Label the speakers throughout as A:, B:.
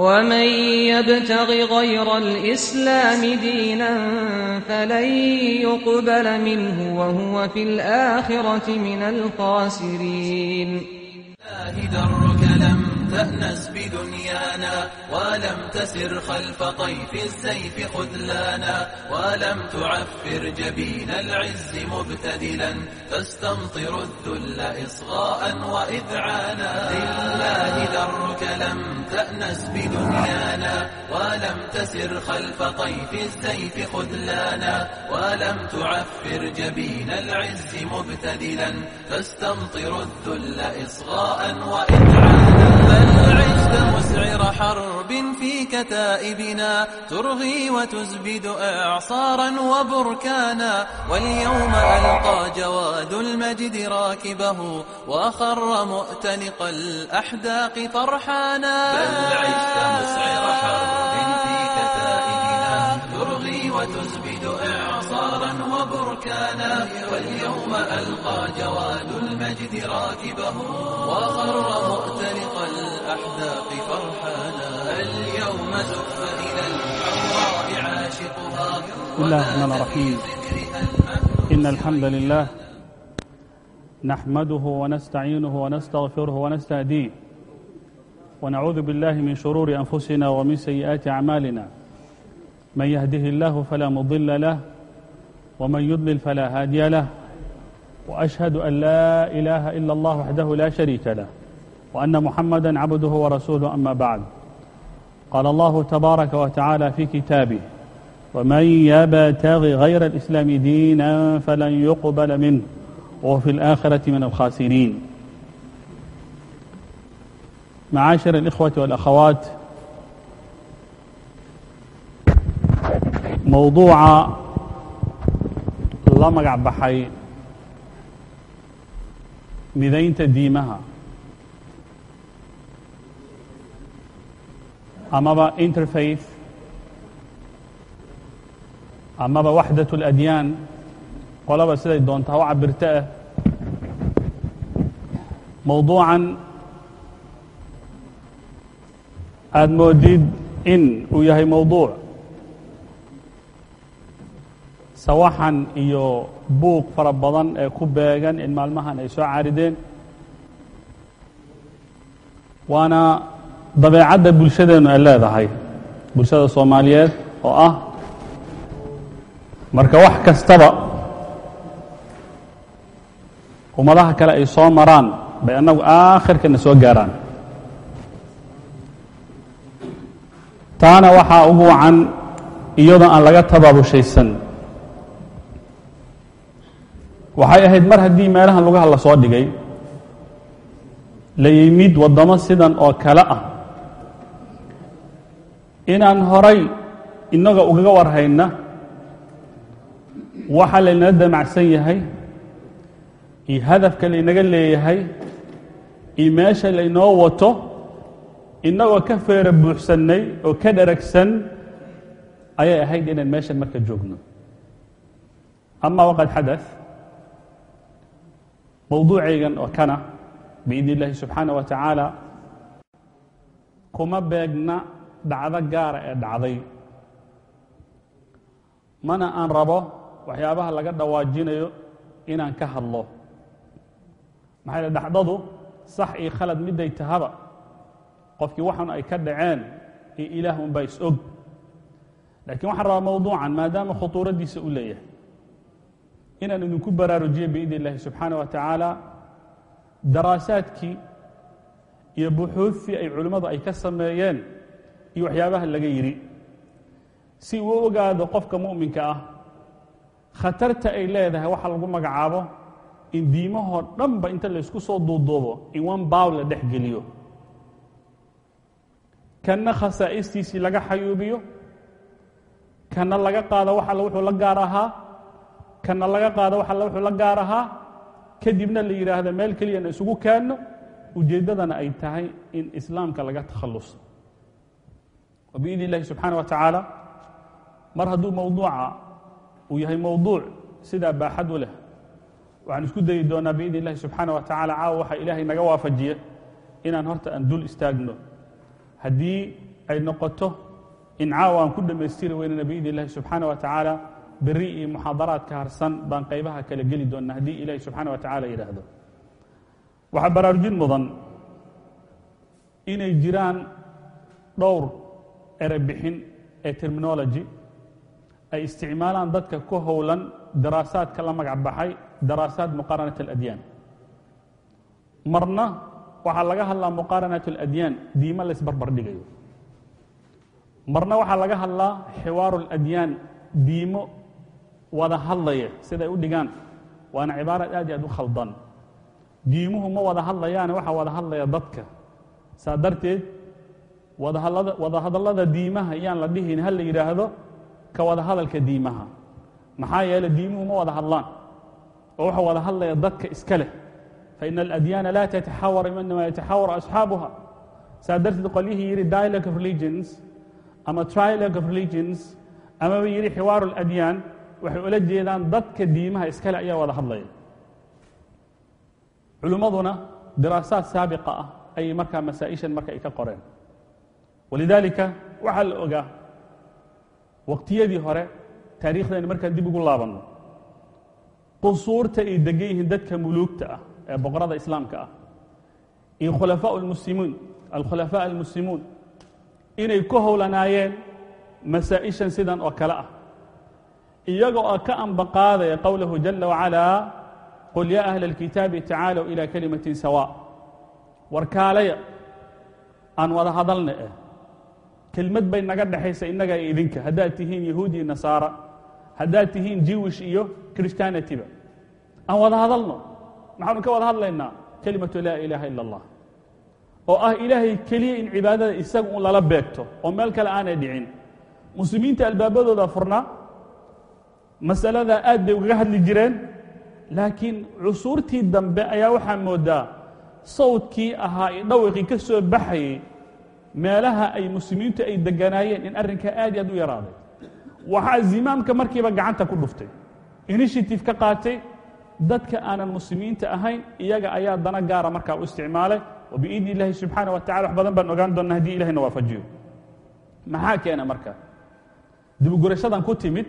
A: ومن يبتغ غير الإسلام دينا فلن يقبل منه وهو في الآخرة من الخاسرين
B: تأنس بدنيانا ولم تسر خلف طيف السيف خذلانا ولم تعفر جبين العز مبتدلا تستمطر الذل إصغاء وإذعانا لله درك لم تأنس بدنيانا ولم تسر خلف طيف السيف خذلانا ولم تعفر جبين العز مبتدلا تستمطر الذل إصغاء وإذعانا بعد مسعر حرب في كتائبنا ترغي وتزبد إعصارا وبركانا واليوم ألقى جواد المجد راكبه وأخر مؤتنق الأحداق فرحانا وتزبد إعصارا وبركانا واليوم ألقى جواد المجد راكبه وخر مؤتلق الأحداق فرحانا اليوم زف إلى الحراء عاشقها
C: بسم الله الرحمن الرحيم إن الحمد لله نحمده ونستعينه ونستغفره ونستهديه ونعوذ بالله من شرور أنفسنا ومن سيئات أعمالنا من يهده الله فلا مضل له ومن يضلل فلا هادي له وأشهد أن لا إله إلا الله وحده لا شريك له وأن محمدا عبده ورسوله أما بعد قال الله تبارك وتعالى في كتابه ومن يبتغ غير الإسلام دينا فلن يقبل منه وهو في الآخرة من الخاسرين معاشر الإخوة والأخوات موضوع la magac baxay midaynta diimaha. Amaba interfaith. Amaba waxdaة اladyaan qolaba siday doontaa u cabirto ah. Mowduucan aada moodid in uu yahay mowduuc sawaxan iyo buuq fara badan ee ku beegan in maalmahan ay soo caarideen. Waana dabeecadda bulshadeennu ay leedahay bulshada soomaaliyeed oo ah marka wax kastaba ummadaha kale ay soo maraan bay annagu aakhirkana soo gaaraan. Taana waxaa ugu wacan iyadoo aan laga tabaabushaysan waxay ahayd mar haddii meelahan lugaha la soo dhigay la yimid waddamo sidan oo kale ah. Inaan horay innaga ugaga warhayna waxa laynala damacsan yahay iyo hadafka laynaga leeyahay iyo meesha laynoo wato innagoo ka feera buuxsannay oo ka dharagsan ayay ahayd inaan meeshan marka joogno. Ama waqad xadaث mowduucaygan oo kana biidn illaahi subxaana wa tacaala kuma beegna dhacdo gaara ee dhacday. Mana aan rabo waxyaabaha laga dhawaajinayo inaan ka hadlo. Maxaa yele dhacdadu sax iyo khalad midday tahaba? Qofkii waxan ay ka dhaceen iyo ilaah unbaa is og. Laakiin waxaan rabaa mowduucan maadaama khutuuraddiisa u leeyahay inaan idinku baraarujiyo biidn illaahi subxaana wa tacaala daraasaadkii iyo buxuudtii ay culimmadu ay ka sameeyeen iyo waxyaabaha laga yidhi. Si uu ogaado qofka mu'minka ah khatarta ay leedahay waxa lagu magacaabo in diimahoo dhanba inta laysku soo duuduubo in one bow la dhex geliyo. Kanna khasaa'istiisii laga xayuubiyo kanna laga qaado wax alla wuxuu la gaar ahaa kanna laga qaado wax alla wuxuu la gaar ahaa kadibna la yidhaahdo meel keliyana isugu keenno. Ujeeddadana ay tahay in islaamka laga takhalluso. Wa biidn illahi subxaana wa tacaala mar hadduu mowduuca uu yahay mowduuc sidaa baaxad u leh. Waxaan isku dayi doonaa biidn illahi subxaana wa tacala caawa waxaa ilaahay naga waafajiya inaan horta aan dul istaagno. Haddii ay noqoto in caawa aan ku dhammaystiri weynana biidn illahi subxaana wa tacaala beri iyo muxaadaraadka harsan baan qaybaha kale geli doonnaa haddii ilaahi subxaana wa tacala yidhaahdo. Waxaa baraarujin mudan inay jiraan dhowr erebixin ee terminology ay isticmaalaan dadka ku howlan daraasaadka la magac baxay daraasaat muqaaranat aladyaan marna waxaa laga hadlaa muqaaranat aladyaan diimo la isbarbar dhigayo. Marna waxaa laga hadlaa xiwaaru aladyaan diimo wada hadlaya siday u dhigaan. Waana cibaarad aad iyo aad u khaldan. Diimuhu ma wada hadlayaane waxaa wada hadlaya dadka. Saa darteed wada hadallada diimaha yaan la dhihin ha la yidhaahdo ka wada hadalka diimaha. Maxaa yeeley diimuhu ma wada hadlaan oo waxa wada hadlaya dadka iska leh. Faina aladyaana laa tataxawar inama yataxawar asxaabuha. Saa darteed qolyihii yidhi dialogue of religions ama trilogue of religions amaba yidhi xiwaaru aladyaan waxay ula jeedaan dadka diimaha iskale ayaa wada hadlaya. Culimmaduna diraasaad saabiqa ah ayay markaa masaa-ishan marka ay ka qoreen. Walidaalika waxaa la ogaa waqtiyadii hore taariikhdeena markaan dib ugu laabanno. Qusuurta ay degan yihiin dadka muluugta ah ee boqorada islaamka ah iyo khulafaa lmuslimuun alkhulafaa almuslimuun inay ku howlanaayeen masaa-ishan sidan oo kale ah iyagoo ah ka ambaqaadaya qowlahu jala wacala qul yaa ahla اlkitaabi tacaalow ilaa kelimatin sawa. Warkaalaya aan wada hadalna eh. Kelmad bay naga dhexaysa innaga iyo idinka. Haddaad tihiin yahuud iyo nasaara haddaad tihiin jewish iyo christianityba aan wada hadalno. Maxaanu ka wada hadlaynaa? Kelimatu laa ilaaha ila اllah oo ah ilaahay keliya in cibaadada isaga un lala beegto oo meel kale aanay dhicin. Muslimiinta albaabadooda furnaa masaladaa aad bay ugaga hadli jireen laakiin cusuurtii dambe ayaa waxaa moodaa sawdkii ahaa iyo dhawiqii ka soo baxayey meelaha ay muslimiintu ay deganaayeen in arrinkaa aad iyo aad u yaraaday. Waxaa zimaamka markiiba gacanta ku dhuftay initiative ka qaatay dadka aanan muslimiinta ahayn iyaga ayaa dana gaara markaa u isticmaalay wa biidni illaahi subxaana wa tacala wax badan baan ogaan doonnaa haddii ilahina waafajiyo. Maxaa keena marka dibugurashadan ku timid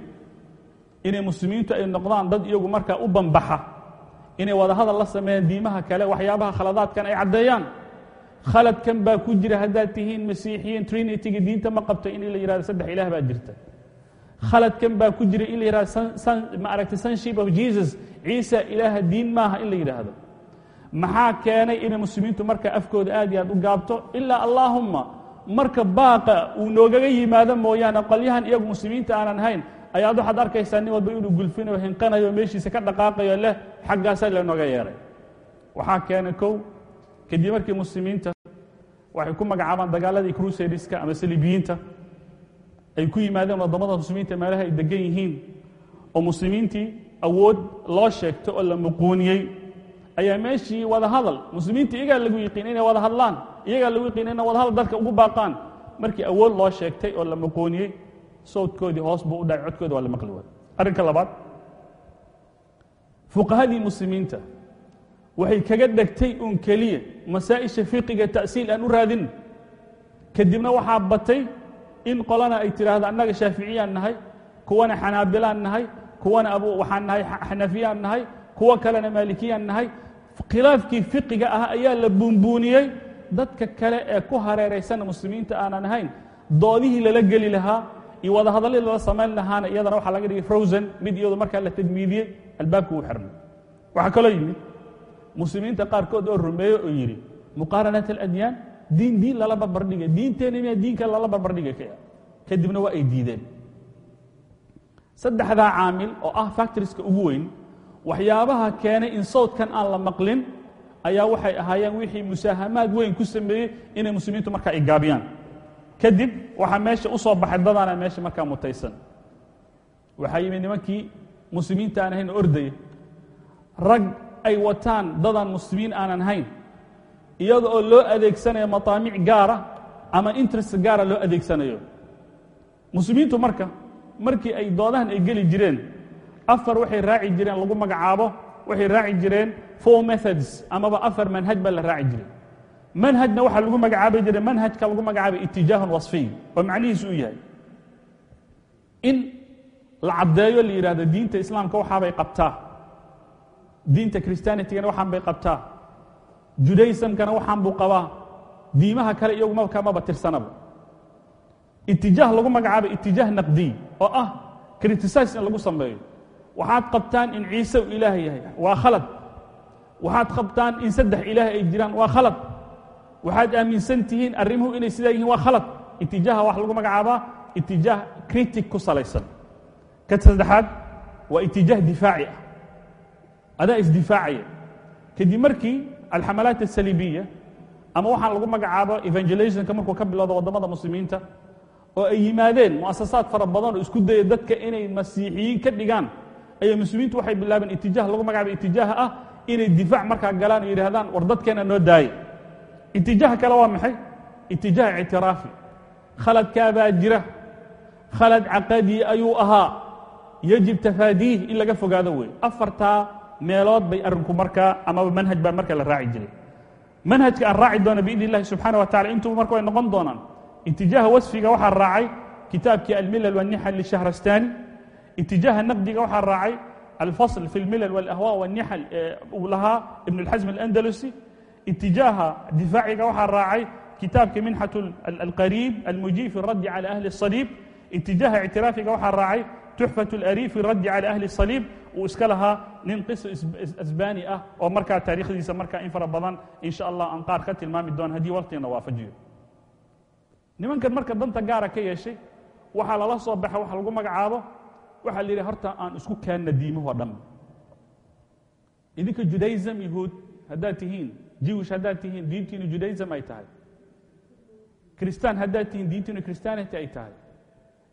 C: inay muslimiintu ay noqdaan dad iyagu markaa u banbaxa inay wada hadal la sameeyaan diimaha kale waxyaabaha khaladaadkan ay caddeeyaan. Khaladkan baa ku jira haddaad tihiin masiixiyiin trinityga diinta ma qabto in la yihahdo saddex ilaah baa jirta. Khaladkan baa ku jira in la yihahdo ma aragtay sonship of jesus. Ciisa ilaaha diin maaha in la yidhaahdo maxaa keenay inay muslimiintu marka afkooda aad iyo aad u gaabto? Ilaa allaahumma marka baaqa uu noogaga yimaado mooyaane qolyahan iyagu muslimiinta aanan hayn ayaad waxaad arkaysaa nin walba inuu gulfinayo hinqanayo meeshiisa ka dhaqaaqayo leh xaggaasaa lanooga yeeray. Waxaa keenay kow kadib markii muslimiinta waxay ku magacaabaan dagaaladii crusadeska ama salibiyiinta ay ku yimaadeen waddamada muslimiinta meelaha ay degan yihiin oo muslimiintii awood loo sheegto oo la muquuniyey ayaa meeshii wada hadal muslimiinta iyagaa lagu yiqiin inay wada hadlaan iyagaa lagu yiqiin inay wada hadal dadka ugu baaqaan markii awood loo sheegtay oo la muquuniyey sawdkoodii hoos buu u dhacay codkooda waa la maqli waay arrinka labaad fuqahadii muslimiinta waxay kaga dhegtay un keliya masaa-isha fiqiga ta'siil aan u raadin. Kadibna waxaa batay in qolana ay tidhaahdo annaga shaaficiyaan nahay kuwana xanaabilaan nahay kuwana waxaan nahay xanafiyaan nahay kuwo kalena maalikiyaan nahay. Khilaafkii fiqiga ah ayaa la buunbuuniyey. Dadka kale ee ku hareeraysana muslimiinta aanan ahayn doodihii lala geli lahaa iyo wada hadalladii lala samayn lahaana iyadana waxaa laga dhigay frozen mid iyadu markaa la tadmiidiyey albaabku uu xirnay. Waxaa kaloo yimid muslimiinta qaarkood oo rumeeye oo yidhi muqaaranat aladyaan diin diin lala barbardhigay diinteenna miyaa diinka lala barbardhigay kaya kadibna waa ay diideen. Saddexdaa caamil oo ah factoriska ugu weyn waxyaabaha keenay in sawdkan aan la maqlin ayaa waxay ahaayeen wixii musaahamaad weyn ku sameeyey inay muslimiintu markaa ay gaabiyaan kadib waxaa meesha u soo baxay dadaana meesha markaa mutaysan. Waxaa yimid nimankii muslimiinta aan ahayn oo ordaya rag ay wataan dadaan muslimiin aanan hayn iyada oo loo adeegsanayo mataamic gaara ama interest gaara loo adeegsanayo. Muslimiintu marka markii ay doodahan ay geli jireen afar waxay raaci jireen lagu magacaabo waxay raaci jireen four methods amaba afar manhaj baa la raaci jiray manhajna waxaa lagu magacaabi jiray manhajka lagu magacaabay itijaahun wasfiy oo macnihiisu u yahay in la caddeeyo la yidhahdo diinta islaamka waxaabay qabtaa diinta christianitigana waxaan bay qabtaa judaysmkana waxaan buu qabaa diimaha kale iyagu mkamaba tirsanaba. Itijaah lagu magacaabay itijaah naqdiy oo ah criticise in lagu sameeyo. Waxaad qabtaan in ciise uu ilaah yahay waa khalad. Waxaad qabtaan in saddex ilaah ay jiraan waa khalad waxaad aaminsan tihiin arrimuhu inay sidaa yihiin waa khalad. Itijaaha wax lagu magacaabaa itijaah critic ku salaysan. Ka saddexaad waa itijaah difaaci ah. Adaa isdifaacaya kadib markii alxamalaat asaliibiya ama waxaan lagu magacaabo evangelationka markuu ka bilowdo waddamada muslimiinta oo ay yimaadeen mu'asasaad fara badan oo isku daya dadka inay masiixiyiin ka dhigaan ayaa muslimiintu waxay bilaabeen itijaah lagu magacaabo itijaaha ah inay difaac markaa galaan oo yidhahdaan war dadkeena noo daaye itijaaha kale waa maxay itijaah ictiraafi khaladkaabaa jira khalad caqadi ayuu ahaa yajib tafaadiih in laga fogaado wey afartaa meelood bay arrinku markaa amaba manhaj baa marka la raaci jiray manhajka aan raaci doona biidn illahi subxana wa tacala intuba marka way noqon doonaan itijaaha wasfiga waxaa raacay kitaabkii almilal wاnixal lishahrastani itijaaha naqdiga waxaa raacay alfasl fi اlmilal wاlahwa wاnixal uu lahaa ibn اlxasm alandalusi itijaaha difaaciga waxaa raacay kitaabka minxat alqariib almujiib fi اraddi calى ahli الصaliib itijaaha ictiraafiga waxaa raacay tuxfaة اlariif fi raddi calى ahli الصaliib uu iska lahaa nin qiso asbani ah oo markaa taarikhdiisa markaa in fara badan in sha allah aan qaar ka tilmaami doona haddii waqtigana waafajiyo nimankan marka danta gaara ka yeeshay waxaa lala soo baxa waxa lagu magacaabo waxaa la yidhi horta aan isku keenna diimahoo dhan idinka judaism yahuud haddaad tihiin jewish haddaad tihiin diintiinu judaism ay tahay kristaan haddaad tihiin diintiinu christianity ay tahay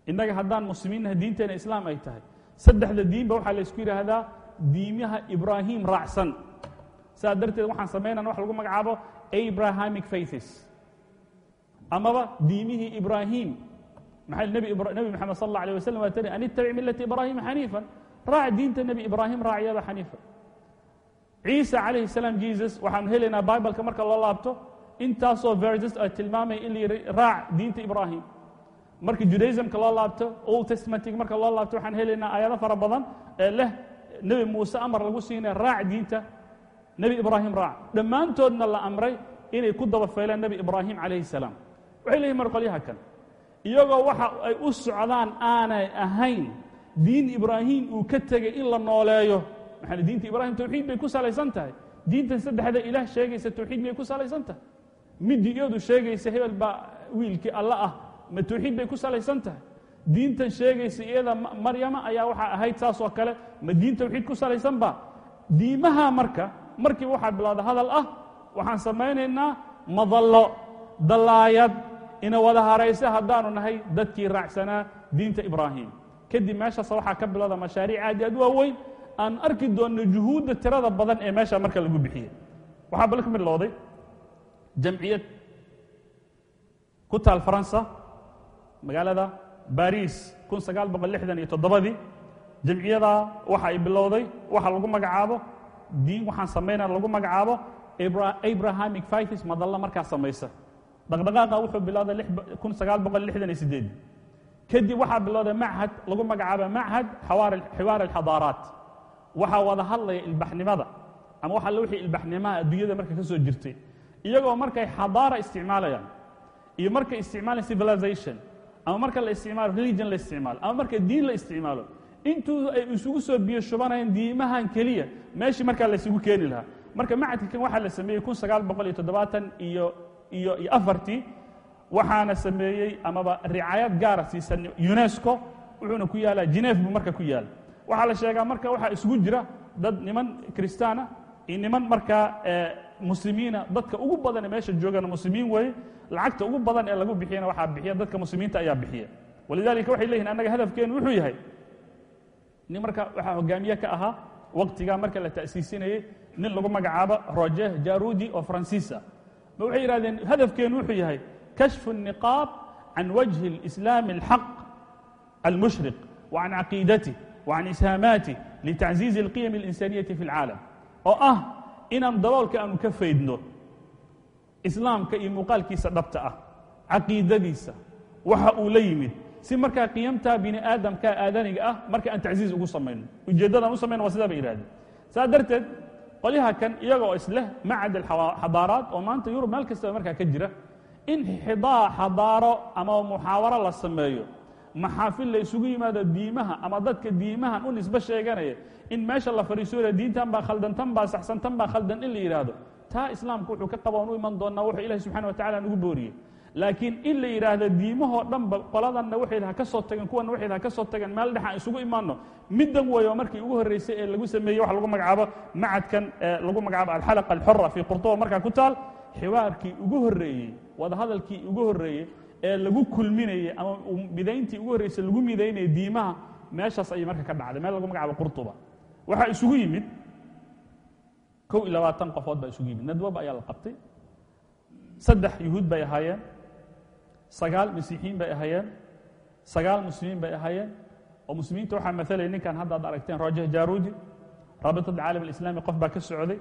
C: innaga haddaan muslimiinnaha diinteena islaam ay tahay saddexda diinba waxaa la isku yidhaahdaa diimaha ibraahim raacsan saa darteed waxaan samaynana wax lagu magacaabo abrahamic faithes amaba diimihii ibraahim maxaa nebi moxamed sal alla alيه waslm waa tani an ittabic milata ibraahima xaniifan raac diinta nebi ibraahim raacyada xaniifa ciisa calayhi salaam jesus waxaan helaynaa bibaleka marka loo laabto intaasoo verses ay tilmaamaya in la yidhi raac diinta ibraahim. Marka judaismka loo laabto old testamentig marka loo laabto waxaan helaynaa aayado fara badan ee leh nebi muuse amar lagu siinaya raac diinta nebi ibraahim raac. Dhammaantoodna la amray inay ku daba faylaan nebi ibraahim calayhi salaam waxay leeyihiin mar qolyaha kale iyagoo waxa ay u socdaan aanay ahayn diin ibraahim uu ka tegey in la nooleeyo maxaa diinta ibraahim tawxiid bay ku salaysan tahay? Diintan saddexda ilaah sheegaysa tawxiid bay ku salaysan tahay. Midii iyadu sheegaysa hebel baa wiilkii alla ah ma tawxiid bay ku salaysan tahay. Diintan sheegaysa iyada maryama ayaa waxaa ahayd saas oo kale ma diin tawxiid ku salaysan ba diimaha marka markiiba waxaa bilowda hadal ah waxaan samaynaynaa madallo dallaayad ina wada haraysa haddaanu nahay dadkii raacsanaa diinta ibraahim. Kadib meeshaas waxaa ka bilowda mashaariic aad aad waaweyn aan arki doonno juhuudda tirada badan ee meesha marka lagu bixiyey waxaa bal ka bilowday jamciyad ku taal faransa magaalada baris kun sagaal boqol lixdan iyo toddobadii. Jamciyadaa waxa ay bilowday waxa lagu magacaabo diin waxaan samaynaa lagu magacaabo abrahamic fitis madalla markaa samaysa. Dhaqdhaqaaqa wuxuu bilowday kun sagaal boqol lixdan iyo sideed kadib waxaa bilowday machad lagu magacaaba machad xiwaar alxadaaraat waxaa wada hadlaya ilbaxnimada. Ama waxa le wixii ilbaxnimaha adduunyada marka ka soo jirtay. Iyagoo markay xadaara isticmaalayaan iyo markay isticmaalaan civilization ama marka la isticmaalo religion la isticmaalo ama marka diin la isticmaalo intuu ay isugu soo biyo shubanayaan diimahan keliya meeshii markaa la isugu keeni lahaa. Marka macadka kan waxaa la sameeyey kun sagaal boqol iyo toddobaatan iyo iyo iyo afartii waxaana sameeyey amaba ricaayad gaara siisan unesco wuxuuna ku yaalaa genef buu marka ku yaalla waxaa la sheegaa marka waxaa isugu jira dad niman kristaana iyo niman markaa muslimiina dadka ugu badan ee meesha joogana muslimiin weeye lacagta ugu badan ee lagu bixiyana waxaa bixiya dadka muslimiinta ayaa bixiya walidalika waxay leeyihin annaga hadafkeenu wuxuu yahay nin marka waxaa hogaamiye ka ahaa waktigaa marka la ta'siisinayey nin lagu magacaabo roger jarudi oo faransiis ah ma waxay yidhahdeen hadafkeenu wuxuu yahay kashfu الniqaab can wajhi اlislaami اlxaq almushriq wa can caqiidatih wa can ishaamaatih litacziizi اlqiyam اlinsaaniyati fi اlcaalam oo ah inaan daboolka aanu ka faydno islaamka iyo muuqaalkiisa dhabta ah caqiidadiisa waxa uu la yimid si markaa qiyamtaa bini aadamka aadaniga ah marka aan tacziiz ugu samayno ujeeddadaan u samayno waa sidaa bay yidhahdeen saa darteed qolyaha kan iyaga oo isleh macad alxadaaraat oo maanta yurub meel kastaba markaa ka jira in xidaa xadaaro ama muxaawaro la sameeyo maxaafil la isugu yimaado diimaha ama dadka diimahan u nisbe sheeganaya in meesha la fadhiisoya diintan baa khaldan tan baa saxsan tan baa khaldan in la yidhaahdo taa islaamku wuxuu ka qaba on u iman doonaa wuxuu ilahi subxana wa tacala nugu booriyey. Laakiin in la yidhaahdo diimahoo dhanba qoladanna waxayd ha ka soo tageen kuwanna waxayd ha ka soo tageen meel dhex aan isugu imaanno middan weeyo markii ugu horreysay ee lagu sameeyey waxa lagu magacaabo macadkan lagu magacaabo alxalaqa alxora fii qurtuba markaa ku taal xiwaarkii ugu horreeyey wadahadalkii ugu horreeyey ee lagu kulminayey ama midayntii ugu horreysay lagu midaynayay diimaha meeshaas ayay marka ka dhacday. Meel lagu magacaabo qurtuba. Waxaa isugu yimid kow iyo qofood baa isugu yimid. Nadwaba ayaa la qabtay. Saddex yuhuud bay ahaayeen. Sagaal masiixiyiin bay ahaayeen. Sagaal muslimiin bay ahaayeen. Oo muslimiinta waxaa matalaya ninkan hadda ad aragteen rojah jaruudi raabitada caalam alislami qof baa ka socday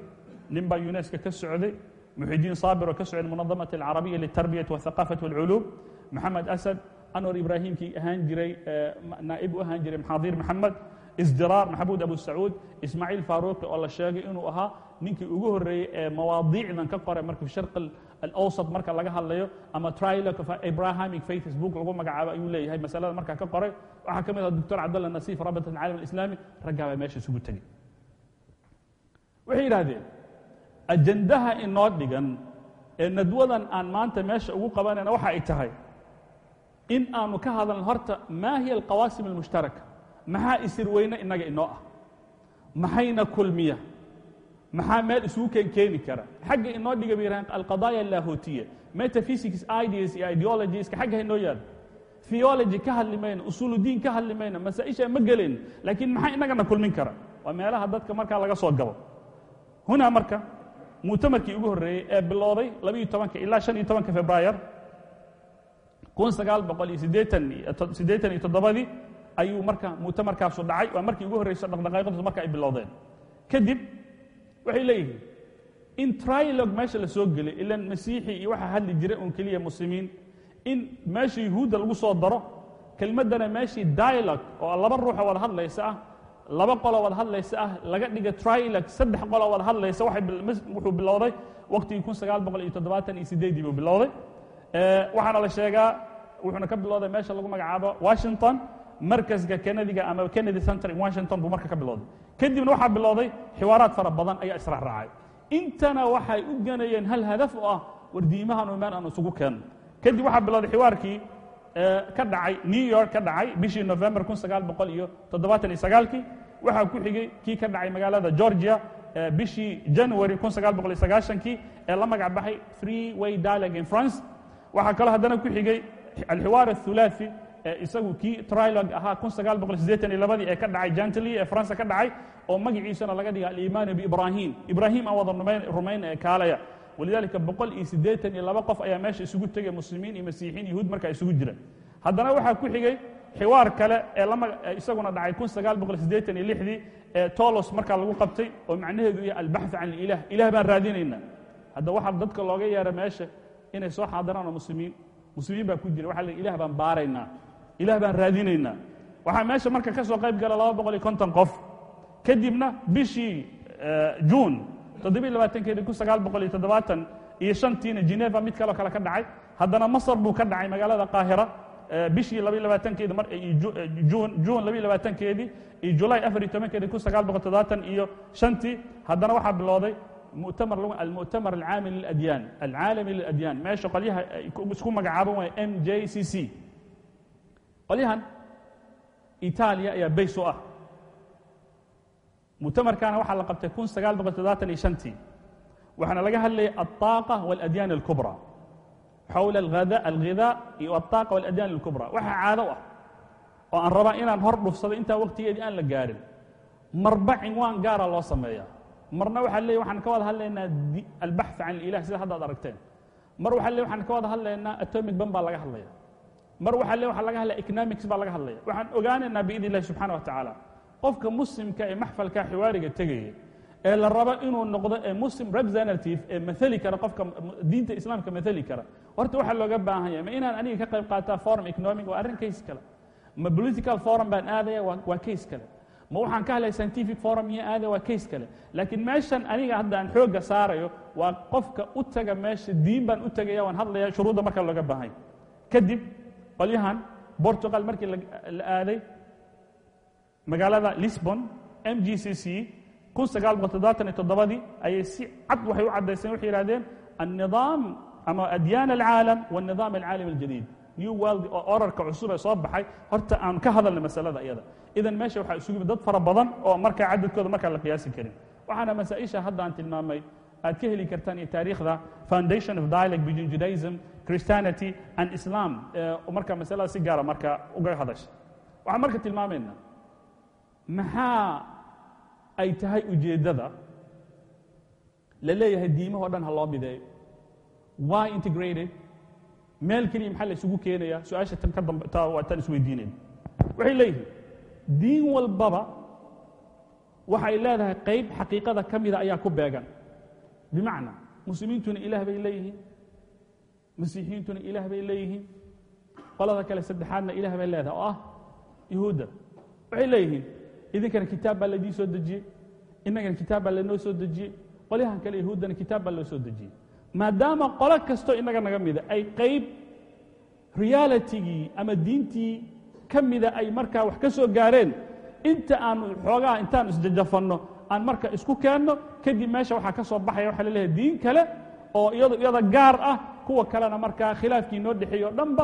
C: nin baa uneska ka socday muxidiin saabir oo ka socday munadamat alcarabiya liltarbiyati waاthaqaafati walculuum maxamed asad anwar ibraahimkii ahaan jiray naa'ib u ahaan jiray maxaadiir maxamed isdiraar maxamuud abu sacuud ismaaciil faaruuqi oo la sheegay inuu ahaa ninkii ugu horreeyey ee mawaadiicdan ka qoray marka sharq alawsat marka laga hadlayo ama trilog of abrahamic faiths book lagu magacaabo ayuu leeyahay masalada markaa ka qoray waxaa ka mid ah doctor cabdallah nasiif rabitat alcaalam alislami raggaa meesha isugu tegey waxay yidhaahdeen ajandaha inoo dhigan ee nadwadan aan maanta meesha ugu qabanayna waxa ay tahay in aanu ka hadalno horta maa hiya alqawaasim almushtaraka maxaa isir weyne innaga inoo ah maxayna kulmiya maxaa meel isugu keen keeni kara xagga inoo dhiga bay yidhahaan alqadaaya allaahootiya metaphysics ideas iyo ideologieska xagga inoo yaada theology ka hadli mayno usuuludiin ka hadli mayno masaa-isha ma gelayno laakiin maxaa innagana kulmin kara waa meelaha dadka markaa laga soo gabo. Hunaa marka muctamarkii ugu horreeyey ee bilowday labiiyo tobanka ilaa shan iyo tobanka februayar ayuu marka muctamarkaasu dhacay. Waa markii ugu horreysa dhaqdhaqaaqadooda marka ay bilowdeen kadib waxay leeyihiin in trilog meesha la soo gelay ilan masiixi iyo waxaa hadli jiray un keliya muslimiin in meesha yuhuudda lagu soo daro kelmaddana meeshii dialog oo laba ruuxoo wada hadlaysa ah laba qoloo wada hadlaysa ah laga dhiga trilog saddex qoloo wada hadlaysa wuxuu bilowday waqtigii kun sagaal boqol iyo toddobaatan iyo sideedii buu bilowday. Waxaana la sheegaa wuxuuna ka bilowday meesha lagu magacaabo washington markaska kenadiga ama kennedy center in washington buu marka ka bilowday. Kadibna waxaa bilowday xiwaaraad fara badan ayaa israacraacay intana waxay u ganayeen hal hadaf oo ah war diimahan umaan aanu isugu keenno. Kadib waxaa bilowday xiwaarkii ka dhacay new york ka dhacay bishii november kun sagaal boqol iyo toddobaatan iyo sagaalkii waxaa ku xigay kii ka dhacay magaalada georgia bishii january sagaashankii ee la magac baxay free way dialog in france. Waxaa kaloo haddana ku xigay alxiwaar athulathi isagu kii trilog ahaa ee ka dhacay jantli ee faransa ka dhacay oo magaciisana laga dhiga aliimaanu biibrahim ibrahim. Aan wada rumayn ee kaalaya walidaalika boqol iyo siddeetan iyo laba qof ayaa meesha isugu tegay muslimiin iyo masiixiin yahuud markaa isugu jira haddana waxaa ku xigay xiwaar kale ee isaguna dhacay kun sagaal boqol siddeetan iyo lixdii ee tolos markaa lagu qabtay oo macnaheedu yahay albaxth can ilah ilah baan raadinaynaa hadda waxaa dadka looga yeera meesha inay soo xaadiraan oo muslimiin muslimiin baa ku jira. Waxa la ilah baan baaraynaa ilah baan raadinaynaa waxaa meesha marka ka soo qayb gala laba boqol iyo konton qof. Kadibna bishii juun toddobiy labaatankeedii kun sagaal boqol iyo toddobaatan iyo shantiina geneva mid kaloo kale ka dhacay. Haddana masar buu ka dhacay magaalada qaahira bishii labayo labaatankeedi juun juun labayo labaatankeedii iyo julaay afar iyo tobankeedii kun sagaal boqol toddobaatan iyo shantii. Haddana waxaa bilowday muctamar almuctamar alcaami liladyaan alcaalami liladyaan meesha qolyaha isku magacaaban waaya m j c c. Qolyahan itaaliya ayaa bays u ah muctamarkaana waxaa la qabtay kun sagaal boqol toddobaatan iyo shantii. Waxaana laga hadlayay alطaaqa waaladyaan alkubra. Xowla alghidaa iyo alطaaqa waaladyaan alkubra. Waxaa caado ah oo aan rabaa inaan hor dhufsado intaa waqtigeedii aan la gaarin. Marba cinwaan gaara loo sameeya marna waxaa leey waxaan ka wada hadlaynaa albaxth can ilah sida hadda ad aragteen. Mar waxaa leey waxaan ka wada hadlaynaa atomic ban baa laga hadlaya mar waxaa leey waxaa laga hadlaya economics baa laga hadlaya waxaan ogaanaynaa biidn illahi subxana wa tacaala qofka muslimka ee maxfalka xiwaariga tegaya ee la rabo inuu noqdo ee muslim representative ee maali kara qofka diinta islaamka maali kara. Horta waxaa looga baahan yahay ma inaan aniga ka qayb qaataa forum economic waa arrin case kale. Ma political forum baan aadaya waa case kale. Ma waxaan ka hadlaya scientific forum iyo aadaya waa case kale. Laakiin meeshan aniga hadda xoogga saarayo waa qofka u taga meesha diin baan u tegaya waan hadlaya shuruudda marka looga baahan yahay. Kadib qolyahan portugal markii la aaday magaalada lisbon m g c c adii ayay si cad waxay u cadayseen waxay yihahdeen annidaam ama adyaan alcaalam wاnidaam alcaalam اljadiid new world oo orarka cusub ee soo baxay. Horta aan ka hadalna masalada iyada. Idan meesha waxaa isugu yimid dad fara badan oo markaa cadadkooda markaa la qiyaasi karin. Waxaana masaa-isha hadda aan tilmaamay aad ka heli kartaan iyo taariikhda foundation of dialogue between judaism christianity and islam marka masalada si gaara marka uga hadasha. Waxaan marka tilmaameyna maxaa ay tahay ujeeddada la leeyahay diimahoo dhan ha loo mideeyo. Why integrated? Meel keliya maxaa la isugu keenaya su'aasha tan ka dambe taa waa tan isweydiinayna waxay leeyihiin diin walbaba waxay leedahay qayb xaqiiqada ka mida ayaa ku beegan. Bimacnaa muslimiintuna ilaah bay leeyihiin masiixiyiintuna ilaah bay leeyihiin qolada kale saddexaadna ilaah bay leedahay. Oo ah yuhuudda waxay leeyihiin idinkana kitaab baa laydii soo dejiyey. Innagana kitaab baa laynoo soo dejiyey. Qolyahan kale yahuuddana kitaab baa loo soo dejiyey. Maadaama qolo kastoo innaga naga mida ay qayb realitigii ama diintii ka mida ay markaa wax ka soo gaareen. Inta aanu xoogaha intaan isjajafanno aan marka isku keenno kadib meesha waxaa ka soo baxaya waxaa la leeyahay diin kale oo iyado iyada gaar ah. Kuwa kalena markaa khilaafkii noo dhexeeyo o dhanba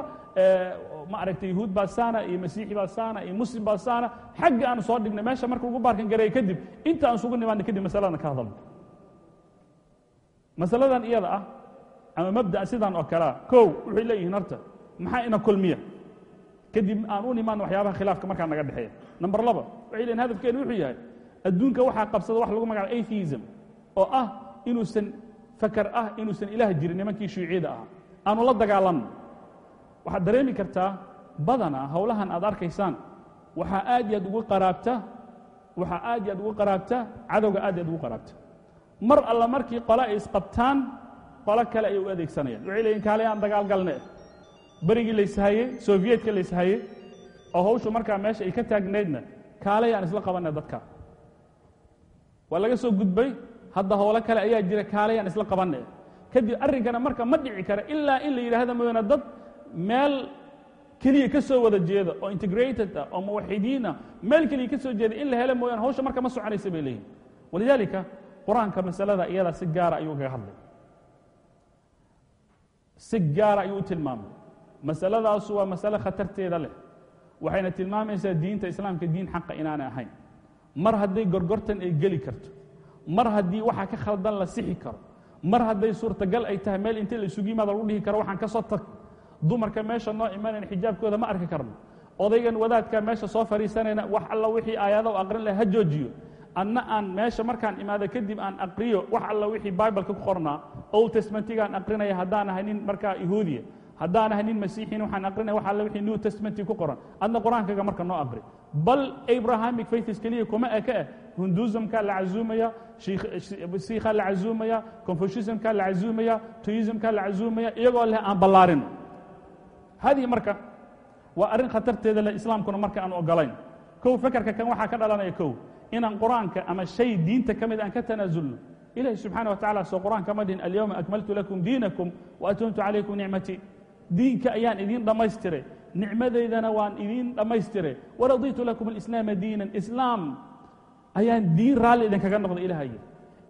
C: ma aragtay yahuud baa saana iyo masiixi baa saana iyo muslim baa saana. Xagga aanu soo dhignay meesha marka ugu baarkan gareeya kadib inta aan isugu nimaana kadib masaladan ka hadalno. Masaladan iyada ah ama mabda'a sidan oo kalea kow waxay leeyihiin horta maxaa ina kulmiya? Kadib aan u nimaano waxyaabaha khilaafka markaa naga dhexeeya. Number laba waxay leeyihiin hadafkeenu wuxuu yahay adduunka waxaa qabsada wax lagu magacaabo atheism oo ah inuusan fakar ah inuusan ilaah jirin nimankii shuuciyada ahaa. Aanu la dagaalanno waxaad dareemi kartaa badanaa howlahan aad arkaysaan. Waxaa aad iyo aad ugu qaraabta waxaa aad iyo aad ugu qaraabta cadowga aad iyo aad ugu qaraabta. Mar alla markii qole ay isqabtaan qolo kale ayay u adeegsanayaan. Waxay leeyihiin kaale aan dagaal galne. Berigii layshayey sofiyeetka layshayey oo hawshu markaa meesha ay ka taagnaydna kaalay aan isla qabanay dadka. Waa laga soo gudbay hadda howlo kale ayaa jira kaalay aan isla qabanay kadib arrinkana marka ma dhici kara ilaa in la yidhaahda mooyaane dad meel keliya ka soo wada jeeda oo integrated ah oo muwaxidiin ah meel keliya ka soo jeeda in la helo mooyaane hawsha marka ma soconaysa bay leeyihiin walidaalika qur'aanka masalada iyada si gaara ayuu kaga hadlay. Si gaara ayuu u tilmaamay. Masaladaasu waa masale khatarteeda leh. Waxayna tilmaamaysaa diinta islaamka diin xaqa inaanay ahayn. Mar hadday gorgortan ay geli karto mar haddii waxa ka khaldan la sixi karo mar hadday suurtagal ay tahay meel intii la isugu yimaada lagu dhihi karo waxaan ka soo tag dumarka meesha noo imanayna xijaabkooda ma arki karno. Odaygan wadaadka meesha soo fadhiisanayna wax alla wixii aayado aqrin laha ha joojiyo. Anna aan meesha markaan imaado kadib aan aqriyo wax alla wixii bibaleka ku qornaa old testmentigaan aqrinaya haddaan ahay nin markaa yahuudiya haddaan ahay nin masiixiin waxaan aqrinaya wax alla wixii new testamentii ku qoran. Adna qur'aankaga marka noo aqri. Bal abrahamic faiths keliya kuma eka eh. Hinduismkaa la cazuumaya siikhaa la cazuumaya confuciismkaa la cazuumaya toismkaa la cazuumaya iyagoo leh aan ballaarino hadihi marka waa arrin khatarteeda leh islaamkuna marka aan ogolayn. Kow fekerka kan waxaa ka dhalanaya kow inaan qur'aanka ama shay diinta ka mid aan ka tanaasulno. Ilahi subxaana wa tacala soo qur'aanka ma dhihin alyawma akmaltu lakum diinakum wa atumtu calaykum nicmatii diinka ayaan idiin dhammaystiray nicmadeydana waan idiin dhammaystiray waradiitu lakum alislaama diinan. Islaam ayaan diin raalli idinkaga noqday ilahay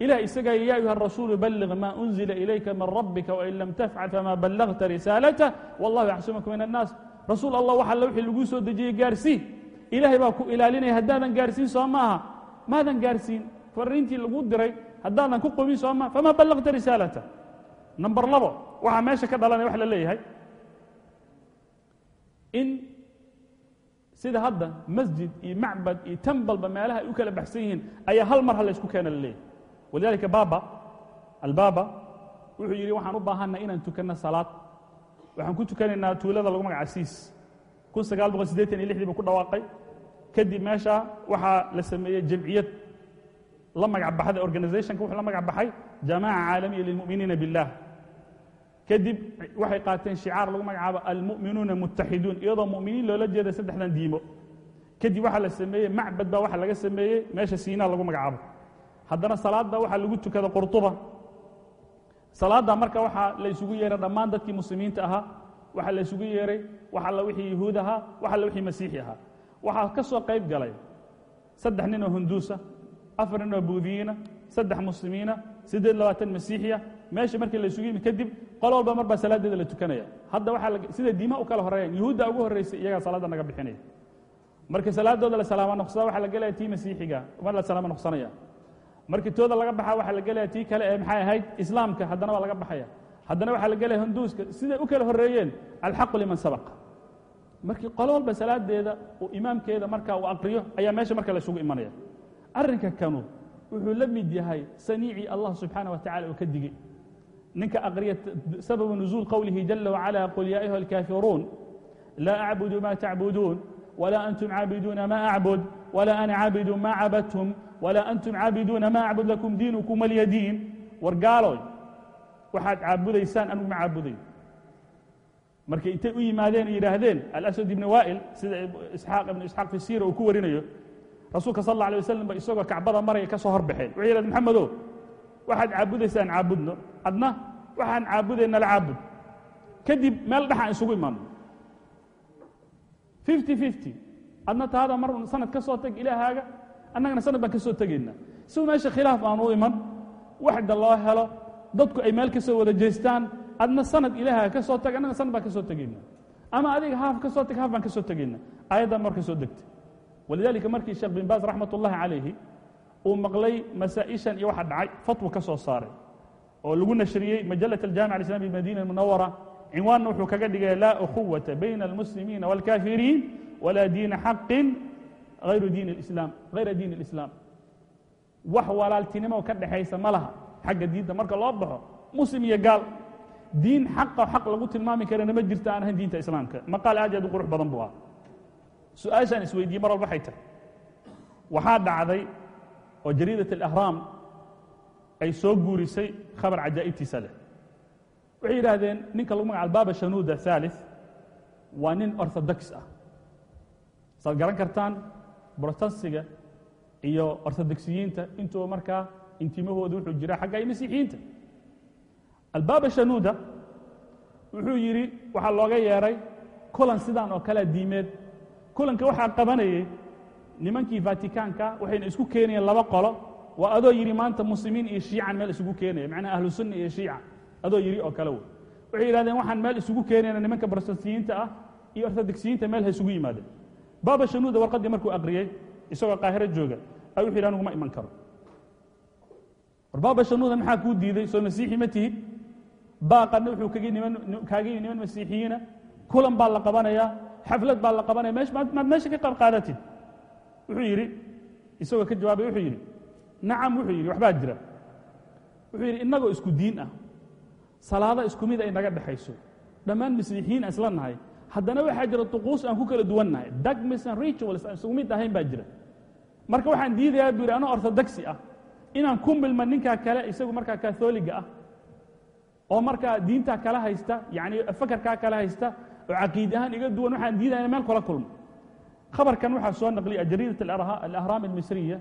C: ilah isagaa ya ayuha rasuulu balliq maa unzila ilayka min rabbika wain lam tafcal famaa ballagta risaalatah wallahu yaxsumuka min annaas rasuul allah wax alla wixii laguu soo dejiyey gaarsii ilaahay baa ku ilaalinaya haddaadan gaarsiin soo maaha maadan gaarsiin fariintii lagu diray haddaadan ku qobin soo maaha famaa ballagta risaalata number labo waxaa meesha ka dhalanaya wax la leeyahay in sida hadda masjid iyo macbad iyo tembalba meelaha ay u kala baxsan yihiin ayaa hal mar walidaalika baaba albaaba wuxuu yidhi waxaan u baahanna inaan tukanno salaad. Waxaan ku tukanaynaa tuulada lagu magaca siis kun buu ku dhawaaqay. Kadib meesha waxaa la sameeyey jamciyad la magac baxday organizationka wuxuu la magac baxay jamaaca caalamiya lilmu'miniina billah kadib waxay qaateen shicaar lagu magacaabo almu'minuuna muttaxiduun iyadoo mu'miniin loola jeeda saddexdan diimo. Kadib waxaa la sameeyey macbad baa waxa laga sameeyey meesha siinaa lagu magacaabo haddana salaadda waxaa lagu tukada qurtuba. Salaadda marka waxaa la isugu yeeray dhammaan dadkii muslimiinta ahaa waxaa la isugu yeeray wax alla wixii yahuud ahaa wax alla wixii masiixi ahaa. Waxaa ka soo qayb galay saddex nin oo hunduusa afar nin oo buudiyiina saddex muslimiina siddeed labaatan masiixiya meesha markii la isugu yimi kadib qol walba mar baa salaadeeda la tukanaya. Hadda waxaa sida diimaha u kala horeeyaan yuhuudda ugu horraysay iyagaa salaadda naga bixinaya. Marka salaadooda la salaamo noqsada waxaa la gelaya tii masiixiga mar la salaamo noqsanaya markii tooda laga baxaa waxaa la gelaya tii kale ee maxay ahayd islaamka haddana waa laga baxaya. Haddana waxaa la gelaya hunduuska siday u kala horreeyeen alxaqu liman sabaqa. Markii qolo walba salaadeeda oo imaamkeeda markaa uu aqriyo ayaa meesha marka laisugu imanaya. Arrinka kanu wuxuu la mid yahay saniicii allah subxaana wa tacala oo ka digay. Ninka aqriya sababu nuzuul qowlihi jala wacala qul yaa ayuha alkaafiruun laa acbudu ma tacbuduun walaa antum caabiduuna ma acbud. ولا أنا عابد ما عبدتم ولا أنتم عابدون ما أعبد لكم دينكم ولي دين wargaaloy waxaad caabudaysaan anugu ma caabuday markay intay u yimaadeen yidhaahdeen alaswad ibni waa'il sida isxaaq ibnu isxaaq fi siira uu ku warinayo rasuulka sal alla alay wasalam ba isagoo kacbada maraya ka soo horbaxeen wuxuu yidhahd maxamedow waxaad caabudaysaan caabudno adna waxaan caabudayna la caabud kadib meel dhexaan isugu imaano fifty fifty adna taada mar sanad ka soo teg ilaahaaga annagana sanad baan ka soo tegayna si meesha khilaaf aan u iman waxda loo helo dadku ay meel ka soo wada jeestaan adna sanad ilaaha ka soo tag annaga sanad baan ka soo tegayna ama adiga haaf ka soo teg haaf baan ka soo tegayna aayaddan marka soo degtay walidaalika markii sheekh bin baas raxmat ullahi calayhi uu maqlay masaa'ishan iyo waxa dhacay fatwa ka soo saaray oo lagu nashriyey majalat aljaamica alislami bimadiina almunawara cinwaanna wuxuu kaga dhigay laa ukhuwata bayna almuslimiina wاlkaafiriin walaa diina xaqin hayru diin اlislaam hayra diin اlislaam wax walaaltinimo ka dhexaysa ma laha. xagga diinta marka loo baxo muslim iyo gaal diin xaqa xaq lagu tilmaami karana ma jirta aan ahayn diinta islaamka. maqaal aad aad u qurux badan buu ah su'aashaan isweydiiyey mar walba waxay tahay. waxaa dhacday oo jariidat alahraam ay soo guurisay khabar cajaa'ibtiisa leh. waxay yidhaahdeen ninka lagu magaca albaaba shanuuda thalith waa nin orthodox ah saad garan kartaan brotestansiga iyo orthodoxiyiinta. Intuba markaa intimahooda wuxuu jiraa xagga ay masiixiyiinta. Albaaba shanuuda wuxuu yidhi waxaa looga yeedhay kulan sidaan oo kalea diimeed. Kulanka waxaa qabanayay nimankii vatikaanka waxayna isku keenayeen laba qolo. Waa adoo yidhi maanta muslimiin iyo shiican meel isugu keenaya. Macnaha ahlu sunna iyo shiica adoo yidhi oo kale wey. Waxay yidhahdeen waxaan meel isugu keenayna nimanka brotestansiyiinta ah iyo orthodoxiyiinta meel ha isugu yimaadeen baaba shanuuda warqaddii markuu aqriyey isagoo qaahiro jooga ayuu wuxu yidhi anuguma iman karo. War baaba shanuuda maxaa kuu diiday? Soo masiixi ma tihid? Baaqanna wuxuu kagi niman kaaga yimi niman masiixiyiina kulan baa la qabanayaa xaflad baa la qabanaya maad meesha ka qayb qaadatid wuxuu yidhi isagoo ka jawaabay wuxuu yidhi nacam wuxuu yidhi waxbaa jira. Wuxuu yidhi innagoo isku diin ah salaado isku mid ay naga dhexayso dhammaan masiixiyiin isla nahay haddana waxaa jira duquus aan ku kala duwan nahay dagmis and rituals aan isugu mid ahayn baa jira. Marka waxaan diidayaa buu yidhi anoo orthodoxi ah. Inaan ku milma ninkaa kale isagu markaa katholiga ah. Oo markaa diintaa kala haysta yacni fakarkaa kala haysta oo caqiid ahaan iga duwan waxaan diidaya meel kula kulmo. Khabarkan waxaa soo naqliya jariidat alahraam almisriya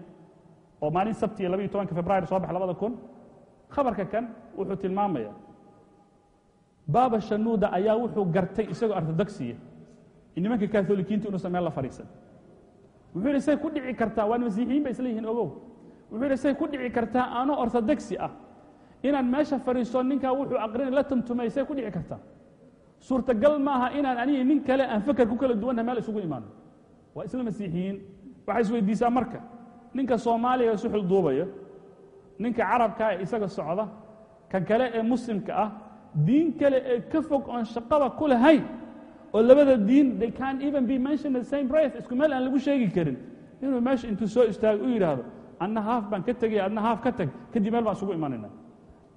C: oo maalin sabtiya labaiyo tobanka februaar soo bax labada kun. Khabarka kan wuxuu tilmaamaya baaba shanuuda ayaa wuxuu gartay isagoo orthodoxiya nimanka katholikiinta inuusan meel la fadhiisan wuxuu yidhi say ku dhici kartaa waan masiixiyiin ba isla yihiin ogow. Wuxuu yidhi say ku dhici kartaa anoo orthodoxi ah. Inaan meesha fadhiisto ninkaa wuxuu aqrinay la tumtumay say ku dhici kartaa. Suurtagal maaha inaan aniga nin kale aan fakar ku kala duwanna meel isugu imaano. Waa isla masiixiyiin. Waxay isweydiisaa marka ninka soomaaliga suxul duubaya ninka carabkaa ee isaga socda kan kale ee muslimka ah diin kale ee ka fog oon shaqaba ku lahayn oo labada diin they can even be mentioned the same breath. Isku meel aan lagu sheegi karin. Inuu meesha intuu soo istaago u yidhaahdo anna haaf baan ka tegaya adna haaf ka tag. Kadib meel baan isugu imanayna.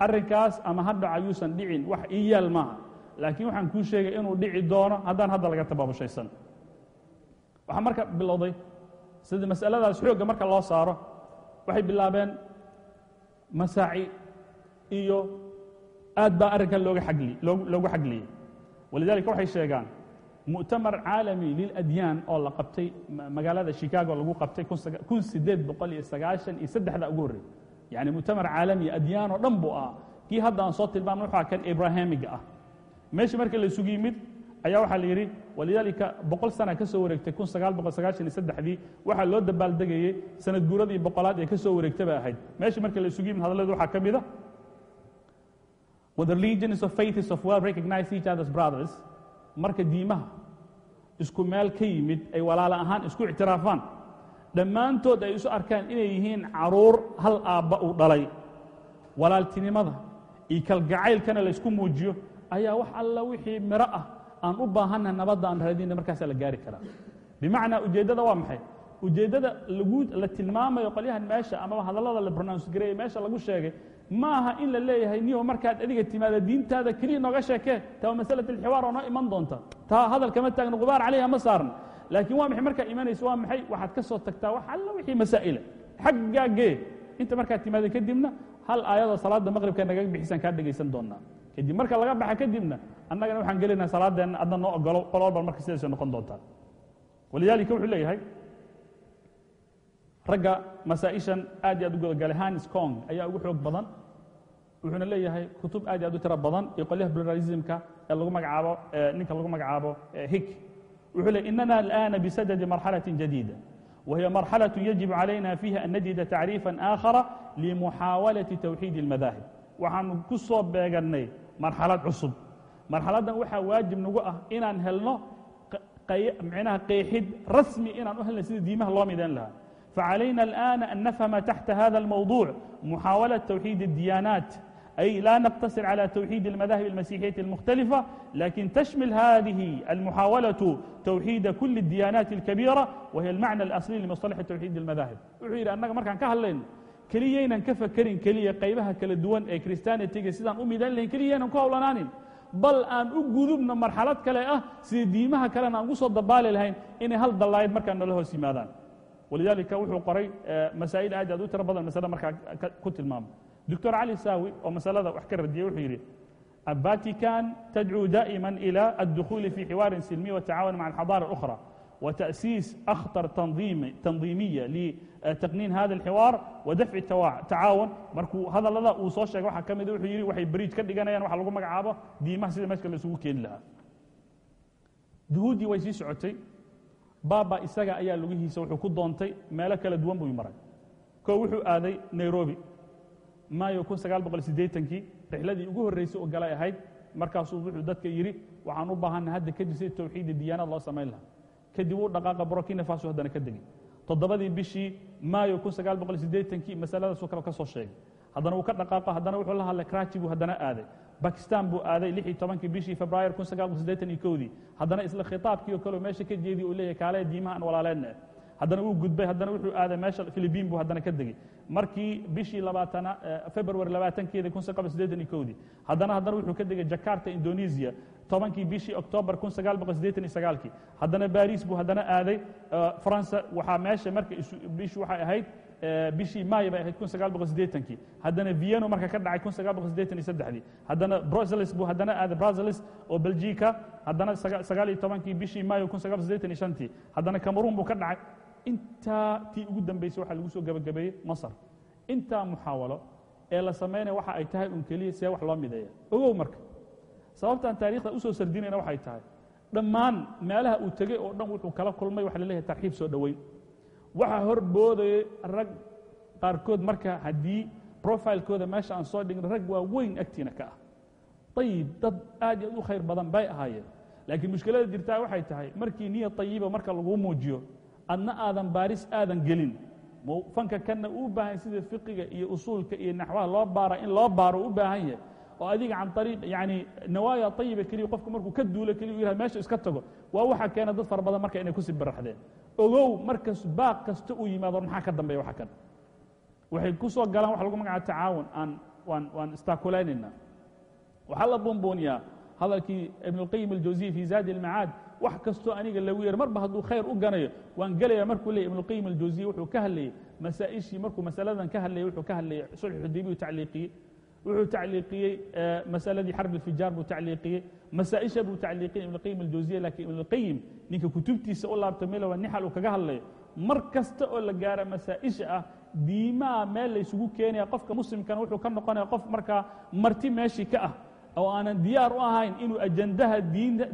C: Arrinkaas ama ha dhaco yuusan dhicin wax ii yaal maaha. Laakiin waxaan kuu sheegay inuu dhici doono haddaan hadda laga tabaabashaysan. Waxaa marka bilowday sida masaladaas xoogga marka loo saaro waxay bilaabeen masaaci iyo aad baa arrinkan loogu xagliyey. Walidalika waxay sheegaan mu'tamar caalami liladyaan oo la qabtay magaalada chicago lagu qabtay kun sideed boqol iyo sagaashan iyo saddexda ugu horrey yani mu'tamar caalami adyaan oo dhan buu ah kii hadda aan soo tilmaamna waxaa kan abrahamiga ah. Meeshii markii la isugu yimid ayaa waxaa la yidhi walidaalika boqol sana ka soo wareegtay kun sagaal boqol sagaashan iyo saddexdii waxaa loo dabaaldegayey sanad guuradii boqolaad ee ka soo wareegtay bay ahayd. Meeshii markii la isugu yimid hadalladu waxaa ka mid a when the religions of faiths of well recognize each other's brothers marka diimaha isku meel ka yimid ay walaalo ahaan isku ictiraafaan. Dhammaantood ay isu arkaan inay yihiin carruur hal aabba uu dhalay. Walaaltinimada iyo kalgacaylkana la ysku muujiyo ayaa wax alla wixii miro ah aan u baahanna nabadda aan raadinna markaasaa la gaari karaa. Bimacnaa ujeeddada waa maxay? Ujeeddada lagu la tilmaamayo qolyahan meesha amaba hadallada la bronounce gareeye meesha lagu sheegay ma aha in la leeyahay niyo markaad adiga timaada diintaada keliya nooga sheekee taa waa masalat alxiwaar oo noo iman doonta. Taa hadalkama taagna gubaar calayha ma saarna laakiin waa maxay markaa imanaysa waa maxay? Waxaad ka soo tagtaa wax alla wixii masaa'ila. Xaggaa gee inta markaad timaada kadibna hal aayadoo salaadda maqribka nagaga bixisaan kaa dhegaysan doonaa. Kadib marka laga baxa kadibna annagana waxaan gelinaa salaadeenna adna noo ogolo qol walba marka sidaasay noqon doontaa. Walidaalika wuxuu leeyahay ragga masaa'ishan aad iyo aad u gudagalay hanis kong ayaa ugu xoog badan wuxuuna leeyahay kutub aad iyo aad u tiro badan iyo qolyaha pluralismka ee lagu magacaabo ninka lagu magacaabo hik wuxuu leey inana alآana bisadadi marxalaة jadيida وهي مرحلة يجب علينا فيها أن نجد تعريفا آخر لمحاولة توحيد المذاهب waxaanu ku soo beegannay marxalad cusub marxaladdan waxaa waajib nagu ah inaan helno micnaha qeexid rasmi inaan u helnay sida diimaha loo midayn lahaa فعلينا الآن أن نفهم تحت هذا الموضوع محاولة توحيد الديانات أي لا نقتصر على توحيد المذاهب المسيحية المختلفة لكن تشمل هذه المحاولة توحيد كل الديانات الكبيرة وهي المعنى الأصلي لمصطلح توحيد المذاهب وحير أنك مركان كهلين keliyaynan ka fakerin keliya qaybaha kala duwan ee christianitiga sidaan u midan lahayn keliyaynan ku hawlanaanin bal aan u gudubno marxalad kale ah sida diimaha kalena aan ugu soo dabaali lahayn inay hal dallaayad markaa nala hoos yimaadaan walidaalika wuxuu qoray masaa'il aad aad u tiro badan masale markaa ku tilmaamo doctor cali saawi oo masalada wax ka radiyey wuxuu yidhi الفاتيكان تدعو دائما إلى الدخول في حوار سلمي والتعاون مع الحضارة الأخرى وتأسيس أخطر تنظيم تنظيمية لتقنين هذا الحوار ودفع التعاون markuu hadalada uu soo sheegay waxa kamid wuxuu yiri waxay bridge ka dhiganayaan waxa lagu magacaabo diimaha sida meeshka la isugu keeni lahaa duhudii way sii socotay baaba isaga ayaa lugihiisa wuxuu ku doontay meelo kala duwan buu maray. Koo wuxuu aaday nairobi. Maayo siddeetankii rixladii ugu horreysay oo galay ahayd markaasuu wuxuu dadka yidhi waxaan u baahanna hadda kadib sida tawxiida diyaanaad loo samayn lahaa. Kadib uu dhaqaaqa burkina faso haddana ka degey toddobadii bishii maayo siddeetankii masaladaasuu kale ka soo sheegay. Haddana uu ka dhaqaaqo haddana wuxuu la hadlay karachi buu haddana aaday bakistan buu aaday lix iyo tobankii bishii februaayar kun sagaal boqol siddeetan iyo kowdii. Haddana isla khitaabkii oo kaleo meesha ka jeediyay uu leeyahay kaale diimaha aan walaaleenna ah haddana wuu gudbay haddana wuxuu aaday meesha filibiin buu haddana ka degey markii bishii labaatana february labaatankeeda kun sagaal boqol siddeetan iyo kowdii. Haddana haddana wuxuu ka degay jakarta indonesia tobankii bishii octobar kun sagaal boqol siddeetan iyo sagaalkii. Haddana baris buu haddana aaday faransa. Waxaa meesha marka bishii waxay ahayd bishii maay bay ahayd kun sagaal boqol siddeetankii haddana vieno marka ka dhacay kun sagaal boqol siddeetan iyo saddexdii. Haddana brussels buu haddana aaday brussels oo belgica haddana sagaal iyo tobankii bishii maayo kun sagaal boqol siddeetan iyo shantii. Haddana cameroon buu ka dhacay. Intaa tii ugu dambaysay waxaa lagu soo gebagabeeyey masar. Intaa muxaawalo ee la samaynaya waxa ay tahay un keliya see wax loo mideeya. Ogow marka sababtaan taarikhda u soo sardinayna waxay tahay. Dhammaan meelaha uu tegey oo dhan wuxuu kala kulmay waxa la leeyahay tarxiib soo dhoweyn waxaa hor boodayay rag qaarkood marka haddii profilekooda meesha aan soo dhigin rag waa weyn agtiina ka ah. Ayib dad aad iyo aad u khayr badan bay ahaayeen. Laakiin mushkilada jirtaa waxay tahay markii niya ayiba marka laguu muujiyo adna aadan baaris aadan gelin. Fanka kanna uu baahan sida fiqiga iyo usuulka iyo naxwaha loo baara in loo baaro u baahan yahay oo adiga can ariiq yani nawaaya ayiba keliya qofku markuu ka duulo keliya u yihah meesha iska tago waa waxa keena dad fara badan marka inay kusii baraxdeen ogow markas baaq kasta uu yimaado maxaa ka dambeeya waxa kan waxay ku soo galaan waxa lagu magacaaba tacaawun aan waan waan istaakulaynaynaa waxaa la buunbuuniyaa hadalkii ibn اlqayim اljawziy fi zaadi اlmacaad wax kastoo aniga lagu yeer marba hadduu khayr u ganayo waan gelaya markuu leeyay ibn اlqayim aljawziy wuxuu ka hadlayay masaa-ishii markuu masaladan ka hadlayay wuxuu ka hadlayay sulxu xudaybiyu tacliiqiyey wuxuu tacliiqiyey masaladii xarb ilfijaar buu tacliiqiyey masaa-isha buu tacliiqiyey ibnulqayim aljawsiya laakiin ibnulqayim ninka kutubtiisa u laabta milowa nixal uu kaga hadlayo. Mar kasta oo la gaara masaa-isha ah diimaha meel la ysugu keenaya qofka muslimkana wuxuu ka noqonaya qof markaa marti meeshii ka ah oo aanan diyaar u ahayn inuu ajandaha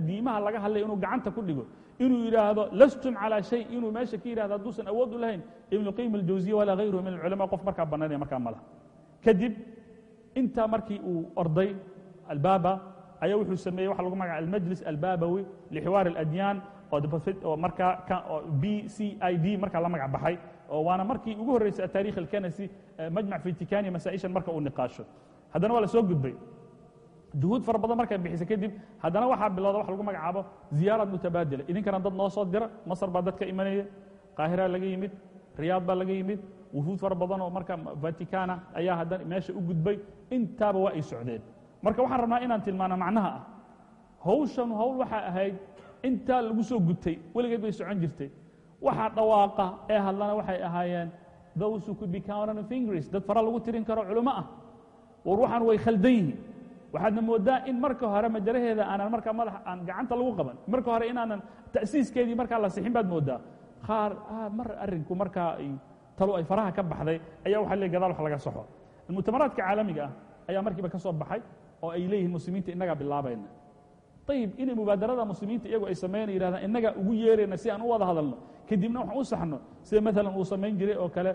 C: diimaha laga hadlayo inuu gacanta ku dhigo. Inuu yidhaahdo lastum calaa shay inuu meesha ka yidhahdo hadduusan awood u lahayn. Ibnuqayim aljawsiya walaa hayruhu min alculamaa qof markaa bannaynaya markaa ma laha. Kadib intaa markii uu orday albaaba ayaa wuxuu sameeyey waxa lagu magaca almajlis albaabawi lixiwaar aladyaan oo markaa b c i d markaa la magac baxay oo waana markii ugu horreysay ataarikh alkanasi majmac fitikani masaa-ishan marka uu niqaasho. Haddana waa la soo gudbay. Juhuud fara badan markay bixisa kadib haddana waxaa bilowda wax lagu magacaabo ziyaarad mutabaadila. Idinkana dad noo soo dira masar baa dadka imanaya qaahira laga yimid riyaad baa laga yimid wufuud fara badan oo marka vaticana ayaa haddana meesha u gudbay intaaba waa ay socdeen. Marka waxaan rabnaa inaan tilmaano macnaha ah. Hawshan hawl waxaa ahayd intaa lagu soo gutay weligeed bay socon jirtay. Waxaa dhawaaqa ee hadlana waxay ahaayeen those who could be counted on fingers. Dad fara lagu tirin karo culimo ah. War waxaan way khaldan yihiin. Waxaadna moodaa in marka hore majaraheeda aanan markaa madax aan gacanta lagu qaban marka hore inaanan ta'siiskeedii markaa la sixin baad moodaa qaar mar arrinku markaa talo ay faraha ka baxday ayaa waxa le gadaal wax laga soxo. Almu'tamaraadka caalamiga ah ayaa markiiba ka soo baxay oo ay leeyihiin muslimiinta innagaa bilaabayna. Ayib inay mubaadarada muslimiinta iyagu ay sameynay yidhahdaan innagaa ugu yeerayna si aan u wada hadalno. Kadibna waxaan u saxno. Sida maalan uu samayn jiray oo kale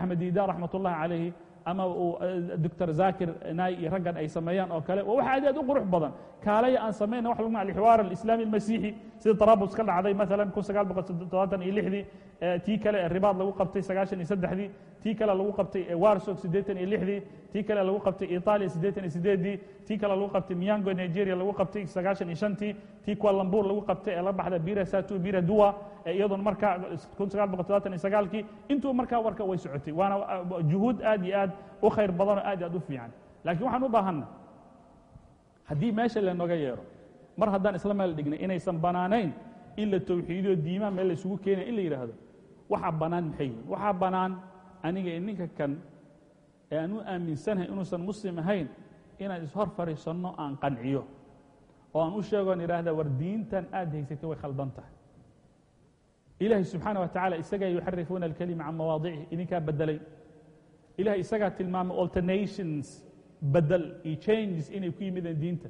C: axmed diidaan raxmat ullahi calayhi ama uu doctor zakir naay iyo raggan ay sameeyaan oo kale waa wax aad aad u qurux badan. Kaalaya aan samayna wax lagu maca alxiwaar alislaami almasiixi sida tarabus ka dhacday maalan kun sagaal boqol toddobaatan iyo lixdii tii kale ee ribaad lagu qabtay sagaashan iyo saddexdii tii kale lagu qabtay warsog siddeetan iyo lixdii tii kale lagu qabtay itaaliya siddeetan iyo siddeeddii tii kale lagu qabtay miyango nigeria lagu qabtay sagaashan iyo shantii tii kualambuur lagu qabtay ee la baxda bira satu bira duwa ee iyaduna markaa kun sagaal boqol toddobaatan iyo sagaalkii intuu markaa warka way socotay. Waana juhuud aad iyo aad u khayr badanoo aad iyo aad u fiican. Laakiin waxaan u baahanna haddii meesha lanooga yeero mar haddaan isla meel dhignay inaysan bannaanayn in la tawxiidiyo diimaha meel la isugu keenaya in la yidhaahdo waxaa bannaan maxay waxaa bannaan aniga ee ninka kan ee aan u aaminsanahay inuusan muslim ahayn inaan ishor fadhiisanno aan qanciyo. Oo aan u sheegoon idhaahda war diintan aad haysatay way khaldan tahay. Ilaahay subxaana wa tacala isagaa yuxarifuuna alkalima can mawaadicihi idinkaa beddelay ilahay isagaa tilmaamay alternations bedel iyo changes inay ku yimideen diinta.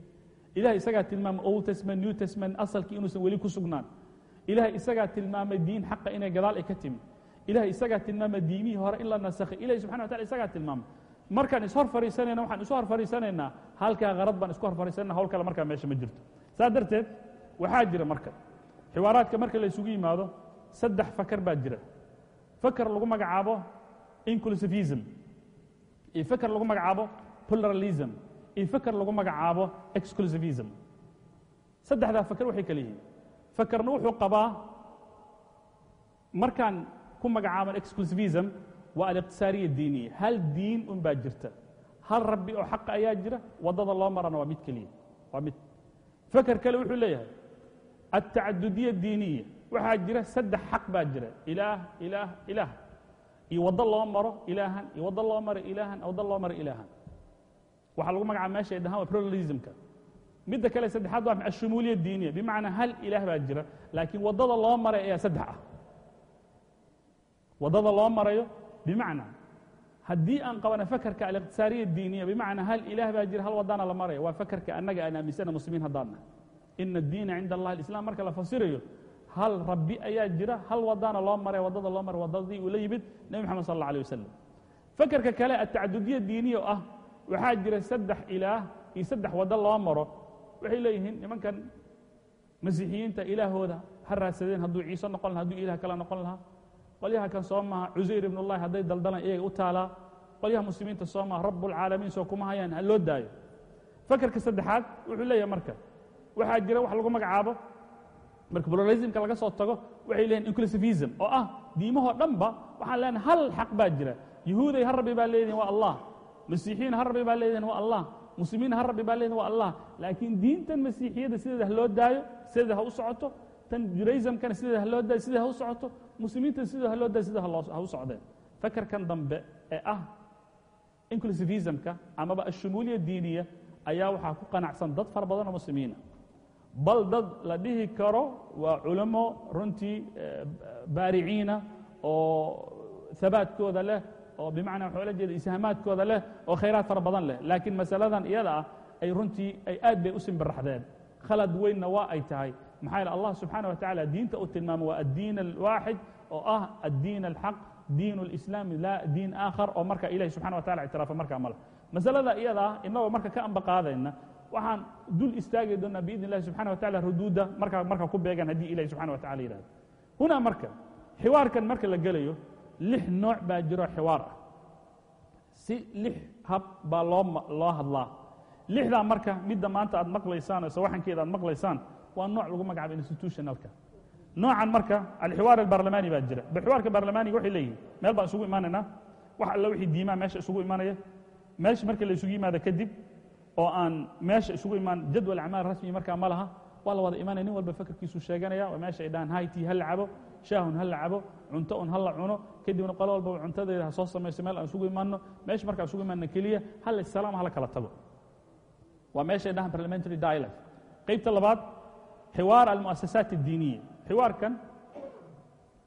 C: Ilahay isagaa tilmaamay old testament new testament asalkii inuusan weli ku sugnaan ilahay isagaa tilmaamay diin xaqa inay gadaal ay ka timi. Ilahay isagaa tilmaamay diimihii hore in la nasakhay. Ilahay subxana wa tacala isagaa tilmaamay. Markaan ishor fadhiisanayna waxaan isu hor fadhiisanaynaa halkaa qarad baan isku hor fadhiisanayna hawl kale markaa meesha ma jirto. Saas darteed waxaa jira marka xiwaaraadka marka la yimaado saddex fakar baa jira. Fakar lagu magacaabo inclusivism iyo fakar lagu magacaabo pluralism. Iyo fakar lagu magacaabo exclusivism. Saddexdaa fakar waxay kala yihiin fakarna wuxuu qabaa markaan ku magacaaban exclusivism waa aliqtisaariya diiniya. Hal diin un baa jirta. Hal rabbi oo xaqa ayaa jira waddada loo marana waa mid keliya waa mid. Fakar kale wuxuu leeyahay altacadudiya diiniya waxaa jira saddex xaq baa jira. Ilaah ilaah ilaah. Iyo waddo loo maro ilaahan iyo waddo loo maro ilaahan waddo loo maro ilaahan. Waxaa lagu magacaaba meesha ay dhahaan waa pluralismka midda kale saddexaad waa ashumuuliya diiniya. Bimacnaa hal ilaah baa jira laakiin waddada loo maray ayaa saddex ah. Waddada loo marayo bimacnaa haddii aan qabana fakarka aliqtisaariya diiniya bimacnaa hal ilaah baa jira hal waddaana la maraya waa fakarka annaga aan aaminsana muslimiin haddaadna. Ina addiina cinda allahi alislam marka la fasirayo hal rabbi ayaa jira hal waddaana loo maray waddada loo maray waddadii uu la yimid nebi moxamed sal alla alيh wasalam fakarka kale atacadudiya diiniya ah waxaa jira saddex ilaah iyo saddex waddo loo maro waxay leeyihiin nimankan masiixiyiinta ilaahooda ha raadsadeen hadduu ciise noqon laha hadduu ilaah kale noqon lahaa. Qolyaha kan soo maha cusayr ibn ullahi hadday daldalan iyaga u taalaa qolyaha muslimiinta soo maha rabbulcaalamiin soo kuma hayaan ha loo daayo. Fakarka saddexaad wuxuu leeyahay marka waxaa jira wax lagu magacaabo. Marka pluralismka laga soo tago waxay leeyihiin inclusivism oo ah diimahoo dhanba waxaan leenahay hal xaq baa jira. Yahuuday ha rabbi baa leedihin waa allah. Masiixiyiin ha rabbi baa leedihin waa allah muslimiin ha rabbi baa leedihin waa allah. Laakiin diintan masiixiyadda sideeda ha loo daayo sideeda ha u socoto. Tan judaismkana sideeda ha loo daayo sideeda ha u socoto. Muslimiintan sideeda ha loo daayo sideeda ha u socdeen. Fakarkan dambe ee ah inclusivismka amaba ashumuuliya diiniya ayaa waxaa ku qanacsan dad fara badan oo muslimiina. Bal dad la dhihi karo waa culamo runtii baariciina oo habaadkooda leh oo bimacnaa waxaa la jeeda ishaamaadkooda leh oo khayraad fara badan leh. Laakiin masaladan iyada ah ay runtii ay aad bay u simbiraxdeen khalad weynna waa ay tahay. Maxaa yeele allah subxaana wa tacala diinta u tilmaamo waa addiin alwaaxid oo ah addiin alxaq diin اlislaami laa diin aakhar oo marka ilahi subxana wa tacala ictiraafa markaa male masalada iyada ah inagoo marka ka amba qaadayna waxaan dul istaagi doonaa biidn illahi subxana wa tacala ruduudda markaa markaa ku beegan haddii ilahi subxana wa tacala yihahdo hunaa marka xiwaarkan marka la gelayo lix nooc baa jiro xiwaar. Ah si lix hab baa loo loo hadlaa. Lixdaa marka midda maanta aad maqlaysaan oo sawaxankeeda aad maqlaysaan waa nooc lagu magacaabo institutionalka. Noocan marka alxiwaar albarlamaani baa jira. Xiwaarka barlamaaniga waxay leeyihiin meel baan isugu imaanaynaa wax alla wixii diimaa meesha isugu imanaya meesha marka la isugu yimaado kadib oo aan meesha isugu imaan jadwal acmaal rasmi markaa ma laha waa la wada imanaya nin walba fakarkiisu sheeganaya oo meesha ay dhahaan hayti ha la cabo shaahun ha la cunto un ha la cuno. Kadibna qolo walbaba cuntadeeda ha soo samayso meel aan isugu imaanno meesha markaan isugu imaanno keliya hal salaam hala kala tago. Waa meeshay dhahaan parliamentary dialogue qaybta labaad xiwaar almuasasaat addiiniya. Xiwaarkan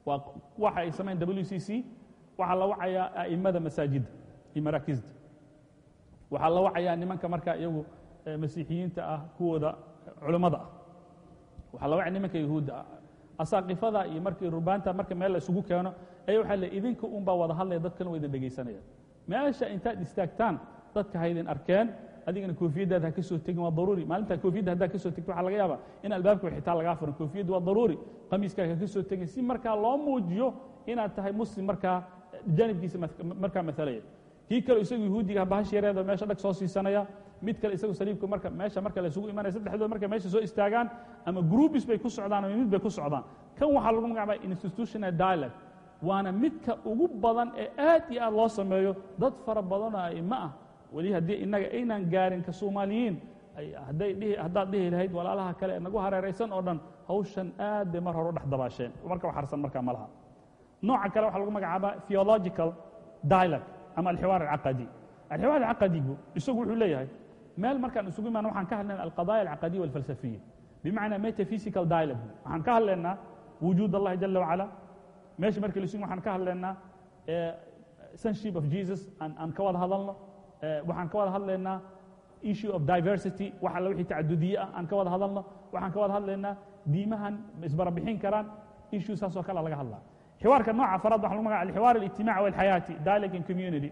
C: waa waxa ay samayn w c c waxaa la wacayaa a'immada masaajidda iyo maraakisda waxaa la wacayaa nimanka markaa iyagu masiixiyiinta ah kuwooda culummada ah waxaa la wacaya nimanka yahuudda ah asaaqifada iyo markii rubaanta marka meel la isugu keeno ayaa waxaa le idinka un baa wada hadlaya dadkana waa idin dhegaysanaya meesha intaad istaagtaan dadka ha idin arkeen adigana koofiyaddaada ha soo tegin waa daruuri. Maalintaa koofiyadda haddaad ka soo tegto waxaa laga yaabaa in albaabka xitaa lagaa furan koofiyaddu waa daruuri. Qamiiskaaga ha soo tegin si markaa loo muujiyo inaad tahay muslim markaa janibkiisa markaa matalaya kii kale isagu yahuudiga bahash yareeda meesha dhag soo siisanaya mid kale isagu saliibka marka meesha marka la isugu imanaya saddexdood markay meesha soo istaagaan ama groupis bay ku socdaan ama mid bay ku socdaan. Kan waxaa lagu magacaabaa institutional dialogue waana midka ugu badan ee aad iyo aad loo sameeyo. Dad fara badanoo a'immo ah weli haddii innaga aynaan gaarin ka soomaaliyiin hadday haddaad dhihi lahayd walaalaha kale ee nagu hareeraysan oo dhan hawshan aad bay mar hore u dhex dabaasheen. Marka wax harsan markaa ma laha. Nooca kale waxaa lagu magacaabaa theological dialogue ama alxiwaar alcaqadi. Alxiwaar alcaqadigu isagu wuxuu leeyahay meel markaan isugu imaano waxaan ka hadlayna alqadaya alcaqadiya walfalsafiya. Bimacnaa metaphysical dialogue. Waxaan ka hadlaynaa wujuud allahi jala wacala meesha markii la isugu waxaan ka hadlaynaa sonship of jesus aan ka wada hadalno. Waxaan ka wada hadlaynaa issue of diversity. Wax alla wixii tacadudiye ah aan ka wada hadalno. Waxaan ka wada hadlaynaa diimahan isbarabixin karaan. Issue saasoo kale laga hadlaa xiwaarka nooca faraad lagu magaca alxiwaar alijtimac walxayaati dialogue in community.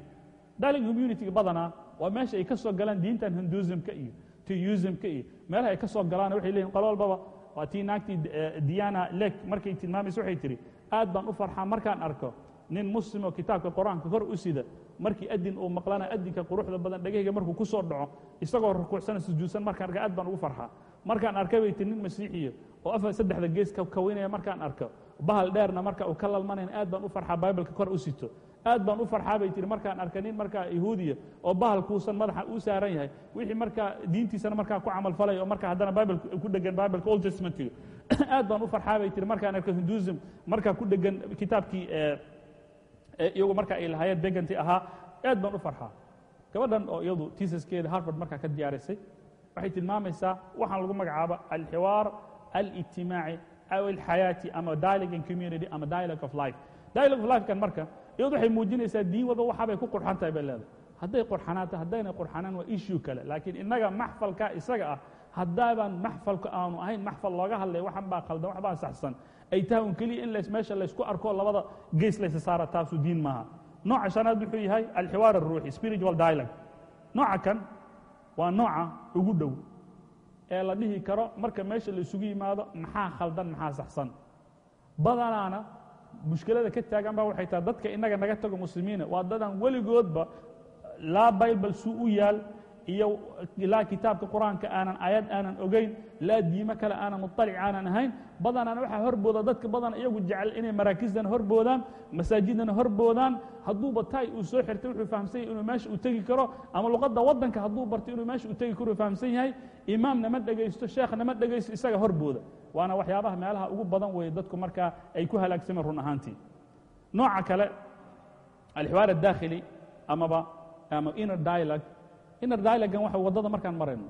C: Dialogue community badanaa waa meesha ay ka soo galaan diintan hinduismka iyo tiyusmka iyo meelaha ay ka soo galaan waxay leeyihiin qolo walbaba waa tii naagtii diana lek markay tilmaamaysa waxay tihi aad baan u farxaa markaan arko nin muslim oo kitaabka qur'aanka kor u sida markii adin uu maqlana adinka quruxda badan dhegahayga markuu ku soo dhaco isagoo rukuucsana sujuudsan markaan arka aad baan ugu farxaa markaan arkay bay tii nin masiixiya oo afar saddexda gees ka kawaynaya markaan arko. Bahal dheerna marka uu ka lalmanayn aad baan u farxaa bibalka kor u sito. Aad baan u farxaa bay tihi markaan arka nin markaa yahuudiya oo bahal kuusan madaxa uu saaran yahay wixii markaa diintiisana markaa ku camal falay oo marka haddana bibalka ku dhegan bibalka old testamentka aad baan u farxaa bay tihi markaan arko hinduism markaa ku dhegan kitaabkii iyagu marka ay lahaayeen beganti ahaa aad baan u farxaa. Gabadhan oo iyadu tiisaskeeda harvard markaa ka diyaarisay waxay tilmaamaysaa waxaan lagu magacaabo alxiwaar alijtimaaci aw alxayaati ama dialogue in community ama dialogue of life. Dialogue of life kan marka iyadu waxay muujinaysaa diin walba waxaabay ku qurxan tahay bay leedahay. Hadday qurxanaata haddaynay qurxanaan waa issue kale laakiin innaga maxfalka isaga ah haddaabaan maxfalka aanu ahayn maxfal looga hadlay waxan baa qaldan wax saxsan. Ay tahay un keliya in lays meesha laysku arko labada gees laysa saara taasu diin maaha. Nooca shanaad wuxuu yahay alxiwaar aruuxi spiritual dialogue. Nooca kan waa nooca ugu dhow ee la dhihi karo marka meesha la isugu yimaado maxaa khaldan maxaa saxsan? Badanaana mushkilada ka taagan ba waxay tahay dadka innaga naga tago muslimiina waa dadaan weligoodba laa bible suu u yaal iyo laa kitaabka qur'aanka aanan ayad aanan ogayn laa diimo kale aanan muطalic aanan ahayn. Badanaana waxaa horbooda dadka badan iyagu jecel inay maraakizdana horboodaan masaajidana horboodaan hadduuba tay uu soo xirtay wuxuu fahamsan yahay inuu meesha u tegi karo ama luqadda waddanka hadduu bartay inuu meesha u tegi karo fahamsan yahay imaamna ma dhegaysto sheekhna ma dhegaysto isaga horbooda waana waxyaabaha meelaha ugu badan weeye dadku markaa ay ku halaagsameen run ahaantii nooca kale alxiwaar adaakhili amaba ama inner dialogue inner dialogan waxa waddada markaan marayno.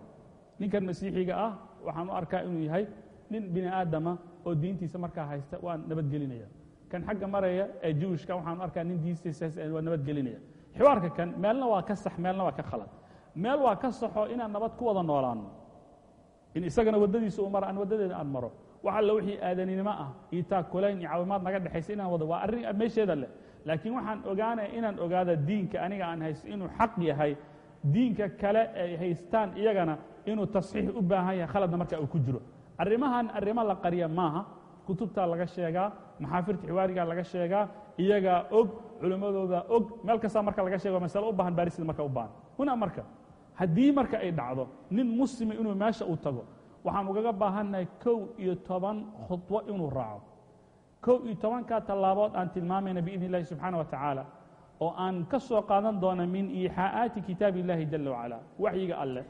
C: Ninkan masiixiga ah waxaan u arkaa inuu yahay nin bini aadama oo diintiisa markaa haysta waan nabadgelinaya. Kan xagga maraya ee jewishka waxaan u arkaa nin diintiisa waa nabadgelinaya. Xiwaarka kan meelna waa ka sax meelna waa ka khalad. Meel waa ka saxo inaan nabad ku wada noolaano. In isagana waddadiisa u maro aan waddadeeda aan maro. Wax alla wixii aadaninimo ah iyo taakulayn iyo caawimaad naga dhexaysa inaan wado waa arrin meesheeda leh. Laakiin waxaan ogaanaya inaan ogaada diinka aniga aan haysto inuu xaq yahay diinka kale ay haystaan iyagana inuu tasxiix u baahan yahay khaladna marka uu ku jiro. Arrimahan arrimo la qariya maaha. Kutubtaa laga sheegaa maxaafirta xiwaarigaa laga sheegaa iyagaa og culimmadooda og meel kastaa marka laga sheego masale u baahan baarisida marka u baahan. Huna marka haddii marka ay dhacdo nin muslima inuu meesha u tago waxaan ugaga baahannahay kow iyo toban khudwo inuu raaco. Kow iyo tobankaa tallaabood aan tilmaamayna biidn illahi subxaana wa tacaala oo aan ka soo qaadan doona min iixaa'aati kitaabi illahi jala wacala waxyiga alleh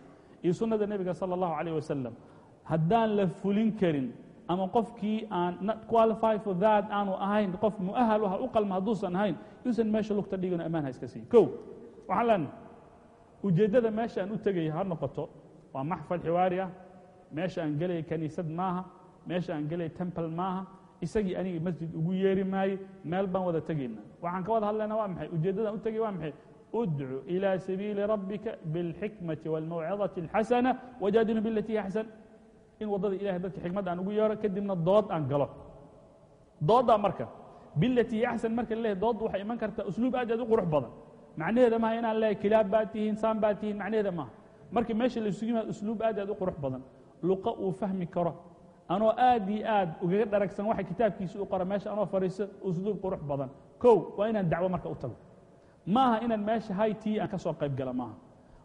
C: iyo sunnada nebiga sala allahu calayh wasalam haddaan la fulin karin ama qofkii aan qualify for that aanu ahayn qof mu'ahal waha u qalma hadduusan ahayn yuusan meesha lugta dhigano ammaan ha iska siiy kow waxaan leenahay ujeeddada meesha aan u tegaya ha noqoto waa maxfal xiwaari ah meesha aan gelaya kaniisad maaha meesha aan gelaya temple maaha isagii anigi masjid ugu yeeri maaye meel baan wada tegayna waxaan ka wada hadlayna waa maxay ujeeddadaan u tegay waa maxay udcu ilى sabiili rabbika biاlxikmati wاlmawcidati اlxasana wajaadilu bilati hi axsan in waddada ilahay dadka xikmad aan ugu yeero kadibna dood aan galo dooddaa marka bilati hi axsan marka laleeyahy dood waxay iman kartaa usluub aad aad u qurux badan macnaheeda maaha inaan leeyahy kilaab baad tihiin saan baad tihiin macnaheeda maaha markii meesha la isugu yimaado usluub aad aad u qurux badan luqa uu fahmi karo anoo aad iyo aad ugaga dharagsan waxa kitaabkiisa u qora meesha anoo fadhiiso usluub qurux badan. Kow waa inaan dacwo marka u tago. Maaha inaan meesha hay tii aan ka soo qayb gala maaha.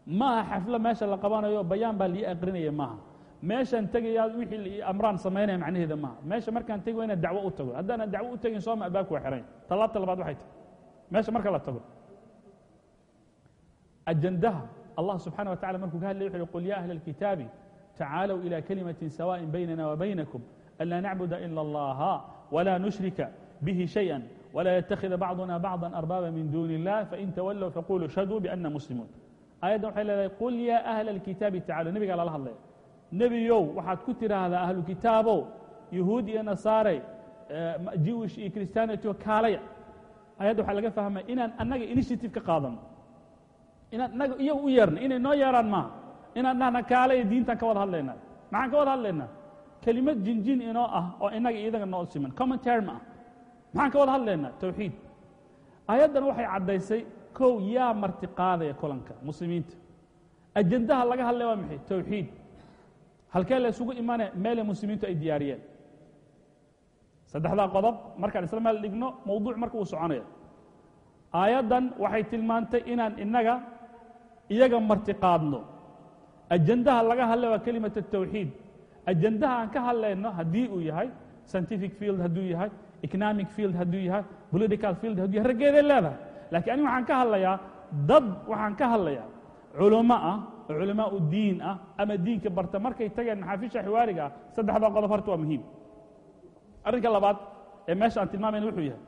C: Maaha xaflo meesha la qabanayo bayaan baa lii aqrinaya maaha. Meeshaan tegayaa wixii amraan samaynaya macnaheeda maaha. Meesha markaan tegi waa inaan dacwo u tago. Haddaanan dacwo u tegin sooma albaabku waa xiran tallaabta labaad waxay tahay. Meesha marka la tago. Ajandaha allah subxana wa tacala markuu ka hadlay wuxu uhi qul ya ahla alkitaabi tacaalow ilى kalimatin sawaaءin baynana wabaynakum anlaa nacbuda ila اllaha wla nushrika bihi shayئa wla yتakhida bacضuna bacضa arbaaba min duni الlah fain tawallow faquluu shhaduu biana muslimuun aayaddan waxay leedahay qul ya ahla اlkitaabi tacalow nebigaa lala hadlaya nebiyow waxaad ku tidhaahdaa ahlu kitaabow yahuud iyo nasaarey jewish iyo christianity kaalaya ayadda waxaa laga fahmaya inaan annaga initiative ka qaadano inaan annaga iyagu u yeerna inay noo yeeraan maaha inaan dhahna kaalaya diintaan ka wada hadlaynaa maxaan ka wada hadlaynaa kelimad jinjin inoo ah oo innaga iyaga noo siman. Common term ah. Maxaan ka wada hadlaynaa tawxiid. Ayaddan waxay caddaysay kow yaa marti qaadaya kulanka muslimiinta. Ajandaha laga hadlaya waa maxay? Tawxiid. Halkee la isugu imanaya meele muslimiintu ay diyaariyeen. Saddexdaa qodob markaan isla meel dhigno mawduuc marka uu soconaya. Aayaddan waxay tilmaantay inaan innaga iyaga marti qaadno ajandaha laga hadlay waa kelimat الtawxiid ajandaha aan ka hadlayno haddii uu yahay scientific field hadduu yahay economic field hadduu yahay political field hadduu yahay raggeeday leedahay lakiin aniga waxaan ka hadlayaa dad waxaan ka hadlayaa culummo ah oo culamaa u diin ah ama diinka barta markay tageen maxaafisha xiwaariga ah saddexdaa qodob horta waa muhiim arrinka labaad ee meesha aan tilmaamayna wuxuu yahay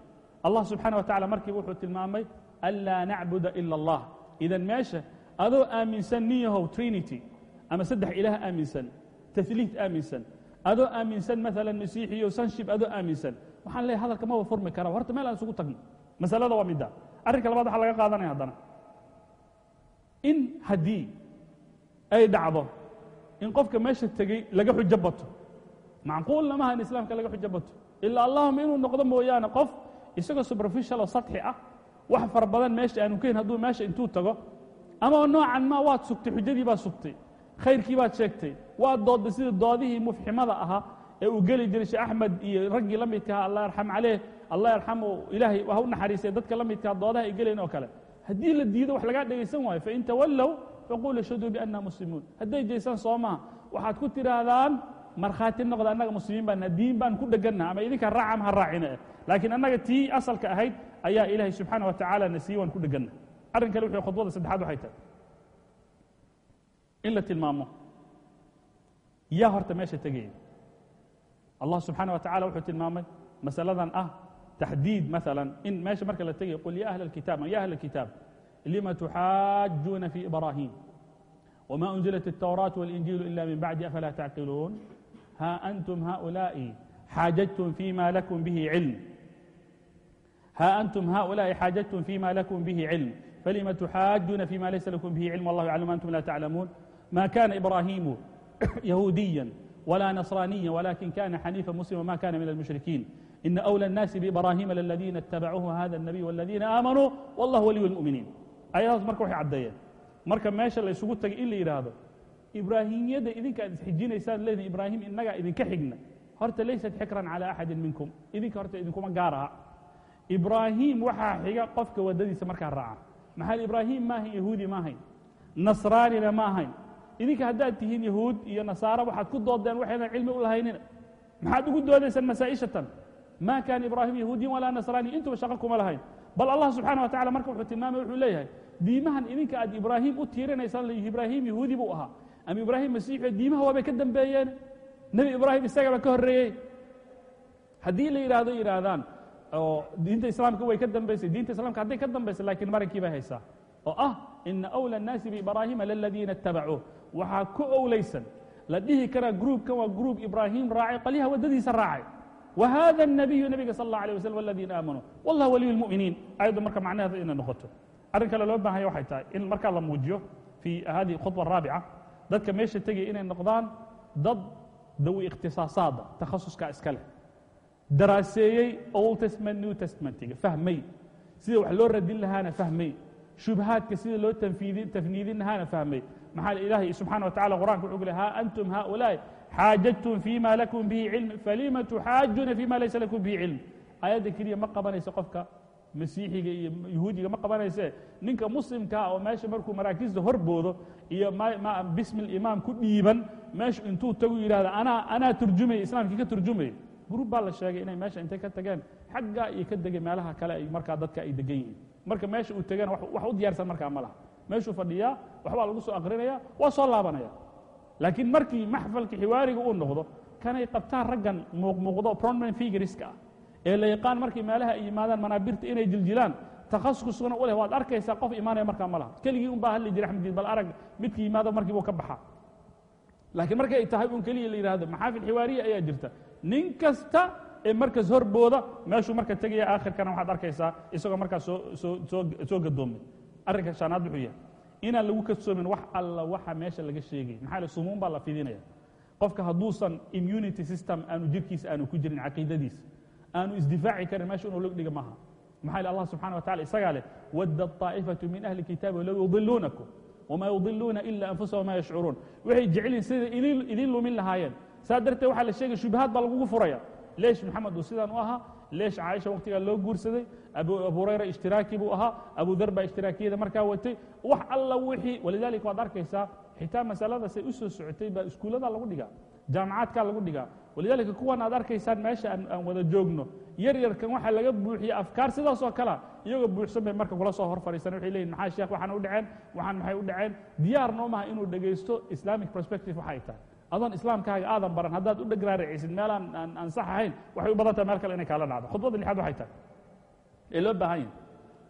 C: allah subxaana wa tacala markiiba wuxuu tilmaamay anlaa nacbuda ila اllah idan meesha adoo aaminsan nin yahow trinity ama saddex ilaah aaminsan tahliid aaminsan. Adoo aaminsan maalan masiixiyo sanshib adoo aaminsan. Waxaan leeyahy hadalka maba furmi kara horta meel aan isugu tagno. Masalada waa midda. Arrinka labaad waxaa laga qaadanaya haddana. In haddii ay dhacdo in qofka meesha tegey laga xujo bato macquulna maaha in islaamka laga xujo bato. Ilaa allahuma inuu noqdo mooyaane qof isagoo superficial oo sadxi ah wax fara badan meesha aanu kahin hadduu meesha intuu tago ama noocan ma waad sugtay xujadii baad sugtay khayrkii baad sheegtay. Waad doodday sida doodihii mufximada ahaa ee uu geli jiray sheekh axmed iyo raggii la midka aha allah yarxam caleyh allah yarxamu ilaahay ha u naxariisay dadka la midkaa doodaha ay gelayn oo kale. Haddii la diido wax lagaa dhegaysan waayo fain tawallow faqulu ashhaduu bianna muslimuun. Hadday jeysaan soo maha waxaad ku tidhaahdaan markhaati noqda annaga muslimiin baan diin baan ku dheganna ama idinka raaca ama ha raacina eh laakiin annaga tii asalka ahayd ayaa ilaahay subxaana wa tacaala na siiyey waan ku dheganna arrin kale wuxuu khudbada saddexaad waxay tahay in la tilmaamo yaa horta meesha tegaya allah subxaana wa tacala wuxuu tilmaamay masaladan ah taxdiid maala in meesha marka la tegay qul ya ahla اlkitaab ya ahla اlkitaab lima tuxaajuuna fi ibraahim wma unzilat الtawraat wاlinjiilu ila min bacdi afalaa tacqiluun ha antum haؤulaaءi xaajajtum fima lakum bihi cilm ha antum haؤulaaءi xaajajtum fima lakum bihi cilm falima tuxaajuuna fima laysa lakum bihi cilm wallahu yaclam antum la taclamuun ma kana ibraahimu yahuudiya wla nasraniya wlakin kana xaniifa muslima ma kana min almushrikiin ina أwlى الnaasi biibrahima laladiina اtabacuuhu hada الnabiy wاladiina aamanuu wallah waliyu اlmu'miniin ayadaas marka waxay caddeeyeen marka meesha la isugu tagay in la yidhaahdo ibraahimiyadda idinka aad isxijinaysaan leedihin ibraahim innagaa idinka xigna horta laysat xikran calى axadi minkum idinka horta idinkuma gaar aha ibraahim waxaa xiga qofka waddadiisa markaa raaca maxaa ibraahim maahayn yahuudi ma ahayn nasraanina ma ahayn idinka haddaad tihiin yahuud iyo nasaaro waxaad ku doodeen waxaydan cilmi u lahaynina. Maxaad ugu doodaysaan masaa'ishatan? Ma kaana ibraahim yahuudiyan walaa nasraaniya intuba shaqo kuma lahayn. Bal allah subxana wa tacala marka wuxuu tilmaamay wuxuu leeyahay diimahan idinka aad ibraahim u tiirinaysaan l ibraahim yahuudi buu ahaa. Ama ibraahim masiixio diimaha waabay ka dambeeyeen. Nebi ibraahim isagaba ka horreeyey. Haddii la yidhaahdo yidhaahdaan oo diinta islaamka way ka dambaysay diinta islamka hadday ka dambaysay lakiin marankii bay haysaa oo ah ina أwlى الnaasi biibraahima laladiina اtabacuuh waxaa ku owlaysan la dhihi karaa gruubkan waa gruub ibraahim raacay qalyaha waddadiisa raacay wa hada الnabiyu nebiga sal اllah alيه waslm waladiina aamanuu wallah waliyu اlmu'miniin ayaddu marka macnaheeda inay noqoto arrin kale loo baahanya waxay tahay in markaa la muujiyo fii hadihi khudba araabica dadka meesha tegaya inay noqdaan dad dawi ikhtisaasaada takhasuska iska leh daraaseeyey old testament new testmentiga fahmay. Sida wax loo radin lahaana fahmay. Shubhaadka sida loo tafniidin lahaana fahmay. Maxaa ilaahay subxana wa tacala qur'anka wuxuu ku le ha antum haؤulaaءi xaajajtum fima lakum bihi cilm falima tuxaajuuna fima laysa lakum bihi cilm. Aayadda keliya ma qabanayso qofka masiixiga iyo yahuudiga ma qabanayse ninka muslimkaa oo meesha markuu maraakiista horboodo iyo bismi imaam ku dhiiban meeshu intuu tagu yidhahda anaa turjumaya islaamkii ka turjumaya gruub baa la sheegay inay meesha intay ka tageen xaggaa iyo ka degay meelaha kale ay markaa dadka ay degan yihiin. Marka meesha uu tegana wax u diyaarsan markaa ma laha. Meeshuu fadhiyaa waxbaa lagu soo akrinaya waa soo laabanaya. Laakiin markii maxfalka xiwaariga uu noqdo kanay qabtaan raggan muuqmuuqdo prominent figureska ah ee la yaqaan markay meelaha ay yimaadaan manaabirta inay jiljilaan takhasusuna u leh waad arkaysaa qof imaanaya markaa ma laha. Keligii un baa hadli jira axmeddiin bal arag midkii yimaado markii buu ka baxaa. Laakiin markay ay tahay un keliya la yidhahdo maxaafil xiwaariya ayaa jirta nin kasta ee markas horbooda meeshuu marka tegaya aakhirkana waxaad arkaysaa isagoo markaa soo soo soo soo gadoomay arrinka shanaad wuxuu yahay inaan lagu kasoomin wax alla waxa meesha laga sheegay. Maxaa sumuun baa la fidinaya qofka hadduusan immunity system aanu jirkiisa aanu ku jirin caqiidadiisa aanu isdifaaci karin meesha inuu log dhiga maaha. Maxaa allah subxana wa tacala isagaa leh wadda طaa'ifatu min ahli kitaabi low yudiluunakum wma yudiluuna ila anfusahum ma yashcuruun waxay jecelyihin sida idiin lumin lahaayeen saa darteed waxaa la sheegay shubahaad baa lagugu furaya. Leesh maxamed uu sidaan u ahaa leesh caaisha wakhtigaa loo guursaday abu hurayra ishtiraaki buu ahaa abu dar baa ishtiraakiyada markaa watay. Wax alla wixii walidaalika waad arkaysaa xitaa masaladaasay u soo socotay baa iskuulladaa lagu dhigaa jaamacaadkaa lagu dhigaa. Walidaalika kuwan aad arkaysaan meesha aan wada joogno. Yar yarkan waxaa laga buuxiye afkaar sidaasoo kalea iyagoo buuxsan bay marka kula soo hor fadhiisan waxay leeyihiin maxaa sheekh waxaan u dhaceen? Waxaan maxay u dhaceen? Diyaar noo maha inuu dhegaysto islamic perspective waxa ay tahay adoon islaamkaaga aadan baran haddaad u dhegraaricisid meelaan aan sax ahayn waxay u badan tahay meel kale inay kaala dhacdo. Khudbadda lixaad waxay tahay. Ee loo baahan yahay.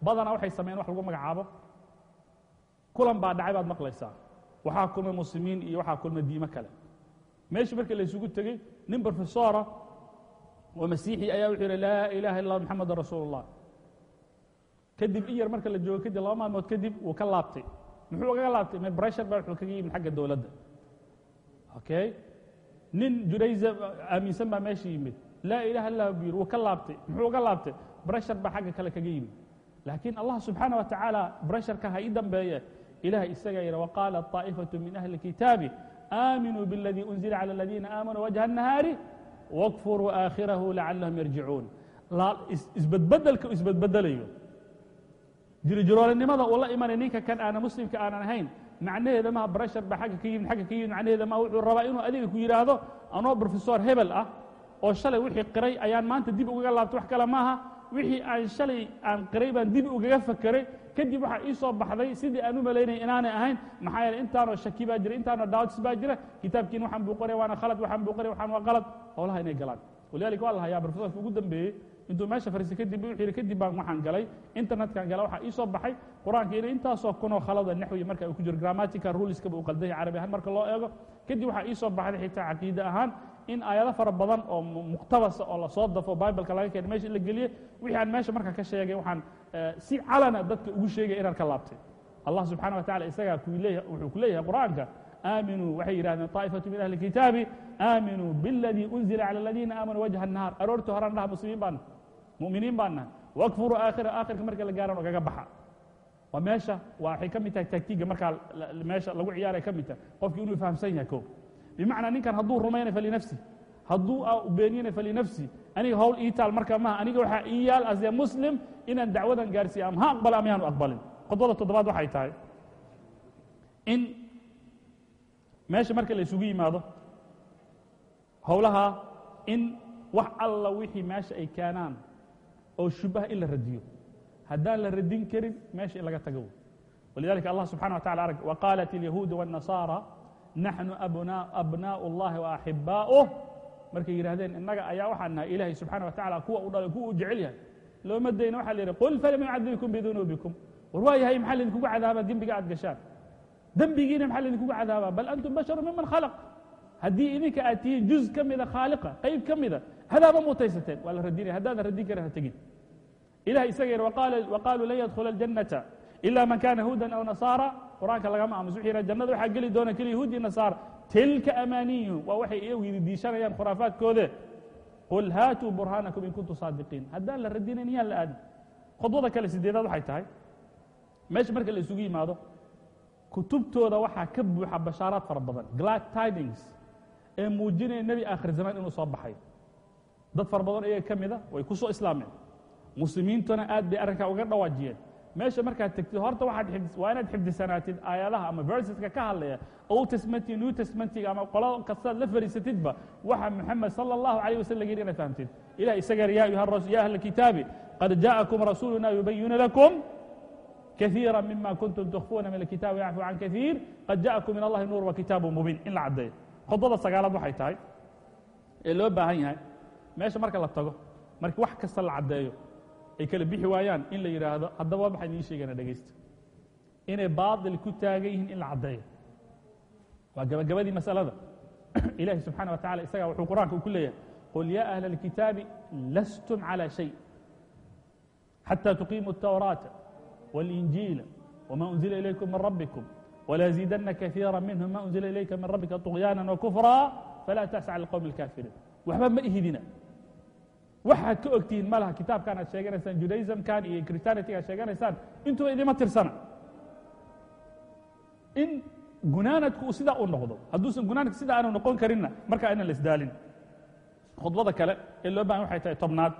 C: Badanaa waxay sameeyeen wax lagu magacaabo. Kulan baa dhacay baad maqlaysaa. Waxaa kulmay muslimiin iyo waxaa kulmay diimo kale. Meeshii markii la tegey nin brofesora oo masiixi ayaa wuxuu yidhi laa ilaha illa rasuul اllah kadib in yar marka la joogo kadib laba maalmood kadib wuu ka laabtay. Muxuu ugaga laabtay? Min breshar baa wuxuu kaga yimid xagga dowladda okay nin jurayza aaminsan baa meesha yimid laa ilaha illa buu yidhi wuu ka laabtay muxuu uga laabtay breshar baa xagga kale kaga yimid laakiin allah subxaana wa tacaala bresharka ha ii dambeeye ilaah isagaa yidhi waqaalat طaa'ifaة min ahli kitaabi aaminuu bاladii unzila calى اladiina aamanuu wajha الnahaari wاkfuruu aakhirahu lacalahum yarjicuun isbedbedelka u isbedbedelayo jirojiroolanimada uu la imanay ninka kan aana muslimka aanan ahayn macnaheeda maha breshar baa agga ka yimid agga ka yimid macnaheeda maha wuxuu rabaa inuu adiga ku yidhaahdo anoo brofesor hebel ah oo shalay wixii qiray ayaan maanta dib ugaga laabtay wax kale maaha wixii aan shalay aan qiray baan dib ugaga fakeray kadib waxaa ii soo baxday sidii aan u malaynaya inaanay ahayn maxaa yeele intaanoo shaki baa jira intaanoo doubts baa jira kitaabkiin waxaan buu qoraya waana khalad waxaan buu qoraya waxaan waa qalad howlaha inay galaan. Walidalika waa la brofesorka ugu dambeeyey intuu meesha fariistay kadib wuxuu yidhi kadib baan waxaan galay internetkan gala waxaa ii soo baxay qur-aanka inay intaasoo kunoo khalada naxwiga marka uu ku jiro grammatical ruleska uu qaldan yahay carabi ahaan marka loo eego kadib waxaa ii soo baxday xitaa caqiide ahaan in aayado fara badan oo muqtabasa oo lasoo dafo bibleka laga keenay meesha la geliyey wixii aan meesha marka ka sheegay waxaan si calana dadka ugu sheegay inaan ka laabtay allah subxana wa tacala isagaa wuxuu ku leeyahay qur'aanka aaminuu waxay yidhahdeen طaa'ifatu min ahli kitaabi aaminuu biاladii unzila calى aladiina aamanuu wajha الnahaar aroortii horaan dhaha muslimiin baan mu'miniin baan nahay wakfuruu aakhira aakhirka marka la gaaran ogaga baxa. Waa meesha waxay ka mid tahay taktiiga markaa meesha lagu ciyaaray ka mid tahay. Qofkii inuu fahamsan yahay ko bimacnaa ninkan hadduu rumaynay falinafsi hadduu beeniyana falinafsi aniga hawl ii taal marka maha aniga waxaa ii yaal as a muslim inaan dacwadan gaarsiiya ama ha aqbala ama yaanu aqbalin. Qodobada toddobaad waxay tahay in meesha marka la isugu yimaado howlaha in wax alla wixii meesha ay keenaan oo shubaha in la radiyo haddaan la radin karin meesha in laga tago walidalika allah subxana wa tacala arg waqaalat اlyahuud wالnasaara naxnu abnaaءu اllahi وaxibaa'uh markay yidhahdeen innaga ayaa waxaan nahay ilaahay subxana wa tacala kuwa u dhalay kuwa u jecel yahay looma dayna waxa la yidhi qul falam yucadibikum bidunuubikum war waa yahay maxaa laydinkugu cadaabaa dembiga aad gashaan dembigiina maxaa laydinkugu cadaabaa bal antum basharu miman khalaq haddii idinka aad tihiin juz ka mida khaaliqa qayb ka mida hadaaba mutaysateen waa la radinaya haddaadan radin karin ha tegin ilahay isaga yidhi waqaaluu lan yadkhula aljannata ila man kana hudan aw nasaara qur'aanka lagama aamus yidhaha jannada waxaa geli doona keliya yahuud iyo tilka amaaniyuhum waa waxay iyagu diishanayaan khuraafaadkoode qul haatuu burhaanakum in kuntum saadiqiin haddaan la radinayn yaan la aadin khudbada kale sideedaad waxay tahay meesha marka la isugu yimaado kutubtooda waxaa ka buuxa bashaaraad fara badan glad tidings ee muujinaya nebi aakhir zamaan inuu soo baxay dad fara badan iyaga ka mida way ku soo islaameen muslimiintuna aad bay arrinkaa uga dhawaajiyeen meesha markaad tegtid horta waxaad waa inaad xifdisanaatid aayadaha ama verseska ka hadlaya old testmentiga new testmentiga ama qolo kastaad la fariisatidba waxa moxamed sala allahu alayh wasalam yidhi inaad fahamtid ilah isaga ya ayuha ya ahla kitaabi qad ja'akum rasuluna yubayinu lakum كثيرا مما كنتم تخفون من الكتاب ويعفو عن كثير قد جاءكم من الله نور وكتاب مبين in la caddeeyo khudbada sagaalaad waxay tahay ee loo baahan yahay meesha marka la tago marka wax kasta la caddeeyo ay kala bixi waayaan in la yidhaahdo haddaba waa maxay idiin sheegana dhegaysta inay baaطil ku taagan yihiin in la caddeeyo waa gabagabadii masalada ilahi subxaana wa tacala isagaa wuxuu qur-aanka ku leeyahay qul ya ahla اlkitaabi lastum calى shay xatى tuqiimuu الtawraata والإنجيل وما أنزل إليكم من ربكم ولا يزيدن كثيرا منهم ما أنزل إليك من ربك طغيانا وكفرا فلا تأس على القوم الكافرين waxba ma ihidina waxaad ka ogtihiin ma kitaabkan aad sheeganaysaan judaismkan iyo christianity aad sheeganaysaan intuba idima tirsana. In gunaanadku uu sidaa u noqdo hadduusan gunaanadka sidaa aanu noqon karinna markaa inaan la isdaalin. Khudbada kale ee loo baahan waxay tahay tobnaad.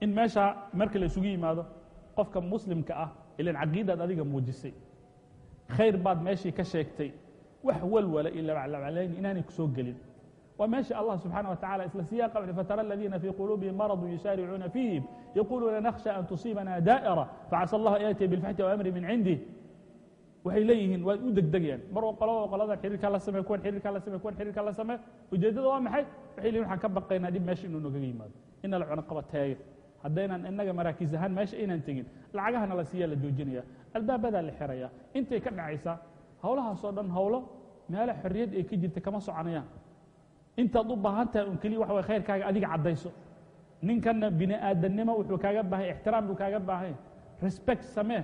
C: In meesha marka la isugu yimaado qofka muslimka ah ilan caqiidaad adiga muujisay khayr baad meeshii ka sheegtay wax walwala iyo labaclabcalayn inaanay ku soo gelin waa meesha allah subxaana wa tacala isla siyaaqa wuxu fatara aladiina fii quluubihim maradun yusaaricuuna fiihim yaquuluuna nakhsha an tusiibana daa'ira facasa allah an yaatiya bilfaxti amri min cindih waxay leeyihiin waa u degdegayaan mar qolada qoladan xiriirkaa la samey kuwan xiriirkaa la samey kuwan xiriirkaa la samey ujeeddada waa maxay? Waxay leeyihiin waxaan ka baqaynaa dhib meesha inuu nogaga yimaado. Ina la cunaqabateeyo haddaynan inaga maraakiis ahaan meesha inaan tegin. Lacagahana la siiyaa la joojinaya albaabadaa la xiraya intay ka dhacaysaa howlahaasoo dhan howlo meelo xorriyad ay ka jirta kama soconayaan intaad u baahan tahay un keliya waxa way khayrkaaga adiga caddayso. Ninkanna bini aadannimo wuxuu kaaga baahanya ixtiraam buu kaaga baahanya respect samee.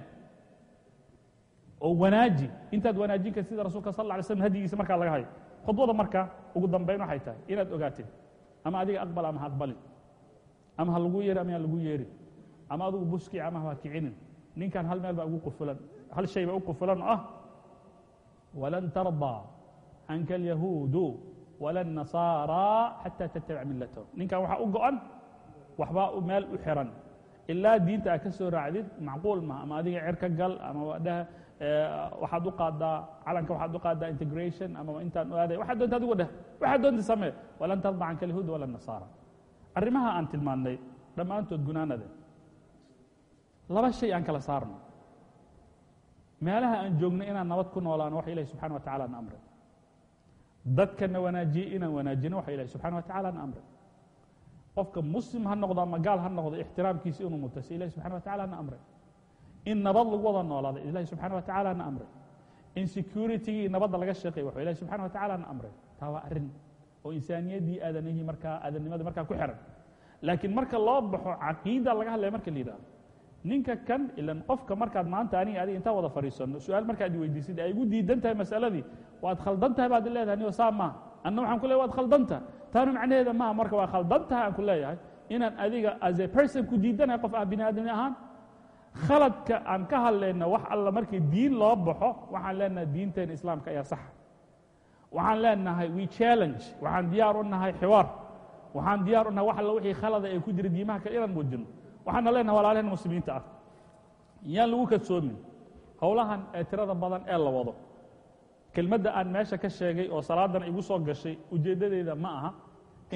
C: Oo wanaaji. Intaad wanaajin kar sida rasuulka sal lla alay slam hadigiisa markaa laga hayo. Khudbada marka ugu dambayn waxay tahay inaad ogaatid ama adiga aqbal ama ha aqbalin. Ama ha lagu yeeri ama yaan lagu yeerin ama adugu buskic ama ha kicinin. Ninkan hal meel baa ugu qufulan. Hal shay baa u qufulan oo ah walan tardaa canka alyahuudu wala nasaara xataa tattabic millatahum. Ninkan waxaa u go-an waxbaa meel u xiran. Ilaa diinta aad ka soo raacdid macquul ma ama adiga cerka gal ama dh eh, waxaad u qaadaa calanka waxaad u qaadaa integration ama intaan aaday waxaad doonta adigu dheh waxaad doonta samee walan tarda canka alyahuud wala nasaara. Arrimaha aan tilmaannay dhammaantood gunaanade. Laba shay aan kala saarno. Meelaha aan joogno inaan nabad ku noolaano wax ilahi subxana wa tacala na amre dadkana wanaajiyey inaan wanaajino waxa ilahi subxana wa tacala na amray. Qofka muslim ha noqdo ama gaal ha noqdo ixtiraamkiisa inuu mutasi ilahi subxana wa tacala hana amray. In nabad lagu wada noolaada ilahi subxana wa tacala hana amray. In securitigii nabadda laga shaqeey waxuu ilahi subxana wa tacala hana amray. Taa waa arrin oo insaaniyaddii aadanihii markaa aadanimadii markaa ku xiran. Laakiin marka loo baxo caqiida laga hadlaya marka la yidhahdo ninka kan ilan qofka markaad maanta aniga adiga intaa wada fadhiisanno su'aal markaad weydiisid ay igu diidan tahay masaladii waad khaldan tahay baad leedahay niyo saa maaha anna waxaan ku leeyahay waad khaldan tahay taanu macnaheeda maaha marka waa khaldan tahay aan ku leeyahay inaan adiga as a person ku diidanahay qof ah bini aadami ahaan. Khaladka aan ka hadlayna wax alla markii diin loo baxo waxaan leenahay diinteena islaamka ayaa saxa. Waxaan leenahay we challenge waxaan diyaar u nahay xiwaar. Waxaan diyaar u nahay wax alla wixii khalada ee ku jira diimaha kale inaan muujino waxaana leenahay walaalaheen muslimiinta ah. Yaan lagu kadsoomin howlahan ee tirada badan ee la wado. Kelmadda aan meesha ka sheegay oo salaadan igu soo gashay ujeeddadeeda ma aha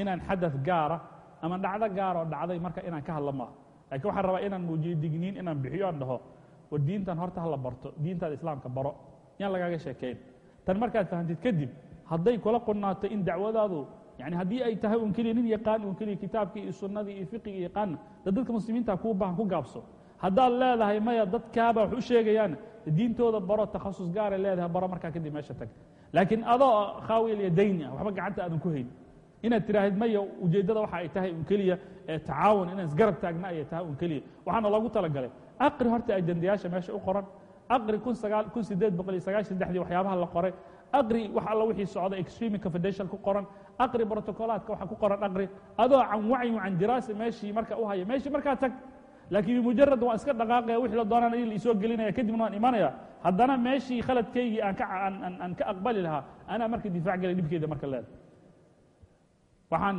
C: inaan xadad gaara ama dhacdo gaara oo dhacday marka inaan ka hadlo maaha lakiin waxaan rabaa inaan muujiyo digniin inaan bixiyo aan dhaho war diintan horta hala barto diintaada islaamka baro. Yaan lagaaga sheekayn tan markaad fahamtid kadib hadday kula qunnaato in dacwadaadu yani haddii ay tahay un keliya nin yaqaan un keliya kitaabkii iyo sunnadii iyo fiqiga yaqaana da dadka muslimiinta kuu baahan ku gaabso. Haddaad leedahay maya dadkaaba wax u sheegayaan diintooda baro takhasus gaaray leedahay baro markaa kadib meesha tag. Laakiin adoo khaawil iyo dayni ah waxba gacanta aadan ku hayn. Inaad tiraahid maya ujeeddada waxa ay tahay un keliya tacaawun inaan isgarab taagna ayay tahay un keliya. Waxaana loogu talagalay aqri horta ajandayaasha meesha u qoran. Aqri kun sideed boqol iyo sagaashan saddexdii waxyaabaha la qoray. Aqri wax alla wixii socda extreme confidential ku qoran aqri protocolaadka waxa ku qoran aqri. Adoo can wacyi can diraasa meeshii marka u haya meeshii markaa tag. Laakiin bimujarad waan iska dhaqaaqaya wixii la doonaan in laisoo gelinaya kadibna waan imanaya. Haddana meeshii khaladkaygii aan ka aan ka aqbali lahaa anaa marka difaac galay dhibkeeda marka leeda waxaan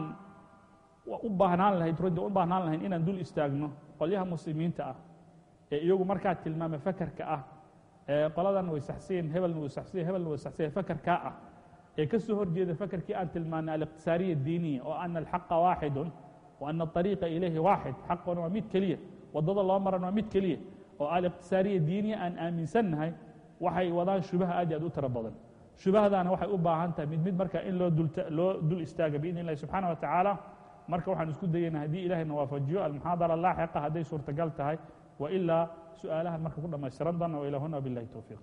C: u baahnaan lahayd runti u baahnaan lahayn inaan dul istaagno qolyaha muslimiinta ah ee iyagu markaa tilmaama fakarka ah ee qoladan way saxsiyen hebelna way saxsiyen hebelna way saxsiyen fakarkaa ah ee ka soo horjeeda fakarkii aan tilmaanay aliqtisaariya diiniya oo ana alxaqa waaxidun wa ana aطariiqa ilayhi waaxid xaquna waa mid keliya waddada loo maran waa mid keliya oo aliqtisaariya diiniya aan aaminsannahay waxay wadaan shubaha aad i aad u tiro badan. Shubahdaana waxay u baahan tahay mid mid marka in loo dul istaaga biidn illahi subxaana wa tacaala marka waxaan isku dayayna haddii ilahayna waafajiyo almuxaadara laaxiqa hadday suurtagal tahay wa ilaa su'aalahan marka ku dhamaystiran doona wa ilaa huna billahi towfiiq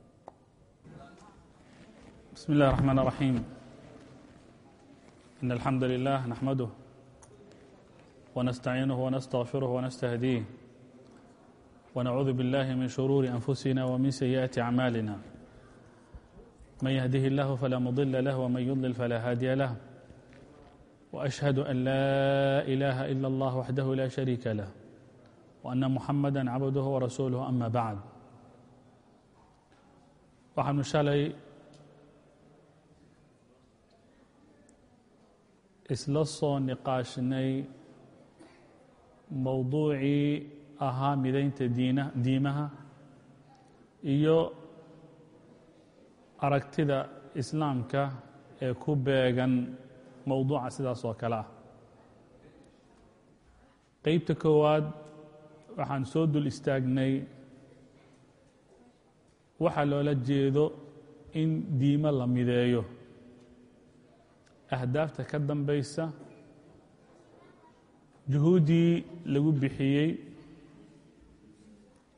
C: بسم الله الرحمن الرحيم إن الحمد لله نحمده ونستعينه ونستغفره ونستهديه ونعوذ بالله من شرور أنفسنا ومن سيئات أعمالنا من يهده الله فلا مضل له ومن يضلل فلا هادي له وأشهد أن لا إله إلا الله وحده لا شريك له وأن محمدا عبده ورسوله أما بعد waxaanu shalay isla soo niqaashnay mowduucii ahaa midaynta diina diimaha iyo aragtida islaamka ee ku beegan mowduuca sidaas oo kale ah. Qeybta koowaad waxaan soo dul istaagnay waxaa loola jeedo in diimo la mideeyo ahdaafta ka dambaysa juhuuddii lagu bixiyey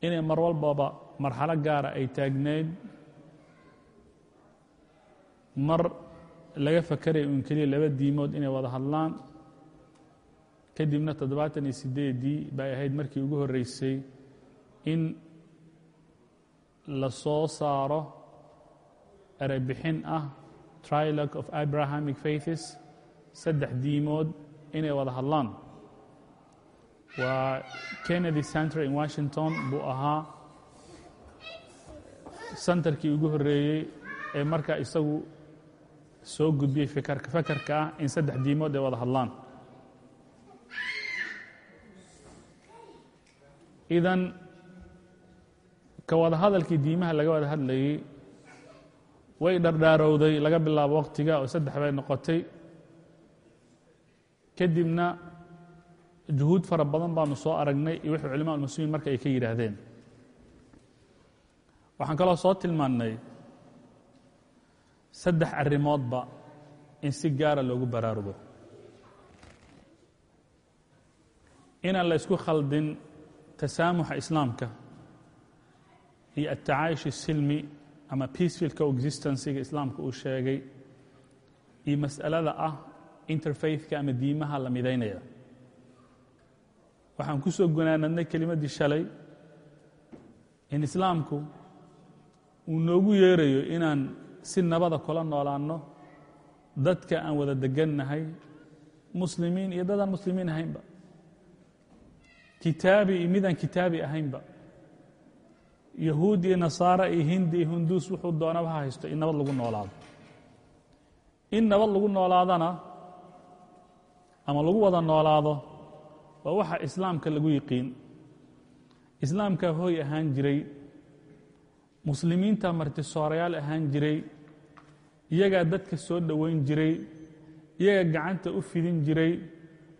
C: inay mar walbaba marxalo gaara ay taagneyd mar laga fakaraya un keliya laba diimood inay wada hadlaan kadibna toddobaatan iyo siddeeddii bay ahayd markii ugu horreysay in la soo saaro erebixin ah trilog of abrahamic faithes saddex diimood inay wada hadlaan. Waa kennedy center in washington buu ahaa centerkii ugu horreeyey ee markaa isagu soo gudbiyey fikarka fakarka ah in saddex diimood ay wada hadlaan. Idan ka wada hadalkii diimaha laga wada hadlayey way dhardhaarowday laga bilaabo waqtiga oo saddex bay noqotay. Kadibna juhuud fara badan baanu soo aragnay iyo wixii culimaa ulmuslimiin marka ay ka yidhaahdeen. Waxaan kaloo soo tilmaannay saddex arrimoodba in si gaara loogu baraarugo. Inaan la isku khaldin tasaamuxa islaamka iyo atacaayish silmi ama peaceful coexistencyga islaamka uu sheegay iyo mas'alada ah interfaithka ama diimaha la midaynaya. Waxaan ku soo gunaanadnay kelimaddii shalay in islaamku uu noogu yeerayo inaan si nabada kula noolaanno dadka aan wada degannahay muslimiin iyo dadaan muslimiin ahaynba. Kitaabi iyo midaan kitaabi ahaynba yahuud iyo nasaara iyo hindi iyo hunduus wuxuu doonaba ha haysto in nabad lagu noolaado. In nabad lagu noolaadana ama lagu wada noolaado waa waxa islaamka lagu yiqiin. Islaamkaa hooy ahaan jiray muslimiinta martisoorayaal ahaan jiray iyagaa dadka soo dhoweyn jiray iyagaa gacanta u fidin jiray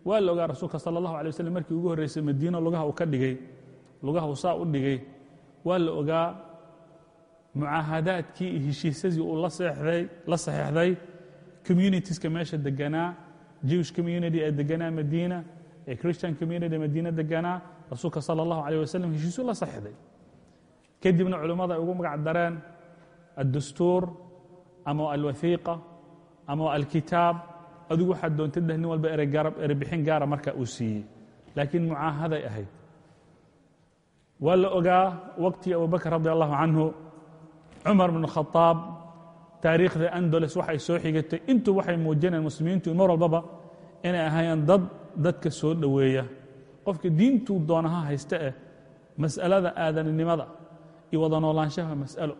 C: waa la ogaa rasuulka sala allahu alay waslm markii ugu horreysay madiino lugaha uu ka dhigay lugaha uu saa u dhigay waa la ogaa mucaahadaadkii iyo heshiisadii uu la saxeexday communitieska meesha deganaa jewish community ee deganaa madiina ee christian community madiina deganaa rasuulka sala allahu alيh wasalam heshiisuu la saxday kadibna culimmada ay ugu magac dareen addastuur ama alwahiiqa ama alkitaab adigu waxaad doonta deh nin walba erebixin gaara marka uu siiyey. Laakiin mucaahaday ahayd waa la ogaa waqtigii abubakr radi allahu canhu cumar bn khaaab taariikhda andoles waxay soo xigatay. Intuu waxay muujinayaan muslimiintu mar walbaba inay ahaayeen dad dadka soo dhoweeya. Qofka diintuu doonaha haysta eh mas'alada aadanimada iyo wada noolaanshaha mas'alo.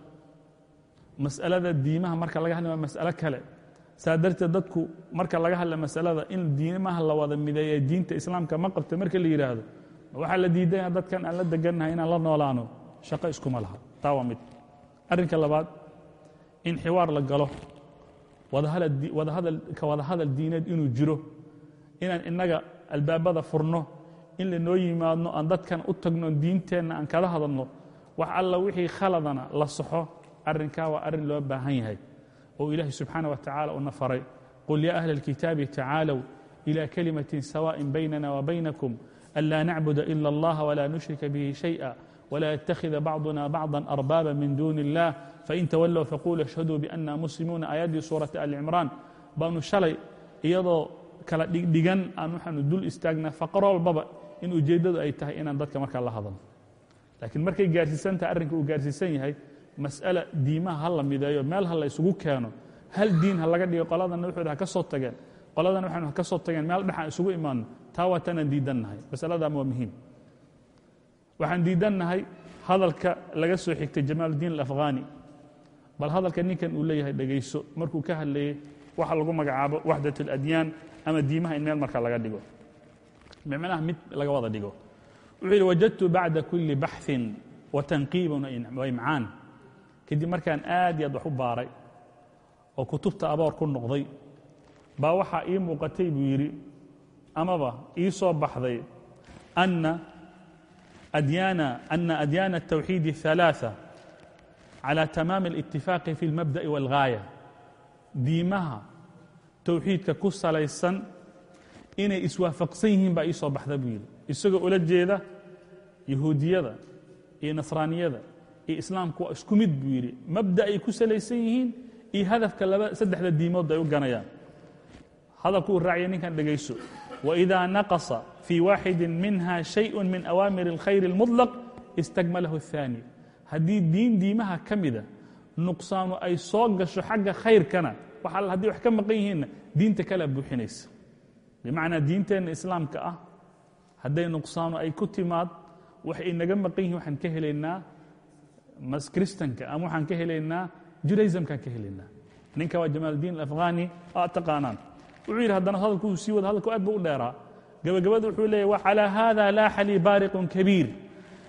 C: Mas'alada diimaha marka laga hadlay waa mas'alo kale. Saa darteed dadku marka laga hadla masalada in diimaha la wada mideeya diinta islaamka ma qabta marka la yidhaahdo waxaa la diidanya ah dadkan aan la degannahay inaan la noolaano shaqo iskuma laha. Taa waa mid. Arrinka labaad in xiwaar la galo. Ka wadahadal diineed inuu jiro. Inaan innaga albaabada furno in lanoo yimaadno aan dadkan u tagno diinteenna aan kala hadalno. Wax alla wixii khaladana la soxo arrinkaa waa arrin loo baahan yahay. Oo ilaahay subxaanah wa tacala uuna faray. Qul yaa ahla alkitaabi tacaalow ilaa kelimatin sawaaءin baynana wa baynakum. laa nacbuda ila اllaha wla nushrika bihi shayئa wla yتakhida bacduna bacضa arbaaba min duni اllah fain tawallow faquluu ashhaduu biana muslimuuna aayaddii suurati ali cimraan baanu shalay iyadoo kala dhigdhigan aan waxaanu dul istaagnaa faqro walbaba in ujeeddadu ay tahay inaan dadka markaa la hadalno laakiin markay gaarsiisan tahay arrinka uu gaarsiisan yahay mas'ala diimaha ha la mideeyo meel ha la isugu keeno hal diin ha laga dhigo qoladana wuxuuda ha ka soo tageen qoladana waxaynu ka soo tageen meel dhexaan isugu imaanno taa waa tanaan diidannahay. Masaladaama waa muhiim. Waxaan diidannahay hadalka laga soo xigtay jamaaludiin alafghani. Bal hadalka ninkan uu leeyahay dhegayso markuu ka hadlayey waxa lagu magacaabo waxdat aladyaan ama diimaha in meel marka laga dhigo. Micnaha mid laga wada dhigo. Wuxuu yidhi wajadtu bacda kulli baxثin watanqiibin waimcaan kadib markaan aad iyo aad wax u baaray oo kutubta aboor ku noqday baa waxaa ii muuqatay buu yidhi amaba ii soo baxday ana adyaana ana adyaana الtawxiid الثalaaثة calى tamaami اlاtifaaqi fi اlmabda'i wاlgaaya diimaha towxiidka ku salaysan inay iswaafaqsan yihiin baa ii soo baxda buu yidhi isagoo ula jeeda yahuudiyada iyo nasraaniyada iyo islaamku waa isku mid buu yidhi mabda ay ku salaysan yihiin iyo hadafka laba saddexda diimood ay u ganayaan hadalku uu raaciya ninkan dhegayso waidaa naqasa fii waaxidi minha shayءu min awaamir اlkhayr اlmuطlaq istakmalahu الثaani haddii diin diimaha ka mida nuqsaanu ay soo gasho xagga khayrkana wax all haddii wax ka maqan yihiinna diinta kalea buuxinaysa bimacnaa diinteenna islaamka ah hadday nuqsaanu ay ku timaad wax inaga maqan yihin waxaan ka helaynaa mas kristanka ama waxaan ka helaynaa judaisamkaan ka helaynaa ninka waa jamaaldiin alafghani aa taqaanaan wuxuu yidhi haddana hadalku sii wada hadalku aad buu u dheeraa gabagabada wuxuu leeyahy wcalى hada laaxa lii baariq kabiir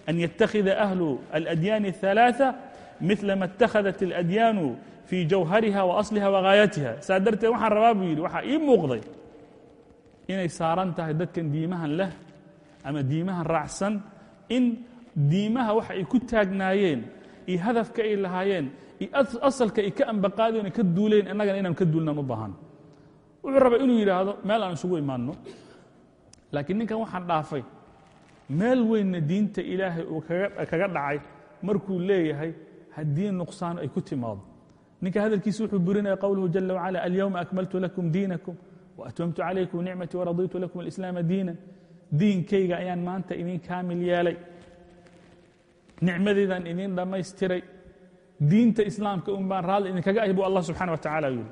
C: an yتakhida ahlu اladyaani الثalaaثة mila ma اtakhadat اladyaanu fii jawhariha waasliha wagaayatiha saa darteed waxaan rabaa buu yidhi waxaa ii muuqday inay saaran tahay dadkan diimahan leh ama diimahan raacsan in diimaha waxa ay ku taagnaayeen iyo hadafka ay lahaayeen iyo asalka ay ka ambaqaadeen ka duuleen innagana inaan ka duulnaan u baahan wuxuu rabaa inuu yidhaahdo meel aan isugu imaanno. Laakiin ninkan waxaan dhaafay meel weynna diinta ilaahay uu kaga dhacay markuu leeyahay haddii nuqsaan ay ku timaado ninka hadalkiisa wuxuu burinaya qowluhu jala wacala alyowma akmaltu lakum diinakum waatmamtu calaykum nicmatii waraditu lakum alislaama diinan. Diinkayga ayaan maanta idin kaamil yeelay. Nicmadeydaan idin dhammaystiray. Diinta islaamka un baan raalli idinkaga ahy buu allah subxana wa tacala yidhi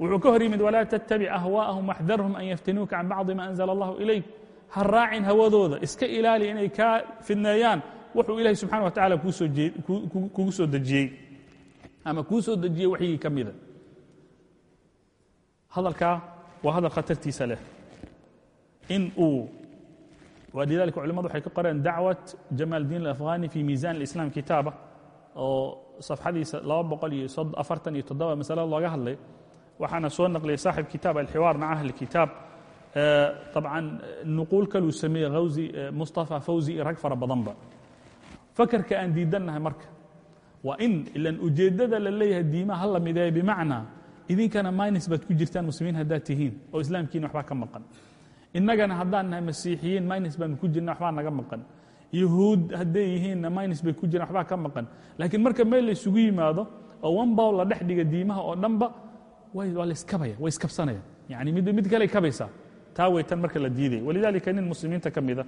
C: wuxuu ka hor yimid walaa tattabic ahwaa'ahum waxdarhum an yaftinuuka can bacdi ma anzla allahu ilayk. Ha raacin hawadooda iska ilaali inay kaa fidneeyaan wuxuu ilahay subxana wa tacala kugu soo dejiyey. Ama kuu soo dejiyey waxyigii ka mida. Hadalkaa waa hadal khatartiisa leh. In uu walidalika culimadu waxay ka qoreen dacwat jamaal alafghani fi miisan اlislam kitaaba oo safxadiisa laba boqol iyo afartan iyo toddoba masalada looga hadlay waxaana soo naqliyay saaxib kitaab alxiwaar maca ahli kitaab. طabcan nuquul kaluu sameeyey hawsi mustafa fawzi iyo rag fara badanba. Fakarka aan diidannahay marka waa in ilan ujeeddada la leeyahay diimaha ha la mideeya bimacnaa idinkana minus baad ku jirtaan muslimiin haddaad tihiin oo islaamkiina waxbaa ka maqan. Innagana haddaan nahay masiixiyiin minus baanu ku jirna waxbaa naga maqan. Yahuud hadday yihiinna minus bay ku jiraan waxbaa ka maqan. Laakiin marka meel la isugu yimaado oo one la dhex dhiga diimaha oo dhanba waa laiskabaya way iskabsanaya yani mid mid kale kabaysaa taa weytan marka la diidaya walidaalika nin muslimiinta ka mida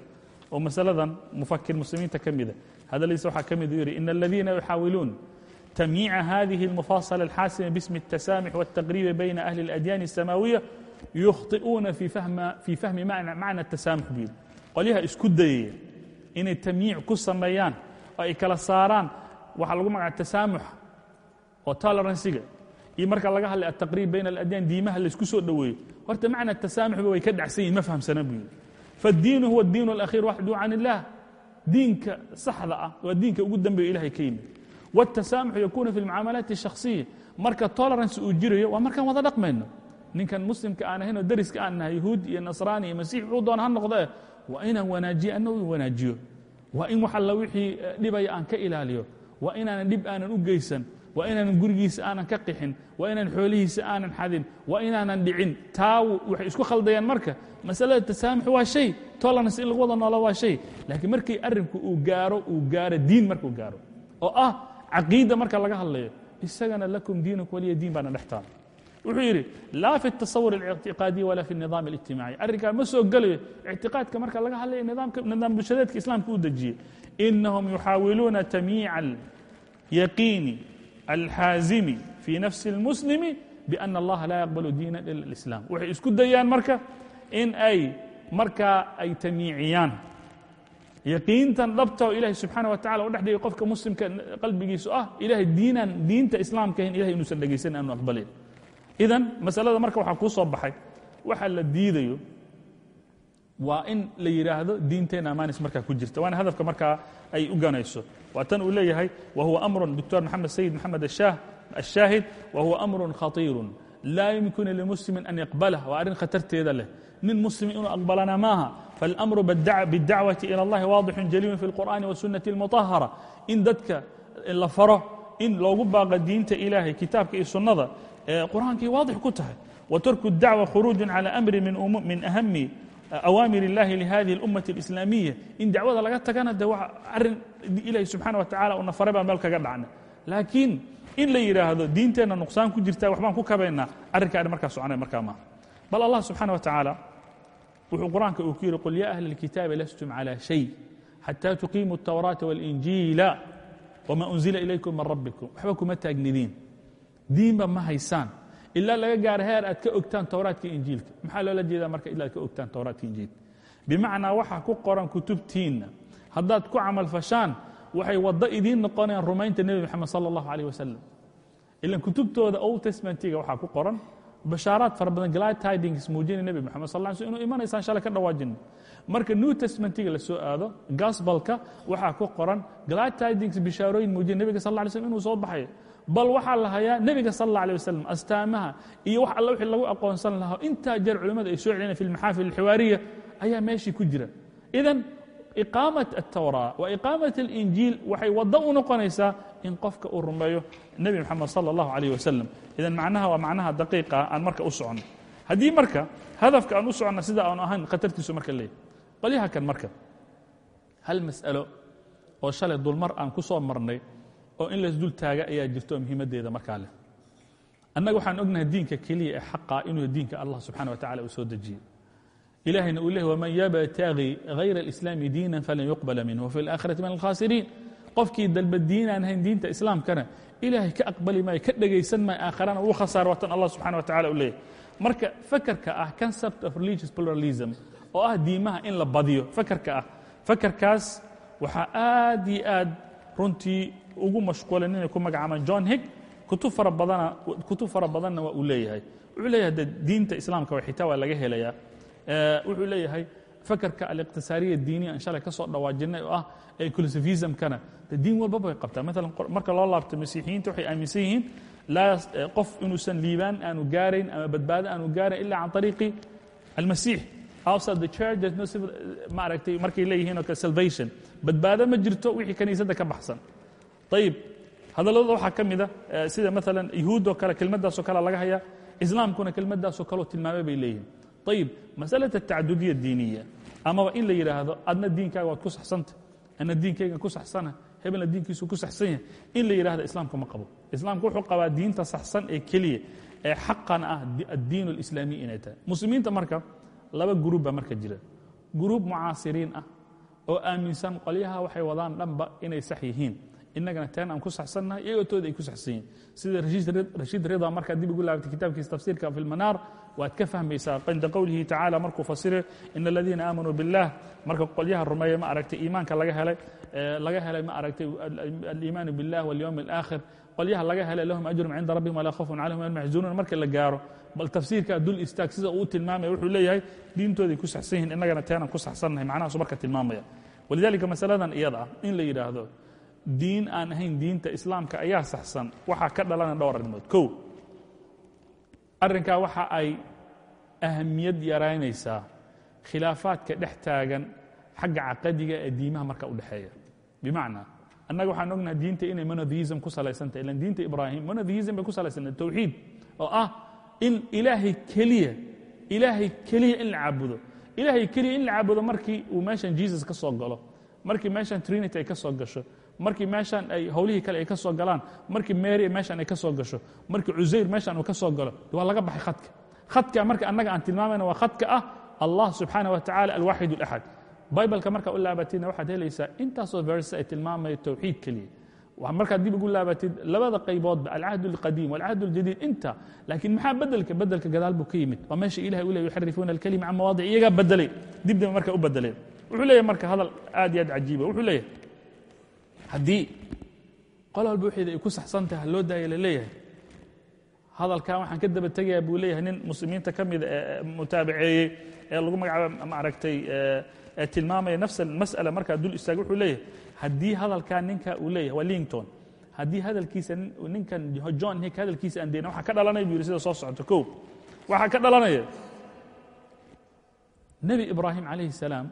C: oo masaladan mufakir muslimiinta ka mida hadaladiisa waxaa ka mid u yidhi in aladiina yuxaawiluun tamyiica hadihi اlmufaasala alxaasima bismi الtasaamix wاltaqriibi bayna ahli اladyaani الsamaawiya yukhطi'uuna fii fahmi macna الtasaamux buu yidhi qolyaha isku dayaya inay tamyiic ku sameeyaan oo ay kala saaraan waxaa lagu magaca tasaamuxa oo toleransiga iyo marka laga hadlay altaqriib bayna aladyaan diimaha laysku soo dhoweeyo horta macna tasaamuxba way ka dhacsan yihin ma fahamsana buu yidhi faaddiinu huwa addiin alakhiir waxdu can illaah diinka saxda ah waa diinka ugu dambeeyo ilahay ka yimid wاtasaamux yakunu fi اlmucaamalaati الshakhsiya marka tolerance uu jirayo waa markaan wada dhaqmayno ninkan muslimka aan ahayn oo dariska aan nahay yahuud iyo nasraani iyo masiix wuxuu doona ha noqdee waa inaan wanaajiyo anna u wanaajiyo waa in wax alla wixii dhibaya aan ka ilaaliyo waa inaanan dhib aanan u geysan waa inaanan gurigiisa aanan ka qixin waa inaan xoolihiisa aanan xadin waa inaanan dhicin taa waxay isku khaldayaan marka masalada tasaamux waa shay tolerance in lagu wada noolo waa shay laakiin markii arrinku uu gaaro uu gaaro diin markuu gaaro oo ah caqiida marka laga hadlayo isagana lakum diinuku waliya diin baana dhex taala wuxuu yidhi laa fi الtasawur الاctiqaadiي wala fi الniظam الاجtimaaعي arrinkaa ma soo gelayo ictiqaadka marka laga hadlayo nidaam bulshadeedka islaamka uu dejiyey inahum yuxaawiluuna tamyiica الyaqiini alxaazimi fii nafsi اlmuslimi biana allaha laa yaqbalu diinan ila اlislam waxay isku dayaan marka in ay marka ay tamiiciyaan yaqiintan dhabtao ilahay subxaana wa tacala u dhex dhigay qofka muslimka qalbigiisu ah ilahay diinan diinta islaamka ahayn ilahay inuusan dhegaysan aanu aqbalin idan masalada marka waxaa kuu soo baxay waxa la diidayo waa in la yidhaahdo diinteenna amaanis markaa ku jirta waana hadafka markaa ay u ganayso waa tan uu leeyahay wa huwa amrun doctor maxamed sayid maxamed ashaahid wa huwa amrun khatiirun laa yumkinu limuslimin an yaqbalah waa arrin khatarteeda leh nin muslim inuu aqbalana maaha faاlamru bاdacwati ilى اllahi waadixun jaliilun fi اlqur'ani wasunati اlmuطahara in dadka la faro in loogu baaqa diinta ilaahay kitaabka iyo sunnada qur'aankay waadix ku tahay watarku الdacwa khuruuju calى amri min ahami awaamir اllahi lihadihi اlummati اlislaamiya in dacwada laga tagana de waa arrin ilahi subxana wa tacala una faray baa meel kaga dhacna laakiin in la yidhaahdo diinteenna nuqsaan ku jirta waxbaan ku kabaynaa arrinka arrin markaa soconay markaa maaha bal allah subxaana wa tacaala wuxuu qur'aanka uu ku yidhi qul ya ahla اlkitaabi lastum calى shay xata tuqiimu الtawraata wاlinjiila wma unzila ilaykum min rabbikum waxba kuma taagnidiin diinba ma haysaan ilaa laga gaaro heer aad ka ogtaan towraadka injiilka. Maxaa loola jeedaa marka ilaa ka ogtaan towraadka injiilka bimacnaa waxa ku qoran kutubtiinna. Haddaad ku camal fashaan waxay waddo idiin noqonayaan rumaynta nebi moxamed sala allahu alayh wasalam ilan kutubtooda old testmentiga waxaa ku qoran bashaaraad fara badan glad tidings muujinaya nebi moxamed sal sl inuu imanaysaan shalay ka dhawaajino marka new testmentiga la soo aado gospelka waxaa ku qoran glad tidings bishaarooyin muujinaya nebiga sal lla slm inuu soo baxayo bal waxaa la hayaa nebiga sal alla alيه wasalam astaamaha iyo wax alla wixii lagu aqoonsan lahaa intaa jeer culimmadu ay soo celinaya fi lmaxaafil alxiwaariya ayaa meeshii ku jira idan iqaamat الtawraa wa iqaamat اlinjiil waxay waddo u noqonaysaa in qofka uu rumeeyo nebi moxamed salى اllahu alayh wasalam idan macnaha waa macnaha daqiiqa aan marka u soconno haddii marka hadafka aan u soconna sida aanu ahayn khatartiisu marka leeyahy qolyaha kan marka hal mas'alo oo shalay dulmar aan ku soo marnay oo in laysdul taaga ayaa jirto oo markaa leh. Annaga waxaan ognahay diinka keliya ee xaqa inuu diinka allah subxana wa tacala uu soo dejiyey. Ilahayna uu lehy waman yabtagi hayra alislaami diinan falan yuqbala minhu wafi alaakhirati min alkhaasiriin qofkii dalba diin aan ahayn diinta islaamkana ilaahay ka aqbali maayo ka dhegaysan maayo aakharana uu khasaar watan allah subxana wa tacala uu leeyahy marka fakerka ah concept of religious pluralism oo ah diimaha in la badiyo fakerka ah fakerkaas waxaa aad iyo aad runtii ugu mashquulan inay ku magacaabaan john hig kutub fara badana kutub fara badanna waa uu leeyahay. Wuxuu leeyahay de diinta islaamka xitaa waa laga helayaa. Wuxuu leeyahay fakerka aliqtisaariya diiniya an shalay ka soo dhawaajinay oo ah inclusivismkana de diin walbaba way qabtaa. Maalan marka loo laabto masiixiyiinta waxay aaminsan yihiin qof inuusan liibaan aanu gaarayn ama badbaado aanu gaarayn ila can طariiqi almasiix. Outside the church there's no civil maaragtay markay leeyihiin oo kale salvation. Badbaado ma jirto wixii kaniisadda ka baxsan ayib hadalladooda waxaa ka mida sida maalan yahuud oo kale kelmaddaasoo kale laga hayaa islaamkuna kelmaddaasoo kaleo tilmaamay bay leeyihiin ayib masalata tacadudiya diiniya. Amaba in la yidhaahdo adna diinkaaga waad ku saxsanta ana diinkayga ku saxsana hebelna diinkiisu ku saxsan yahay. In la yidhahdo islaamku ma qabo. Islaamku wuxuu qabaa diinta saxsan ee keliya ee xaqan ah addiin alislaamiy inay tahay. Muslimiinta marka laba guruub baa marka jira. Guruub mucaasiriin ah oo aaminsan qolyaha waxay wadaan dhanba inay sax yihiin innagana teen aan ku saxsannahay iyagoo tooda ay ku saxsan yihin sida rashiid rida markaad dib ugu laabatay kitaabkiisa tafsiirka fi lmanaar waad ka fahmaysaa cinda qowlihi tacaala markuu fasire in aladiina aamanuu biاllah marka qolyaha rumeeya ma aragtay iimaanka laga helay laga helay ma aragtay aliimaanu biاllah waاlyowm اlآakhir qolyaha laga helay lahum ajrum cinda rabbihim walaa khawfun calayhim wala maxzunuun marka la gaaro bal tafsiirkaa dul istaag sida uu tilmaamaya wuxuu leeyahay diintooday ku saxsan yihin innagana teenaan ku saxsannahay macnahaasu marka tilmaamaya walidalika masaladan iyada ah in la yidhaahdo diin aan ahayn diinta islaamka ayaa saxsan. Waxaa ka dhalanaya dhowr arrimood. Kow arrinkaa waxa ay ahamiyad yaraynaysaa khilaafaadka dhex taagan xagga caqadiga ee diimaha marka u dhexeeya bimacnaa annaga waxaan ognahay diinta inay monotheism ku salaysantahay. Ilan diinta ibraahim monotheism bay ku salaysantahay. Tawxiid oo ah in ilaahay keliya ilaahay keliya in la caabudo. Ilaahay keliya in la caabudo markii uu meeshan jesus ka soo galo markii meeshan trinity ay ka soo gasho markii meeshan ay howlihii kale ay ka soo galaan markii mary meeshan ay ka soo gasho markii cusayr meeshan uu ka soo galo waa laga baxay khadka khadka marka annaga aan tilmaamayna waa khadka ah allah subxaanah wa tacala alwaaxid اlaxad bibleka markaa u laabatidna waxaad helaysaa intaasoo verse ay tilmaamaya tawxiid keliya markaad dib ugu laabatid labada qayboodba alcahd اlqadiim walcahd اljadiid inta laakiin maxaa bedelka bedelka gadaal buu ka yimid waa meesha ilahay u ley yuxarifuuna alkalima can mawaadic iyagaa bedelay dibdaba marka u bedeleen wuxuu leeyahay marka hadal aad iyo aad cajiiba wuxuu leeyahay haddii qol walba waxeeda ay ku saxsan tahay loo daaya la leeyahay. Hadalkan waxaan ka daba tegayaa buu leeyahay nin muslimiinta ka mida ee mutaabaceeyey ee lagu magacaaba maaragtay ee tilmaamaya nafs mas'ala markaa dul istaagay wuxuu leeyahay. Haddii hadalkan ninka uu leeyahay waa haddii hadalkiisa ninkan john hick hadalkiisa aan deyna waxaa ka dhalanaya buu yidhi sida soo socota kow. Waxaa ka dhalanaya. Nebi ibraahim calayhi salaam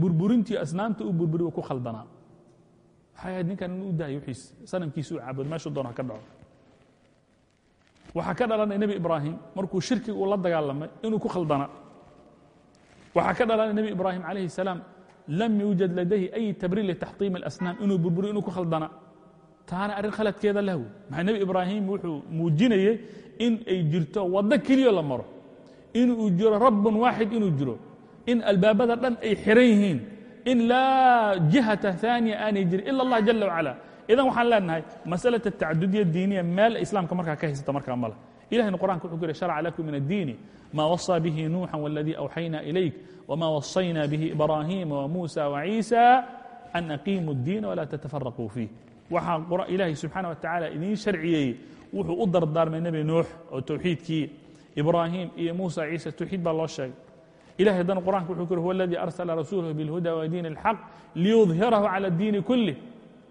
C: burburintii asnaamta uu burburi uu ku khaldanaa ahayd ninkan u daayo wixiis sanamkiisa u caabudo meeshuu doona ka dhaco. Waxaa ka dhalanaya nebi ibraahim markuu shirkiga uu la dagaalamay inuu ku khaldana. Waxaa ka dhalanaya nebi ibraahim calayhi salaam lam yuujad ladayhi ay tabriir litaxtiim alasnaam inuu burburiyo inuu ku khaldana. Taana arrin khaladkeeda lah wey maxaa nebi ibraahim wuxuu muujinayey in ay jirto waddo keliyo la maro. Inuu jiro rabbun waaxid inuu jiro. In albaabada dhan ay xiran yihiin in laa jihata ثaaniya aanay jirin ila اllah jala wacala idan waxaan leenahay masalaة الtacadudiya diiniya meel islaamka markaa ka haysata markaa male ilahayna qur'anka wuxuu ku yiri sharca lakum min الdiini ma waصى bihi nuuxa wاladii awxayna ilayk wma waصayna bihi ibrahima wmuusa وciisa an aqiimuu الdiina wla tatafaraquu fiih waxaa ilaahay subxaana wa tacaala idiin sharciyeeyey wuxuu u dardaarmay nebi nuux oo towxiidkii ibraahim iyo muusa ciisa towxiid baa loo sheegay ilahay haddana qur'anka wuxuu ku yuri huwa aladii arsala rasuulahu biاlhuda wa diin اlxaq liyudhirahu cala اdiini kulih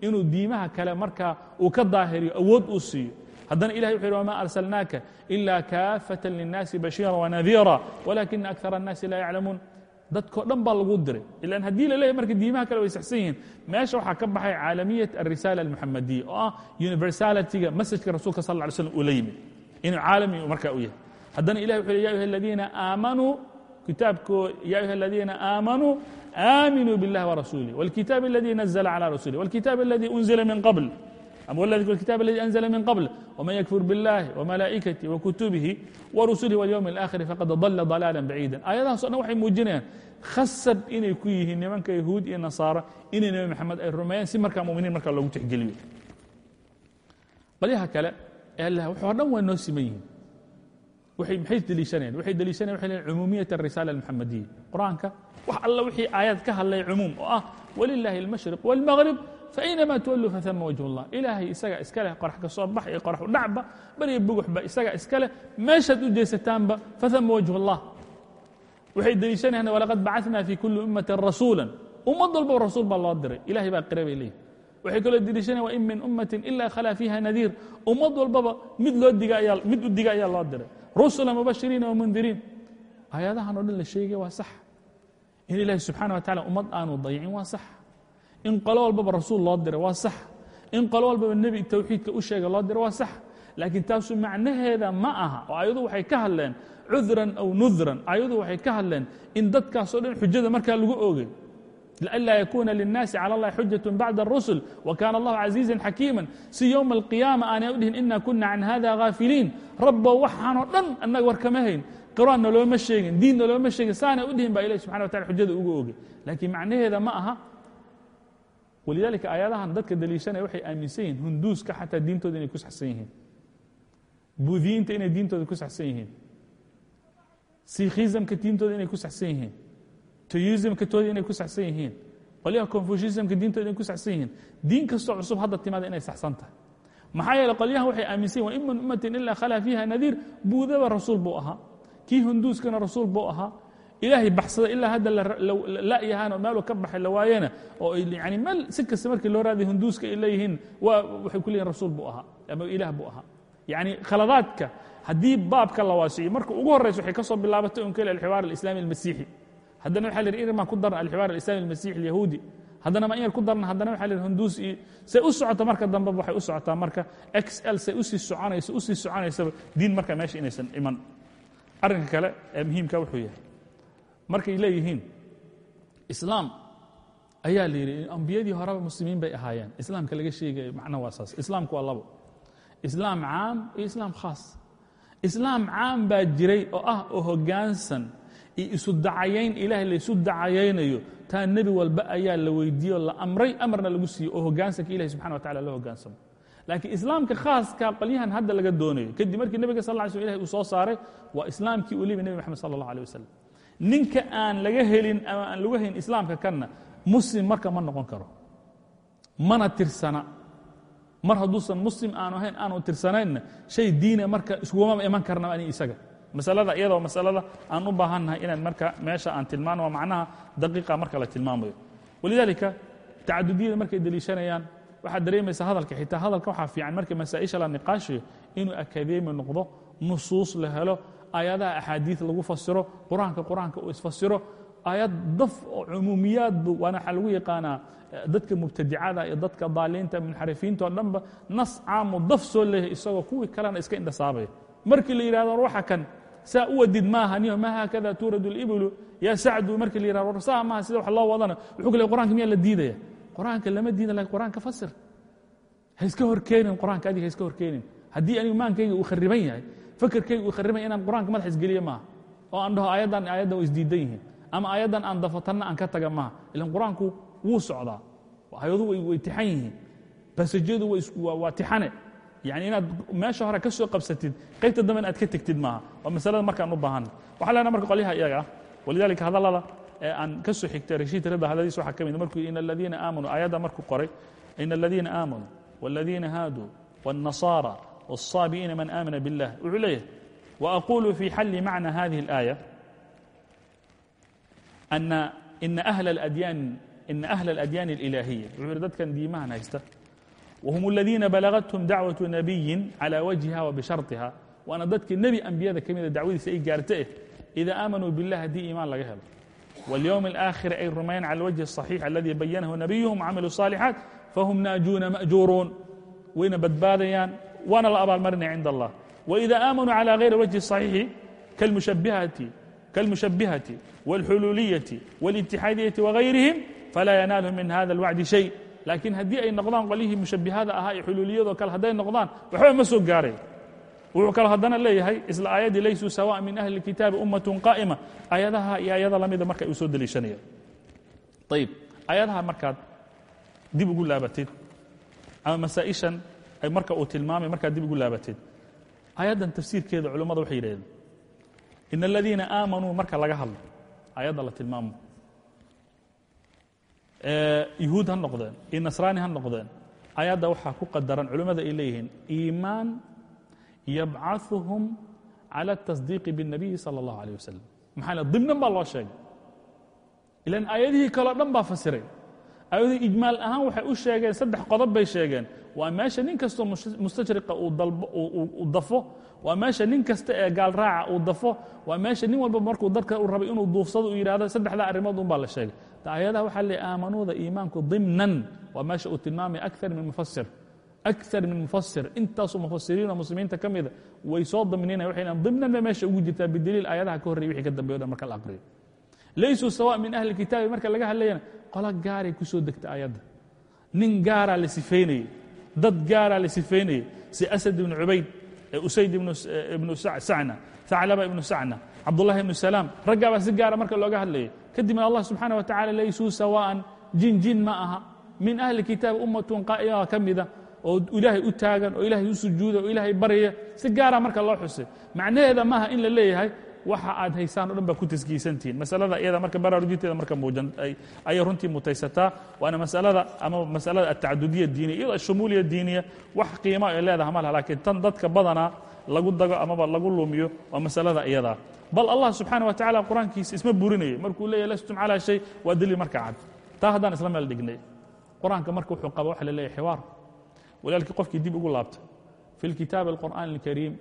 C: inuu diimaha kale markaa uu ka daahiriyo awood uu siiyo haddana ilahay wuxu yhi wma arsalnaaka ila kaafata linnaasi bashiira wanadiira walakina akara الnaasi laa yaclamuun dadko dhan baa lagu diray ilan haddii la leeyahy marka diimaha kale way saxsan yihiin meesha waxaa ka baxay caalamiyat alrisaala almuxamadiya oo ah universalitiga masajka rasuulka sal lla ly slam uu la yimid inuu caalami markaa u yahay haddana ilahi wuxu yhi ya ayuha aladiina aamanuu kitaabko ya ayuha aladiina aamanuu آminuu bالlah وrasuulih والkitaaب اladي نزل عlى rasuulih والkitaaب اladي أنزila min qبل والkitaaب اladي أنزla min qبل وmaن ykfur bالlahi ومalaaئikaتihi وkutubihi وrusulihi واليوم الآkhir faqad ضla ضلاaلا bacيida aayadahaas o dhan waxay muujinayaan khasab inay ku yihiin nimanka yahuud iyo nasaara inay nebi maxamed ay rumeeyeen si markaa muminiin markaa loogu tixgeliyo qolyaha kale ee leh waxoo dhan waa noo siman yihiin waxay maxay deliishanayaan waxay deliishanayaan waxay leeyihin cumuumiyat الrisaala الmuxamadiya qur-aanka wax alla wixii aayad ka hadlay cumuum oo ah walilaahi اlmashriq wاlmagrib fainama tuwaluu fahama wajh اllah ilaahay isaga iska leh qorax ka soo bax iyo qorax u dhacba bariyo buguxba isaga iska leh meeshaad u jeesataanba fahama wajh اllah waxay deliishanayaan walaqad bacana fi kuli ummati rasuula ummad walba rasuul baa loo diray ilahay baa qira bay leeyihin waxay kaloo deliishanayan wa in min ummatin ila khalaa fiiha nadiir ummad walbaba mid loo diga ayaa mid u diga ayaa loo diray rusula mubashiriina wamundiriin aayadahan o dhan la sheegay waa sax. In ilaahi subxaana wa tacala ummad aanu dayicin waa sax. In qolo walbaba rasuul loo diray waa sax. In qolo walbaba nebi tawxiidka u sheega loo diray waa sax. Laakiin taasu macnaheeda ma aha oo ayadu waxay ka hadleen cudran aw nudran. Ayadu waxay ka hadleen in dadkaasoo dhan xujada markaa lagu oogay لأnlا ykuna للناasi calى الlahi xujaة bacd الرuسل وkana الlah عaزيiزا xakيimا si yowma القiyaama aanay u dhihin ina kuna can hada غاafiliin rabbo waxaanoo dhan annaga war kama hayn qiraan nalooma sheegin diin nalooma sheegin saanay u dhihin ba ilahi subxana wa taala xujada ugu ogay laakiin macnaheeda ma aha walidaalika aayadahan dadka deliishanaya waxay aaminsan yihiin hunduuska xataa diintooda inay ku saxsan yihiin buudiyiinta inay diintooda ku saxsan yihiin sikhismka diintooda inay ku saxsan yihiin toyismka tooda inay ku saxsan yihiin. Qolyaha confuciismka diintooda inay ku saxsan yihiin. Diin kastoo cusub hadda timaada inay saxsan tahay. Maxaa yeele qolyahan waxay aaminsan wa in ummatin ilaa khalaa fiiha nadiir. Buudaba rasuul buu ahaa. Kii hunduuskana rasuul buu ahaa. Ilaahay baxsada ilaa hadda la'yahaan meeluu ka baxay la waayena oo yani meel si kasta loo raaday hunduuska ay leeyihiin waxay ku leeyihiin rasuul buu ahaa ama ilaah buu ahaa. Yani khaladaadka haddii baabka la waasiciyo marka ugu horraysa waxay ka soo bilaabatay un kale alxiwaar alislaami almasiixi haddana yidhi in maan ku darna alxiwaar alislami almasixi alyahuudi. Haddana ma in yar ku darna haddana la yidhi hunduus iyo say u socota marka dambeba waxay u socotaa marka x l say u sii soconayso u sii soconaysaba diin marka meesha inaysan iman. Arrinka kale ee muhiimka wuxuu yahay markay leeyihiin islaam ayaa la yidhi ambiyadii horeba muslimiin bay ahaayeen. Islaamka laga sheegayo macna waa saas islaamku waa labo islaam caam iyo islaam khaas. Islaam caam baa jiray oo ah oo hoggaansan iyo isu dacayayn ilaahay la isu dacayaynayo taa nebi walba ayaa la weydiiye la amray amarna lagu siiye oo hoggaansanka ilahi subxana wa tacala loo hoggaansamo laakiin islaamka khaaska qolyahan hadda laga doonayo kadib markii nebiga sal lla sl ilahi uu soo saaray waa islaamkii uu libi nebi moxamed sala allah alih wasalam ninka aan laga helin ama aan lagu hayn islaamka kanna muslim marka ma noqon karo. Mana tirsana. Mar hadduusan muslim aanu ahayn aanu tirsanaynna shay diina marka iskugama iman karna ani isaga masalada iyadoo masalada aan u baahannahay inaan marka meesha aan tilmaano macnaha daqiiqa marka la tilmaamayo. Walidaalika tacadudiyada markay deliishanayaan waxaad dareemaysaa hadalka xitaa hadalka waxaa fiican marka masaa'isha la niqaashayo inuu akadeemi noqdo nusuus la helo aayadaha axaadiid lagu fasiro qur'aanka qur'aanka uu isfasiro aayad daf oo cumuumiyaadbu waana waxaa lagu yaqaanaa dadka mubtadicada iyo dadka daaliinta munxarifiinta oo dhanba nas caamu daf soo leeyahay isagoo kuwii kalena iska indhasaabaya. Markii la yidhahdo ruuxa kan saa u wadid maaha niyo ma haakada tuuradu اliblu yaa sacdu markii la yidhahdo saa maaha sida wax loo wadana wuxuu ku leey qur'anka miyaa la diidaya? Qur'aanka lama diida laakiin qur'aanka fasir. Ha iska horkeenin qur'aanka adiga ha iska horkeenin. Haddii anigu maankayga uu khariban yahay fakerkayga uu khariban yahay inaan qur'aanka madax isgeliye maaha oo aan dhaho ayaddan ayaddan way isdiidan yihiin ama ayaddan aan dafatanna aan ka taga maaha ilan qur'aanku wuu socdaa. Ayadu way tixan yihiin. Basajyadu waa tixane yani inaad meesha hore ka soo qabsatid qaybta damben aad ka tegtid maaha waa masalada markaan u baahanna waxaa lena marka qolyaha iyaga ah walidalika hadallada ee aan ka soo xigtay rashiid rida hadaladiis waxaa ka mid markuu in aladiina aamanuu aayadda markuu qoray in aladiina aamanuu wاladiina haaduu wالnasaara wالصaabi'iina man aamana biاllah wuxuu leeyahay وأقول في حل معنى هذه الآية أن إن أهل الأديان إن أهل الأديان الإلهية wuxuu dadkan diimahan haysta whm اladiina balagaتhum dacwaة nabiyi calى wajhiha wa bisharطiha waana dadkii nebi ambiyada ka mida dacwadiisa ay gaarta eh ida aamanuu bilah haddii iimaan laga helo wاlywm اlآakhiri ay rumayn calى اlwجh الصaxiix aladi bayanahu nabiyuhum camiluu الصaalixaat fahum naajuuna ma'juuruun wayna badbaadayaan waana la abaalmarinaya cinda اllah wإida aamanuu calى غayri wajhi الصaxiixi kalmushabihati wاlxuluuliyaةi wاlاtixaadiyati wagayrihim falaa yanaalhum min hada اlwacdi shay laakiin haddii ay noqdaan qolihii mushabbihada ahaa iyo xuluuliyadoo kale hadday noqdaan waxba ma soo gaaray. Wuxuu kaloo haddana leeyahay isla aayaddii laysuu sawaa min ahli اlkitaabi ummatun qaa'ima. Aayadaha iyo aayada lamida marka uu soo deliishanaya ayib aayadaha markaad dib ugu laabatid ama masaa'ishan ay marka uu tilmaamay markaad dib ugu laabatid aayaddan tafsiirkeeda culummada waxay yidhahdeen in aladiina aamanuu marka laga hadlo aayadda la tilmaamo yuhuud ha noqdeen iyo nasraani ha noqdeen ayadda waxaa ku qadaran culimmada ay leeyihiin iimaan yabcaثuhum calى الtasdiiqi bالnabiyi salى اllahu alيه wasalam maxaa le dimnan baa loo sheegay ilan aayadihii kaleo dhan baa fasiray aayadihii ijmaal ahaan waxay u sheegeen saddex qodob bay sheegeen waa meesha nin kastoo mustashriqa uu dafo waa meesha nin kasta ee gaalraaca uu dafo waa meesha nin walba markuu dadka uu rabay inuu duufsado uu yidhahdo saddexdaa arrimood un baa la sheegay ayadaha waxaa le aamanuuda iimaanku dimnan waa meesha uu tilmaamaya akar min mufasir akar min mufasir intaasoo mufasiriinoo muslimiinta ka mida way soo daminina waxay dhahan dimnan bay meesha ugu jirtaa bidaliil aayadaha ka horrey wixii ka dambeyo dhan marka la aqriyo. Laysuu sawa min ahli kitaabi marka laga hadlayana qolo gaaray ku soo degta aayadda. Nin gaaraa la sifeynayey dad gaaraa la sifeynayey si asad ibnu cubayd usayd ibnu sacna saclaba ibnu sacna cabdullahi ibnu salaam raggaabaa si gaara marka looga hadlayay kadibna allah subxaana wa tacala laysuu sawaan jin jin ma aha. Min ahli kitaabi ummatun qaa'ima ka mida oo ilaahay u taagan oo ilaahay u sujuuda oo ilaahay baryaya si gaara marka loo xusay. Macnaheeda maaha in la leeyahay waxa aad haysaan o dhan baa ku tasgiisantihiin masalada iyada marka baraarujinteeda marka muujan ayay runtii mutaysataa waana masalada ama masalada atacadudiya diiniya iyadoo ashumuuliya diiniya wax qiimo ay leedaha ma laha. Laakiin tan dadka badanaa lagu dago amaba lagu lumiyo waa masalada iyadaa bal allah subxaana wa tacala qur'aankiisa isma burinayo markuu leeyahy lastum calaa shay waa daliil marka cad. Taa haddaan isla meel dhignay. Qur'aanka marka wuxuu qaba waxa la leeyahy xiwaar. Walaalkii qofkii dib ugu laabta fi lkitaabi alqur'aan alkariim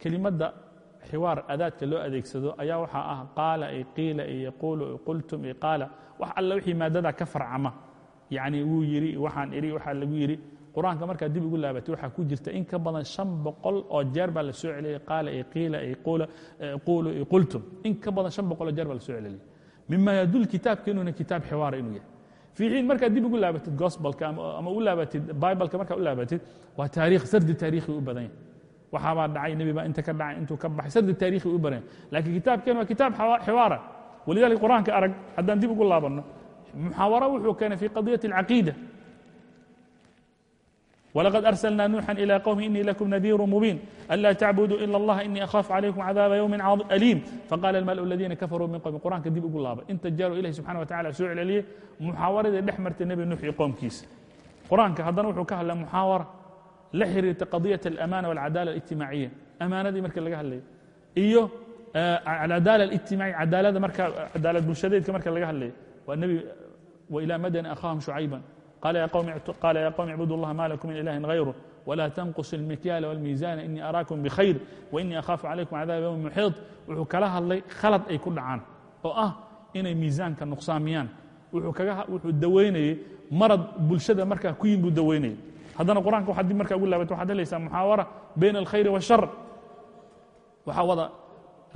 C: kelimadda xiwaar adaadka loo adeegsado ayaa waxaa ah qaala i qiila i yaquulu i qultum i qaala. Wax alla wixii maadada ka farcama. Yacni wuu yidhi waxaan idhi waxaa lagu yidhi qur'aanka markaad dib ugu laabatay waxaa ku jirta in ka badan shan boqol oo jeer baa la soo celiyey qaala i qiila i quulu i qultum. In ka badan shan boqol oo jeer baa la soo celiyey mima yadul kitaabka inuuna kitaab xiwaara inuu yahay. Fii xiin markaad dib ugu laabatid gospelka ama u laabatid bibleka markaad u laabatid waa taarikh sardi taarikhi u badan yahay. Waxaabaa dhacay nebi baa inta ka dhacay intuu ka baxay sardi taarikhi u badan yahay. Laakiin kitaabkeen waa kitaab xiwaara. Walidalik qur'aanka arag haddaan dib ugu laabanno muxaawaro wuxuu keenay fi qadiyati alcaqiida ولقد أرسلنا نوحا إلى قومه إني لكم نذير مبين ألا تعبدوا إلا الله إني أخاف عليكم عذاب يوم أليم فقال الملأ الذين كفروا من قوم قرآن كدب أقول الله إنت جاروا إليه سبحانه وتعالى سوء عليه محاورة دحمرت النبي نوح قوم كيس قرآن كهذا نوح كهلا محاورة لحر قضية الأمانة والعدالة الاجتماعية أمانة دي مركز لقاها اللي إيوه آه العدالة الاجتماعية عدالة مركز عدالة بلشديد كمركز لقاها اللي والنبي وإلى مدن أخاهم شعيبا قال يا قوم قال يا قوم اعبدوا الله ما لكم من اله غيره ولا تنقصوا المكيال والميزان اني اراكم بخير واني اخاف عليكم عذاب يوم محيط wuxuu kala hadlay khalad ay ku dhacaan oo ah inay miisaanka nuqsaamiyaan wuxuu kaga wuxuu daweynayey marad bulshada markaa ku yin buu daweynayay haddana qur-aanka waxaad dib markaa ugu laabat waxaad helaysaa muxaawara bayna alkhayri waashar waxaa wada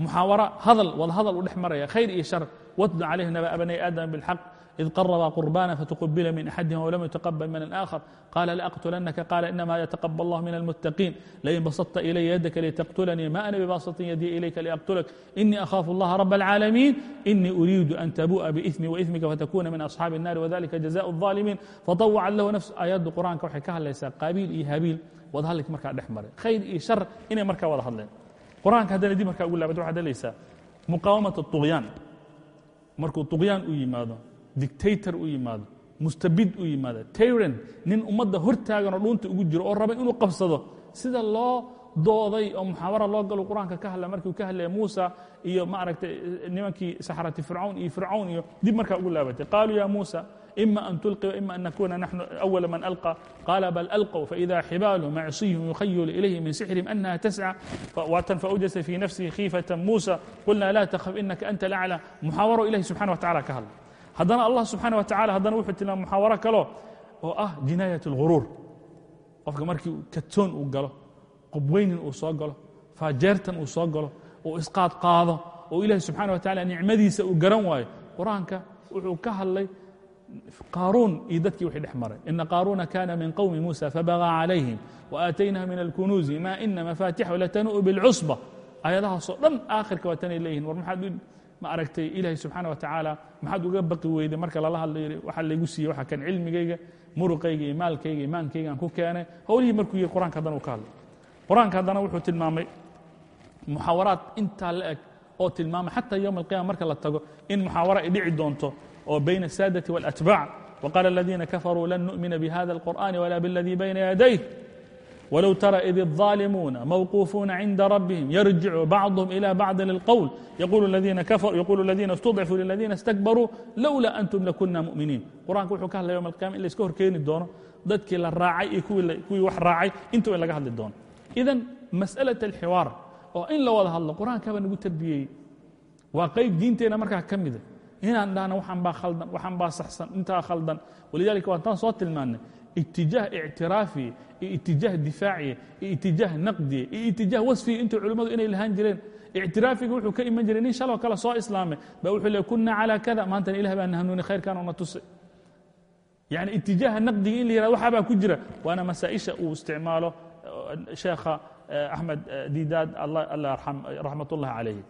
C: muxaawara hadal wada hadal u dhex maraya khayr iyo shar watlu calayhi naba abanay aadama bilxaq إذ قربا قربانا فتقبل من أحدهما ولم يتقبل من الآخر قال لأقتلنك قال إنما يتقبل الله من المتقين لئن بسطت إلي يدك لتقتلني ما أنا بباسط يدي إليك لأقتلك إني أخاف الله رب العالمين إني أريد أن تبوء بإثمي وإثمك فتكون من أصحاب النار وذلك جزاء الظالمين فطوعا له نفس آيات القرآن كوحي كهل ليس قابيل إي هابيل وظهر لك مركا دحمر خير إي شر إني مركا وظهر لين قرآن كهذا دي مركا أقول لك هذا ليس مقاومة الطغيان مركو الطغيان ويماذا dictator u yimaado mustabid u yimaado tayran nin ummadda hortaagan oo dhuunta ugu jiro oo raba inuu qabsado. Sida loo dooday oo muxaawara loo galo qur'aanka ka hadla markii uu ka hadlaya muusa iyo maaragtay nimankii saxrati fircawn iyo fircawn iyo dib markaa ugu laabatay. Qaaluu ya muusa ima an tulqi waima an nakuna naxnu awala man alqa. Qaala bal alqw faida xibaalhum macsiyhum yukhayulu ilayhi min sixrihim anaha tasca. Waatan faawjasa fi nafsihi khiifata muusa qulna la takhaf inaka anta alaclى muxaawaro ilahi subxana wa tacala ka hadla haddana allah subxaana wa tacala haddana wuxuu tilmaama muxaawaro kaloo oo ah jinaayat اlghuruur qofka markii katoon uu galo qobweynin uu soo galo faajeertan uu soo galo uu isqaad qaado oo ilahi subxana wa tacala nicmadiisa uu garan waayo qur'aanka wuxuu ka hadlay qaaruun iyo dadkii wixii dhex maray. Ina qaaruuna kana min qowmi muusa fabagaa calayhim waaataynaha min alkunuuzi ma ina mafaatixu latanu'u bilcusba. Aayadahaasoo dhan aakhirka waa tanay leeyihiin war maxaad ma aragtay ilaahay subxaana wa tacaala maxaad uga baqi weyday marka lala hadlo yidhi waxaa laygu siiyey waxa kan cilmigayga muruqayga iyo maalkayga imaankayga aan ku keenay. Howlihii markuu yihi qur'aanka haddana uu ka hadlay. Qur'aanka haddana wuxuu tilmaamay muxaawaraad intaa la eg oo tilmaamay xata yowma alqiyama marka la tago in muxaawara ay dhici doonto oo bayna asaadati waalatbaac waqaala aladiina kafaruu lan nu'mina bihada alqur'ani wala biاladii bayna yadayh wlow tara id الظاalmuuna mawquufuuna cinda rabihim yarjicu bacضهm ilى bacضi lilqowl yaqulu اladiina اstudcifuu liladiina اstakbaruu lowla antum lakuna mu'miniin qur'anka wuxuu ka hadlaya yom alqiyama in layska horkeeni doono dadkii la raacay iyo kuwii wax raacay intuu in laga hadli doono idan masأlaة اlxiwaar oo in la wada hadlo qur'aankaba nagu terbiyeeyey waa qayb diinteenna markaa ka mida inaan dhahno waxaan baa khaldan waxaan baa saxsan intaa khaldan walidalika waataan soo tilmaanay itijaah ictiraafiya iyo itijaah difaaciya iyo itijaah naqdiya iyo itijaah wasfiya intuu culimmadu inay lahaan jireen. ictiraafiga wuxuu ka iman jiray nin shaloo kale soo islaamay ba wuxuu le kunna calaa kada maantana ilah baa na hanuuni khayrkan ona tusay yani itijaaha naqdiga in la yihahdo waxaabaa ku jira waana masaa'isha uu isticmaalo sheekha axmed didaad raxmat ullahi calayhi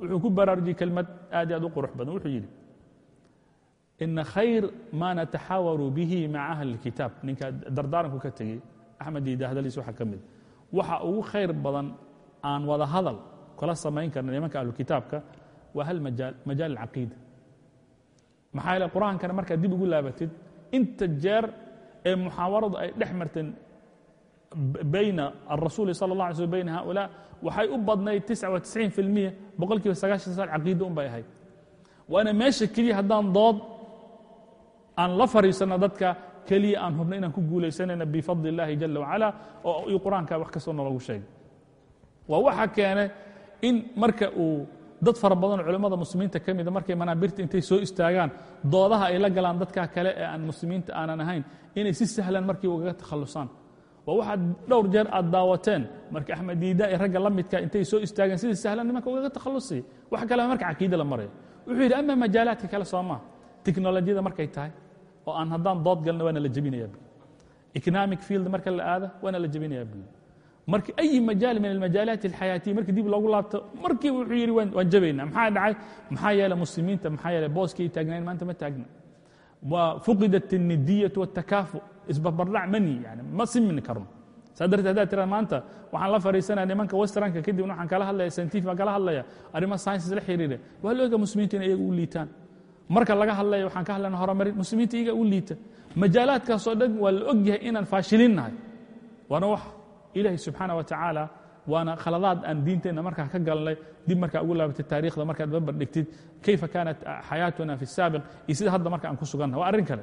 C: wuxuu ku baraarujiyey kelmad aad iyo aad u qurux badan wuxuu ina khayr ma nataxaawaru bihi maca ahli اlkitaab ninka dardaaranku ka tegey axmed diida hadaliis waxaa ka mid waxa ugu khayr badan aan wada hadal kala samayn karna nimanka ahlukitaabka waa hal majaal majaal alcaqiida maxaa yeele qur'aankana markaad dib ugu laabatid inta jeer ee muxaawaradu ay dhex marteen bayna alrasuuli sala اllah alay slm bayna haulaa waxay u badnayd tisca wa tisciin fi lmiya boqol kiiba sagaashan saal caqiida un bay ahayd waana meesha keliya haddaan dood aan la fariisanno dadka keliya aan hubno inaan ku guulaysanayna bifadli اllahi jala wacala oo qur'aanka wax kastoo nalagu sheegay. Waa waxa keene in marka uu dad fara badanoo culimmada muslimiinta ka mida markay manaabirta intay soo istaagaan doodaha ay la galaan dadka kale ee aan muslimiinta aanan ahayn inay si sahlan markii ugaga takhallusaan. Waa waxaad dhowr jeer aad daawateen marka axmed ee ragga la midka intay soo istaageen sidii sahlan nimanka ugaga takhallusay wax kaleba marka caqiida la maraya. Wuxuu yidhi ama majaalaadka kale soo maa tiknolojiyada markay tahay oo aan haddaan dood galna waana la jebinayaa bu economic field marka la aada waana la jebinayaa bu marka أي majaal min almajaalaat الxayaatiya markii dib loogu laabto markiiba wuxuu yidhi waan jabayna maxaa dhacay maxaa yeele muslimiinta maxaa yeele booskii taagnayn maanta ma taagna waa fuqidat الnidiyaة والtakaafu isbarbardhac mani yani ma simin karno saa darteed haddaad tiraa maanta waxaan la fariisanaya nimanka westranka kadibna waxaan kala hadlaya scientific baan kala hadlaya arrimo sciences la xiriira waa la oga muslimiinta in iyaga u liitaan marka laga hadlaya waxaan ka hadlayna horumarin muslimiinta iyaga u liita. Majaalaadkaasoo dhan waa la ogyahay inaan faashilinnahay waana wax ilaahay subxaana wa tacaala waana khaladaad aan diinteenna markaa ka galnay dib markaa ugu laabatid taarikhda markaad barbar dhigtid. Kayfa kaanat xayaatuna fi الsaabiq iyo sida hadda marka aan ku sugannaha waa arrin kale.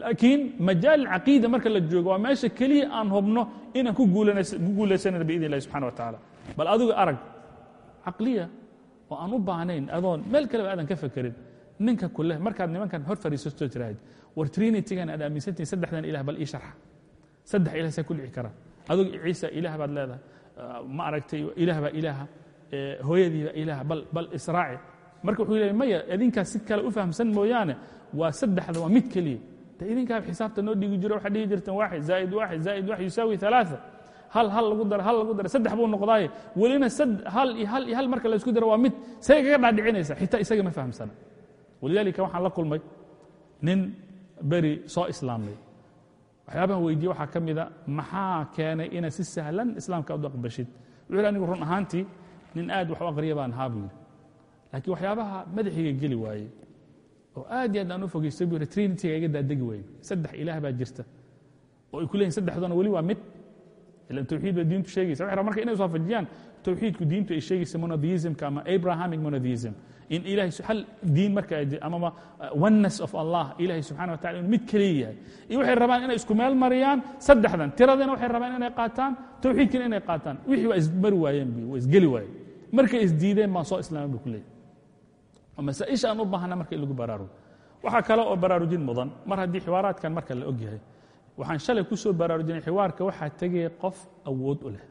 C: Laakiin majaal caqiida marka la joogo waa meesha keliya aan hubno inaan ku guulaysanayna biidn illahi subxana wa tacaala. Bal adigu arag caqliya oo aan u baahnayn adoon meel kaleba aadan ka fekerin ninka kule markaad nimankan hor fariisato tiraahid war trinitygan aad aaminsantihin saddexdan ilah bal ii sharxa. Saddex ilah see ku dhici karaan. Adug ciisa ilaah baad leedahay. Ma aragtay ilaah baa ilaaha hooyadiiba ilaah bal israaci marka wuxuu leeyay maya idinkaas si kale u fahamsan mooyaane waa saddexda waa mid keliya. De idinkaa xisaabta noo dhiigi jiro waxaad dhihi jirteen waaxid zaa'id waaxid zaa'id waax yusaawi alaaa hal hal lagu dara hal lagu dara saddex buu noqdaaye. Welina hal iyo hal iyo hal marka la isku daro waa mid say kaga dhaadhicinaysa xitaa isaga ma fahamsana walidaalika waxaan la kulmay nin beri soo islaamay. Waxyaabahan weydiye waxaa ka mida maxaa keenay inaad si sahlan islaamka ad aqbashid wuxuu yhi anigu run ahaantii nin aad wax u aqriya baan ahaa buu yidhi. Laakiin waxyaabaha madaxiga geli waaye oo aad iyo aad aan u fogeystay buu yidhi trinityga iga daadegi waaye saddex ilaah baa jirta. Oo ay ku leeyihiin saddexdoona weli waa mid. Ilan tawxiid baa diintu sheegaysa waxay rabaan marka inay iswaafajiyaan tawxiidku diintu ay sheegaysa monotheismka ama abrahamic monotheism in ilahay hal diin marka amama oneness of allah ilahay subxana wa tacala inuu mid keliya yahay. Iyo waxay rabaan inay isku meel mariyaan saddexdan tiradina waxay rabaan inay qaataan tawxiidkina inay qaataan. Wixii waa ismari waayeen bu waa isgeli waayeen. Markay isdiideen baan soo islaamay bu ku oo masaa-isha aan u baahana marka lagu baraarugo waxaa kale oo baraarujin mudan mar haddii xiwaaraadkan marka la og waxaan shalay ku soo baraarujinay xiwaarka waxaa tegaya qof awood u leh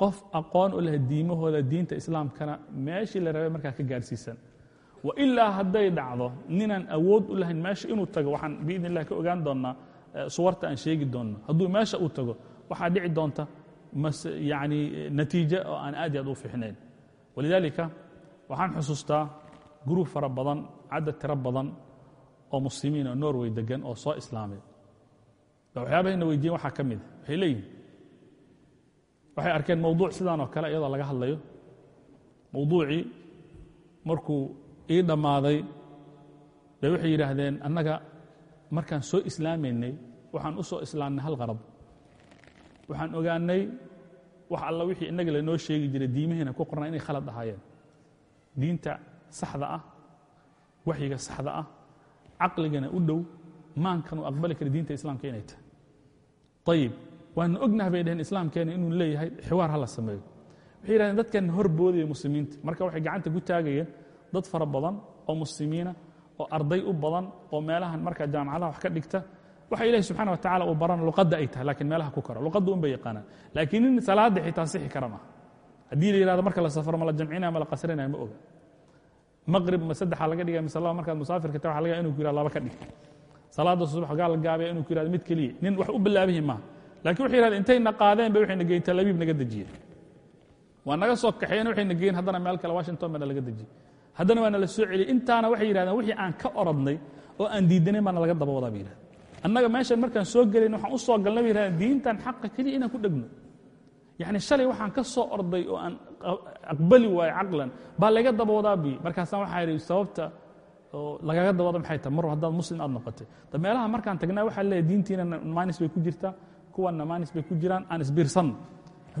C: qof aqoon u leh diimahooda diinta islaamkana meeshii la rabay markaa ka gaarsiisan. Wa ilaa hadday dhacdo ninaan awood u lahayn meesha inuu tago waxaan biidn illah ka ogaan doonnaa suwarta aan sheegi doonno. Hadduu meesha uu tago waxaa dhici doonta yani natiijo oo aan aad i aad u fiixnayn walidaalika waxaan xusuustaa gruub fara badan cadad tiro badan oo muslimiin oo norway degan oo soo islaamay. Waxyaabahayna weydiiyen waxaa ka mid waxay leeyihiin waxay arkeen mawduuc sidaan oo kale iyadoo laga hadlayo. Mawduucii markuu ii dhammaaday bay waxay yidhaahdeen annaga markaan soo islaamaynay waxaan u soo islaamnay hal qarab. Waxaan ogaanay wax alla wixii innaga lanoo sheegi jiray diimihiina ku qornaa inay khalad ahaayeen. Diinta saxda ah waxyiga saxda ah caqligana u dhow maankan uu aqbali kara diinta islaamka inay tahay. Ayib waana ognaha bay dhaheen islaamkeena inuu leeyahay xiwaar ha la sameeyo. Waxay yidhahdeen dadkan hor boodaya muslimiinta. Marka waxay gacanta ku taagayeen dad fara badan oo muslimiina oo arday u badan oo meelahan marka jaamacadaha wax ka dhigta. Waxa ilahi subxana wa tacala uu barana luqadda ay tahay lakiin meelaha ku karo luqadda un yaqaanaan. Laakiin nin salaadda xitaa sixi kara maaha haddii la yihahdo marka la safro ma la jamcinaya ma la qasrinaya ma oga. Maqrib ma saddexa laga dhigaya mise laba markaad musaafirka ta waxa laga inu ku yihahdo laba ka dhig. Salaadda subax gaa gaabaya inuu ku yihahdo mid keliya. Nin wax u bilaabahi maaha laakiin waxay yidhahdeen intayna qaadeen bay waxayna geyen talabiib naga dejiyeen waa naga soo kaxeyen waxayna geyen haddana meel kale washington bana laga dejiyey haddana waana la soo celiyey. Intaana waxay yidhahdeen wixii aan ka orodnay oo aan diidanayn baana laga daba bay yidhahdeen annaga meeshan markaan soo gelayn waxaan u soo galnay bay yidhahdeen diintan xaqa keliya inaan ku dhegno. Yacni shalay waxaan ka soo orday oo aan aqbali waayo caqlan baa laga daba bi. Markaasaan waxaa yidhi sababta oo lagaga daba maxay tahay? Mar haddaad muslim aad noqotay. Meelaha markaan tagnaa waxaa leeyahay diintiina maanis bay ku jirtaa kuwanna maanis bay ku jiraan aan isbiirsanno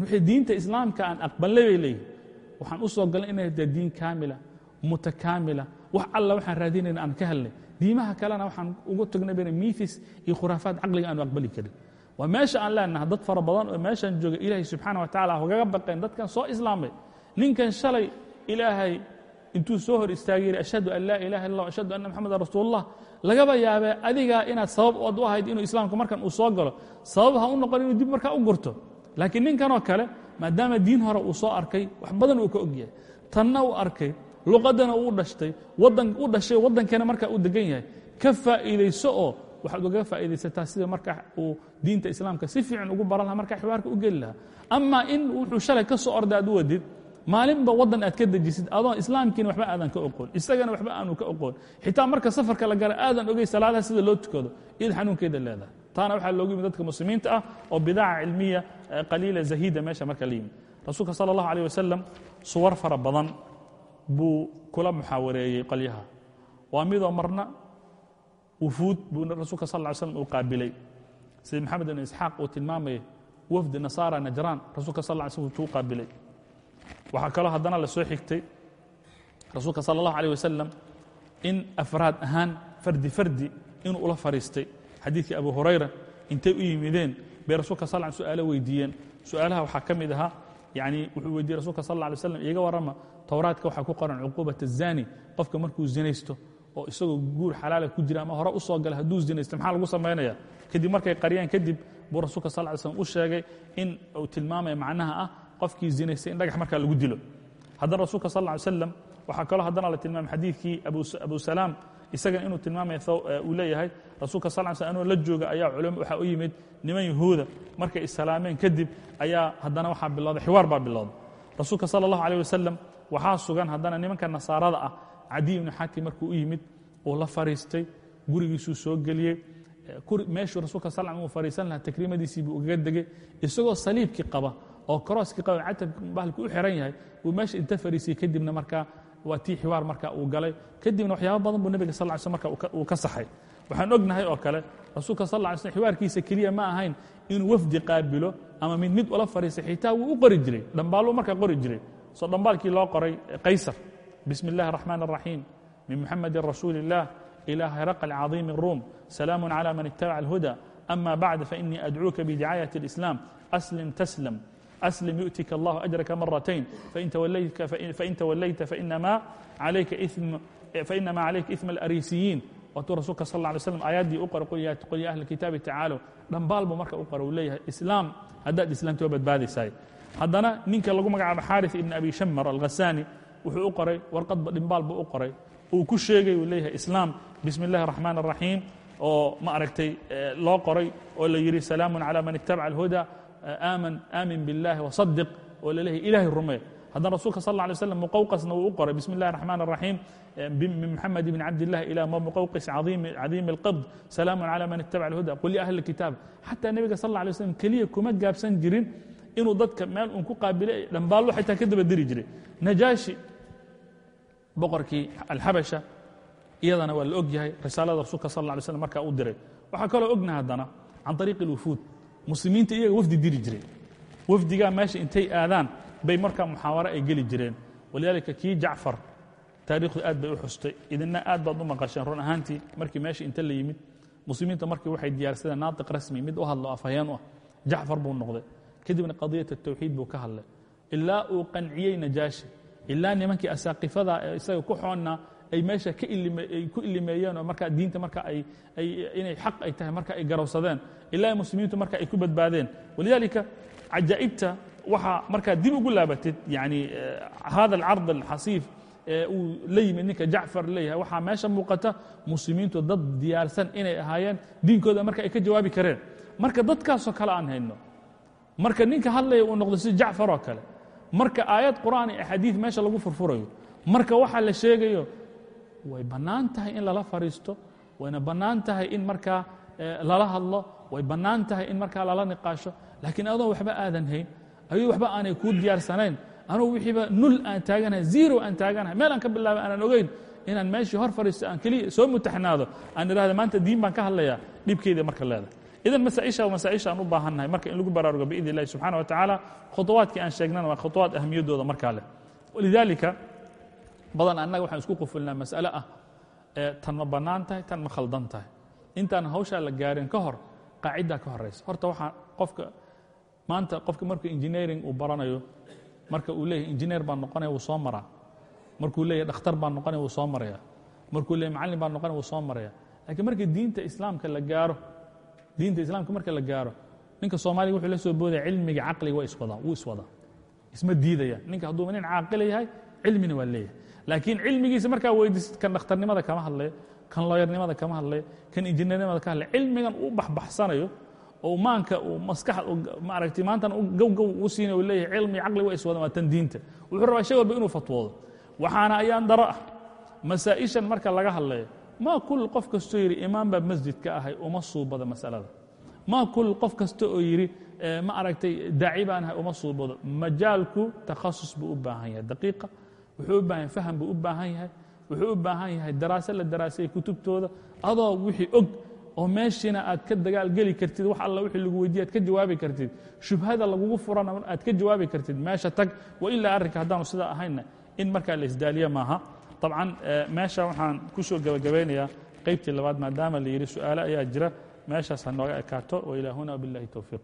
C: wixii diinta islaamka aan aqbalnay bay leeyihiin waxaan u soo galnay inay tahay diin kaamila mutakaamila. Wax alla waxaan raadinayna aan ka helnay. Diimaha kalena waxaan ugu tagnay bayna miithis iyo khuraafaad caqliga aanu aqbali karin. Waa meesha aan leenaha dad fara badan oo meeshaan jooga ilaahay subxaana wa tacala hogaga baqeen dadkan soo islaamay. Ninkan shalay ilaahay intuu soo hor istaagay yidhi ashhadu an laa ilaha illa ashhadu anna moxamedan rasuulullah. Lagaba yaabee adigaa inaad sabab ood u ahayd inuu islaamku markan uu soo galo sabab ha u noqon inuu dib markaa u gurto. Laakiin ninkanoo kale maadaama diin hore uu soo arkay wax badan uu ka ogyahay tanna uu arkay luqadana uu dhashtay wadan u dhashay waddankana markaa uu degan yahay. Ka faa'iidayso oo waxaad ugaga faa'iidaysataa sida marka uu diinta islaamka si fiican ugu baran lahaa markaa xiwaarka u geli lahaa. Amaa in wuxuu shalay ka soo orday aad u wadid maalinba waddan aad ka dejisid adoon islaamkiina waxba aadan ka oqoon isagana waxba aanu ka oqoon xitaa marka safarka la gala aadan ogey salaadaha sida loo tukado iyad xanuunkeeda leedahay taana waxaa loogu yimid dadka muslimiinta ah oo bidaaca cilmiya qaliila zahiida meesha marka la yimid. Rasuulka sala allahu alيh wasalam suwar fara badan buu kula muxaawareeyey qalyaha. Waa midoo marna wufuud buu rasuulka sal ly slam uu qaabilay. Sida maxamed ibn isxaaq uu tilmaamaya wafdi nasaara najraan rasuulka sal ly slm uu qaabilay waxaa kaloo haddana la soo xigtay rasuulka sala allahu alيh wasalam in afraad ahaan fardi fardi inuu ula fariistay xadiidkii abu hurayra intay u yimideen bay rasuulka sal su'aalo weydiiyeen su'aalaha waxaa ka mid ahaa yani wuxuu weydiiyey rasuulka sal lla alay slam iiga warrama towraadka waxaa ku qoran cuquubat الzani qofka markuu zinaysto oo isagoo guur xalaala ku jira ama hore u soo gala hadduu zinaysto maxaa lagu samaynaya kadib markay qaryaan kadib buu rasuulka sal ly slm u sheegay in uu tilmaamaya macnaha ah qofkii zinaystay in dhagax markaa lagu dilo. Haddana rasuulka sal ly slam waxaa kaloo la tilmaamay xadiidkii abu salaam isagan inuu tilmaamaya uu leeyahay rasuulka sal ly sl anoo la jooga ayaa culamo waxaa u yimid niman yahuuda markay islaameen kadib ayaa haddana waxaa bilowday xiwaar baa bilowday. Rasuulka sala allahu alيh wasalam sugan haddana nimanka nasaarada ah cadiy ibnu xatim markuu u yimid uu la fariistay gurigiisuu soo geliyey meeshuu rasuulka sal uu fariisan lahaa takriimadiisii buu ugaga degey isagoo saliibkii qaba oo karooskii qaba catabki bahalku u xiran yahay buu meesha inta fariisiyey kadibna markaa waa tii xiwaar marka uu galay kadibna waxyaaba badan buu nebiga sal ly sl marka uu ka saxay waxaan ognahay oo kale rasuulka sal ly slm xiwaarkiisa keliya ma ahayn inuu wafdi qaabilo ama mid mid ula fariistay xitaa wuu u qori jiray dhambaaluu markaa qori jiray soo dhambaalkii loo qoray qaysar bismi اllahi الرaxmaan الraxiim min muxamadi rasuuli الlah ilى hiraql caظiim الrum salaamu عlى man itabaca اlhuda ama bacd fainii adcuuka bidicaayaة الإslam aslim taslam أسلم يؤتك الله أجرك مرتين فإن توليت, فإن توليت فإنما عليك إثم فإنما عليك إثم الأريسيين waatuu rasuulka sal ه alay slam aayaddii u qora qul ya ahla kitaabi tacaalow dhambaal buu marka u qora uu leeyahay islaam haddaad islaamti waa badbaadaysaay haddana ninka lagu magacaabo xaarث ibn abi shamar alghasani wuxuu u qoray warqadba dhimbaal buu u qoray uu ku sheegay uu leeyahay islaam bismi اllahi الرaxmaan الraxiim oo ma aragtay loo qoray oo la yidhi salaamu calى man itabaca اlhuda aaman aamin biاllahi وصadiq oo la leeyahay ilahay rumee haddana rasulka sal اه alay slam muqawqasna wuu u qoray bismi اllahi الرaxmaan الraxiim min mxamed bn cabd الlah ilى muqawqis cadiim اlqabd salaamu calى man itabaca اlhuda qul liahli اkitaab xataa nebiga sal اه alay slam keliya kuma gaabsan jirin inuu dadka meel un ku qaabilay dhambaallo xitaa ka daba diri jiray najaashi boqorkii alxabasha iyadana waa la og yahay risaalada rasulka sal lla alay slam markaa u diray waxaa kaloo ogna haddana can طariiqi اlwufuud muslimiinta iyaga wafdi diri jiray wafdigaa meesha intay aadaan bay markaa muxaawaro ay geli jireen. Walidaalika kii jacfar taariikhdu aad bay u xustay. Idina aad baad u maqasheen run ahaantii markii meesha inta la yimid. Muslimiinta markii waxay diyaarsadeen naatiq rasmi mid u hadlo afhayeen u ah jacfar buu noqday. Kadibna qadiyat الtawxiid buu ka hadlay. Ilaa uu qanciyey najaashi. Ilaa nimankii asaaqifada ee isaga ku xoonna ay meesha ay ku ilimeeyeen oo markaa diinta marka inay xaq ay tahay marka ay garowsadeen ilaa muslimiintu marka ay ku badbaadeen. Walidaalika cajaa'ibta waxaa markaa dib ugu laabatid yani hada alcard alxasiif ee uu la yimid ninka jacfar leeyahay waxaa meesha muuqata muslimiintu dad diyaarsan inay ahaayeen diinkooda marka ay ka jawaabi kareen. Marka dadkaasoo kale aan hayno marka ninka hadlaya uu noqdo si jacfar oo kale marka aayad qur'aan iyo axaadiid meesha lagu furfurayo marka waxaa la sheegayo way bannaan tahay in lala fadhiisto wayna bannaan tahay in markaa lala hadlo way bannaan tahay in markaa lala niqaasho. Laakiin adoo waxba aadan hayn ayuu waxba aanay kuu diyaarsanayn anugu wixiiba nul aan taaganahay zero aan taaganahay meel aan ka bilaabay aanan ogeyn inaan meeshii hor fadhiisto aan keliya soo mutaxnaado aan idhahda maanta diin baan ka hadlayaa dhibkeeda marka leedahay. Idan masaaisha masaaisha aan u baahannahay marka in lagu baraarugo biidn illahi subxana wa tacaala khuطuwaadkii aan sheegnana waa khuطuwaad ahmiyaddooda markaa leh. Walidaalika badan annaga waxaan isku qufulnaa mas'ale ah tan ma bannaan tahay tan ma khaldan tahay. Intaan hawshaa la gaarin ka hor qaaciddaa ka horaysa horta waxaa qofka maanta qofka markuu engineering uu baranayo marka uu leeyahay engineer baan noqonaya wuu soo maraa. Markuu leeyahay dhakhtar baan noqonaya wuu soo maraya. Markuu leeyahay macallin baan noqonaya wuu soo maraya. Laakiin markii diinta islaamka la gaaro diinta islaamka marka la gaaro ninka soomaaliga wuxuu la soo boodaya cilmiga caqliga waa iswadaa wuu iswadaa. Isma diidaya. Ninka hadduu nin caaqila yahay cilmina waa leeyahay laakiin cilmigiisa markaa weydiisid kan dhakhtarnimada kama hadlayo kan looyarnimada kama hadlayo kan injineernimada ka hadlayo cilmigan uu baxbaxsanayo oo maanka uu maskax maaragtay maantan gowgow uu leeyahay cilmi caqli waa iswadan waa tan diinta. Wuxuu rabaa shay walba inuu fatwoodo. Waxaana ayaan daro ah masaa'ishan marka laga hadlayo ma kul qof kastoo yidhi imaam baa masjidka ahay uma suubado masalada. Ma kul qof kasta oo yidhi ma aragtay daaci baan ahay uma suubado. Majaalku takhasus buu u baahan yahay daqiiqa wuxuu u baahan faham buu u baahan yahay. Wuxuu u baahan yahay daraase la daraasayay kutubtooda. Adoo wixii og oo meeshiina aad ka dagaal geli kartid wax alla wixii lagu weydiye aad ka jawaabi kartid. Shubhada lagugu furana aad ka jawaabi kartid. Meesha tag wa ilaa arrinka haddaanu sidaa ahaynna in markaa la isdaaliya maaha. طabcan meesha waxaan ku soo gebagabaynayaa qaybtii labaad maadaama la yidhi su'aale ayaa jira. Meeshaas ha nooga ekaato wa ilaa huna biاllahi towfiiq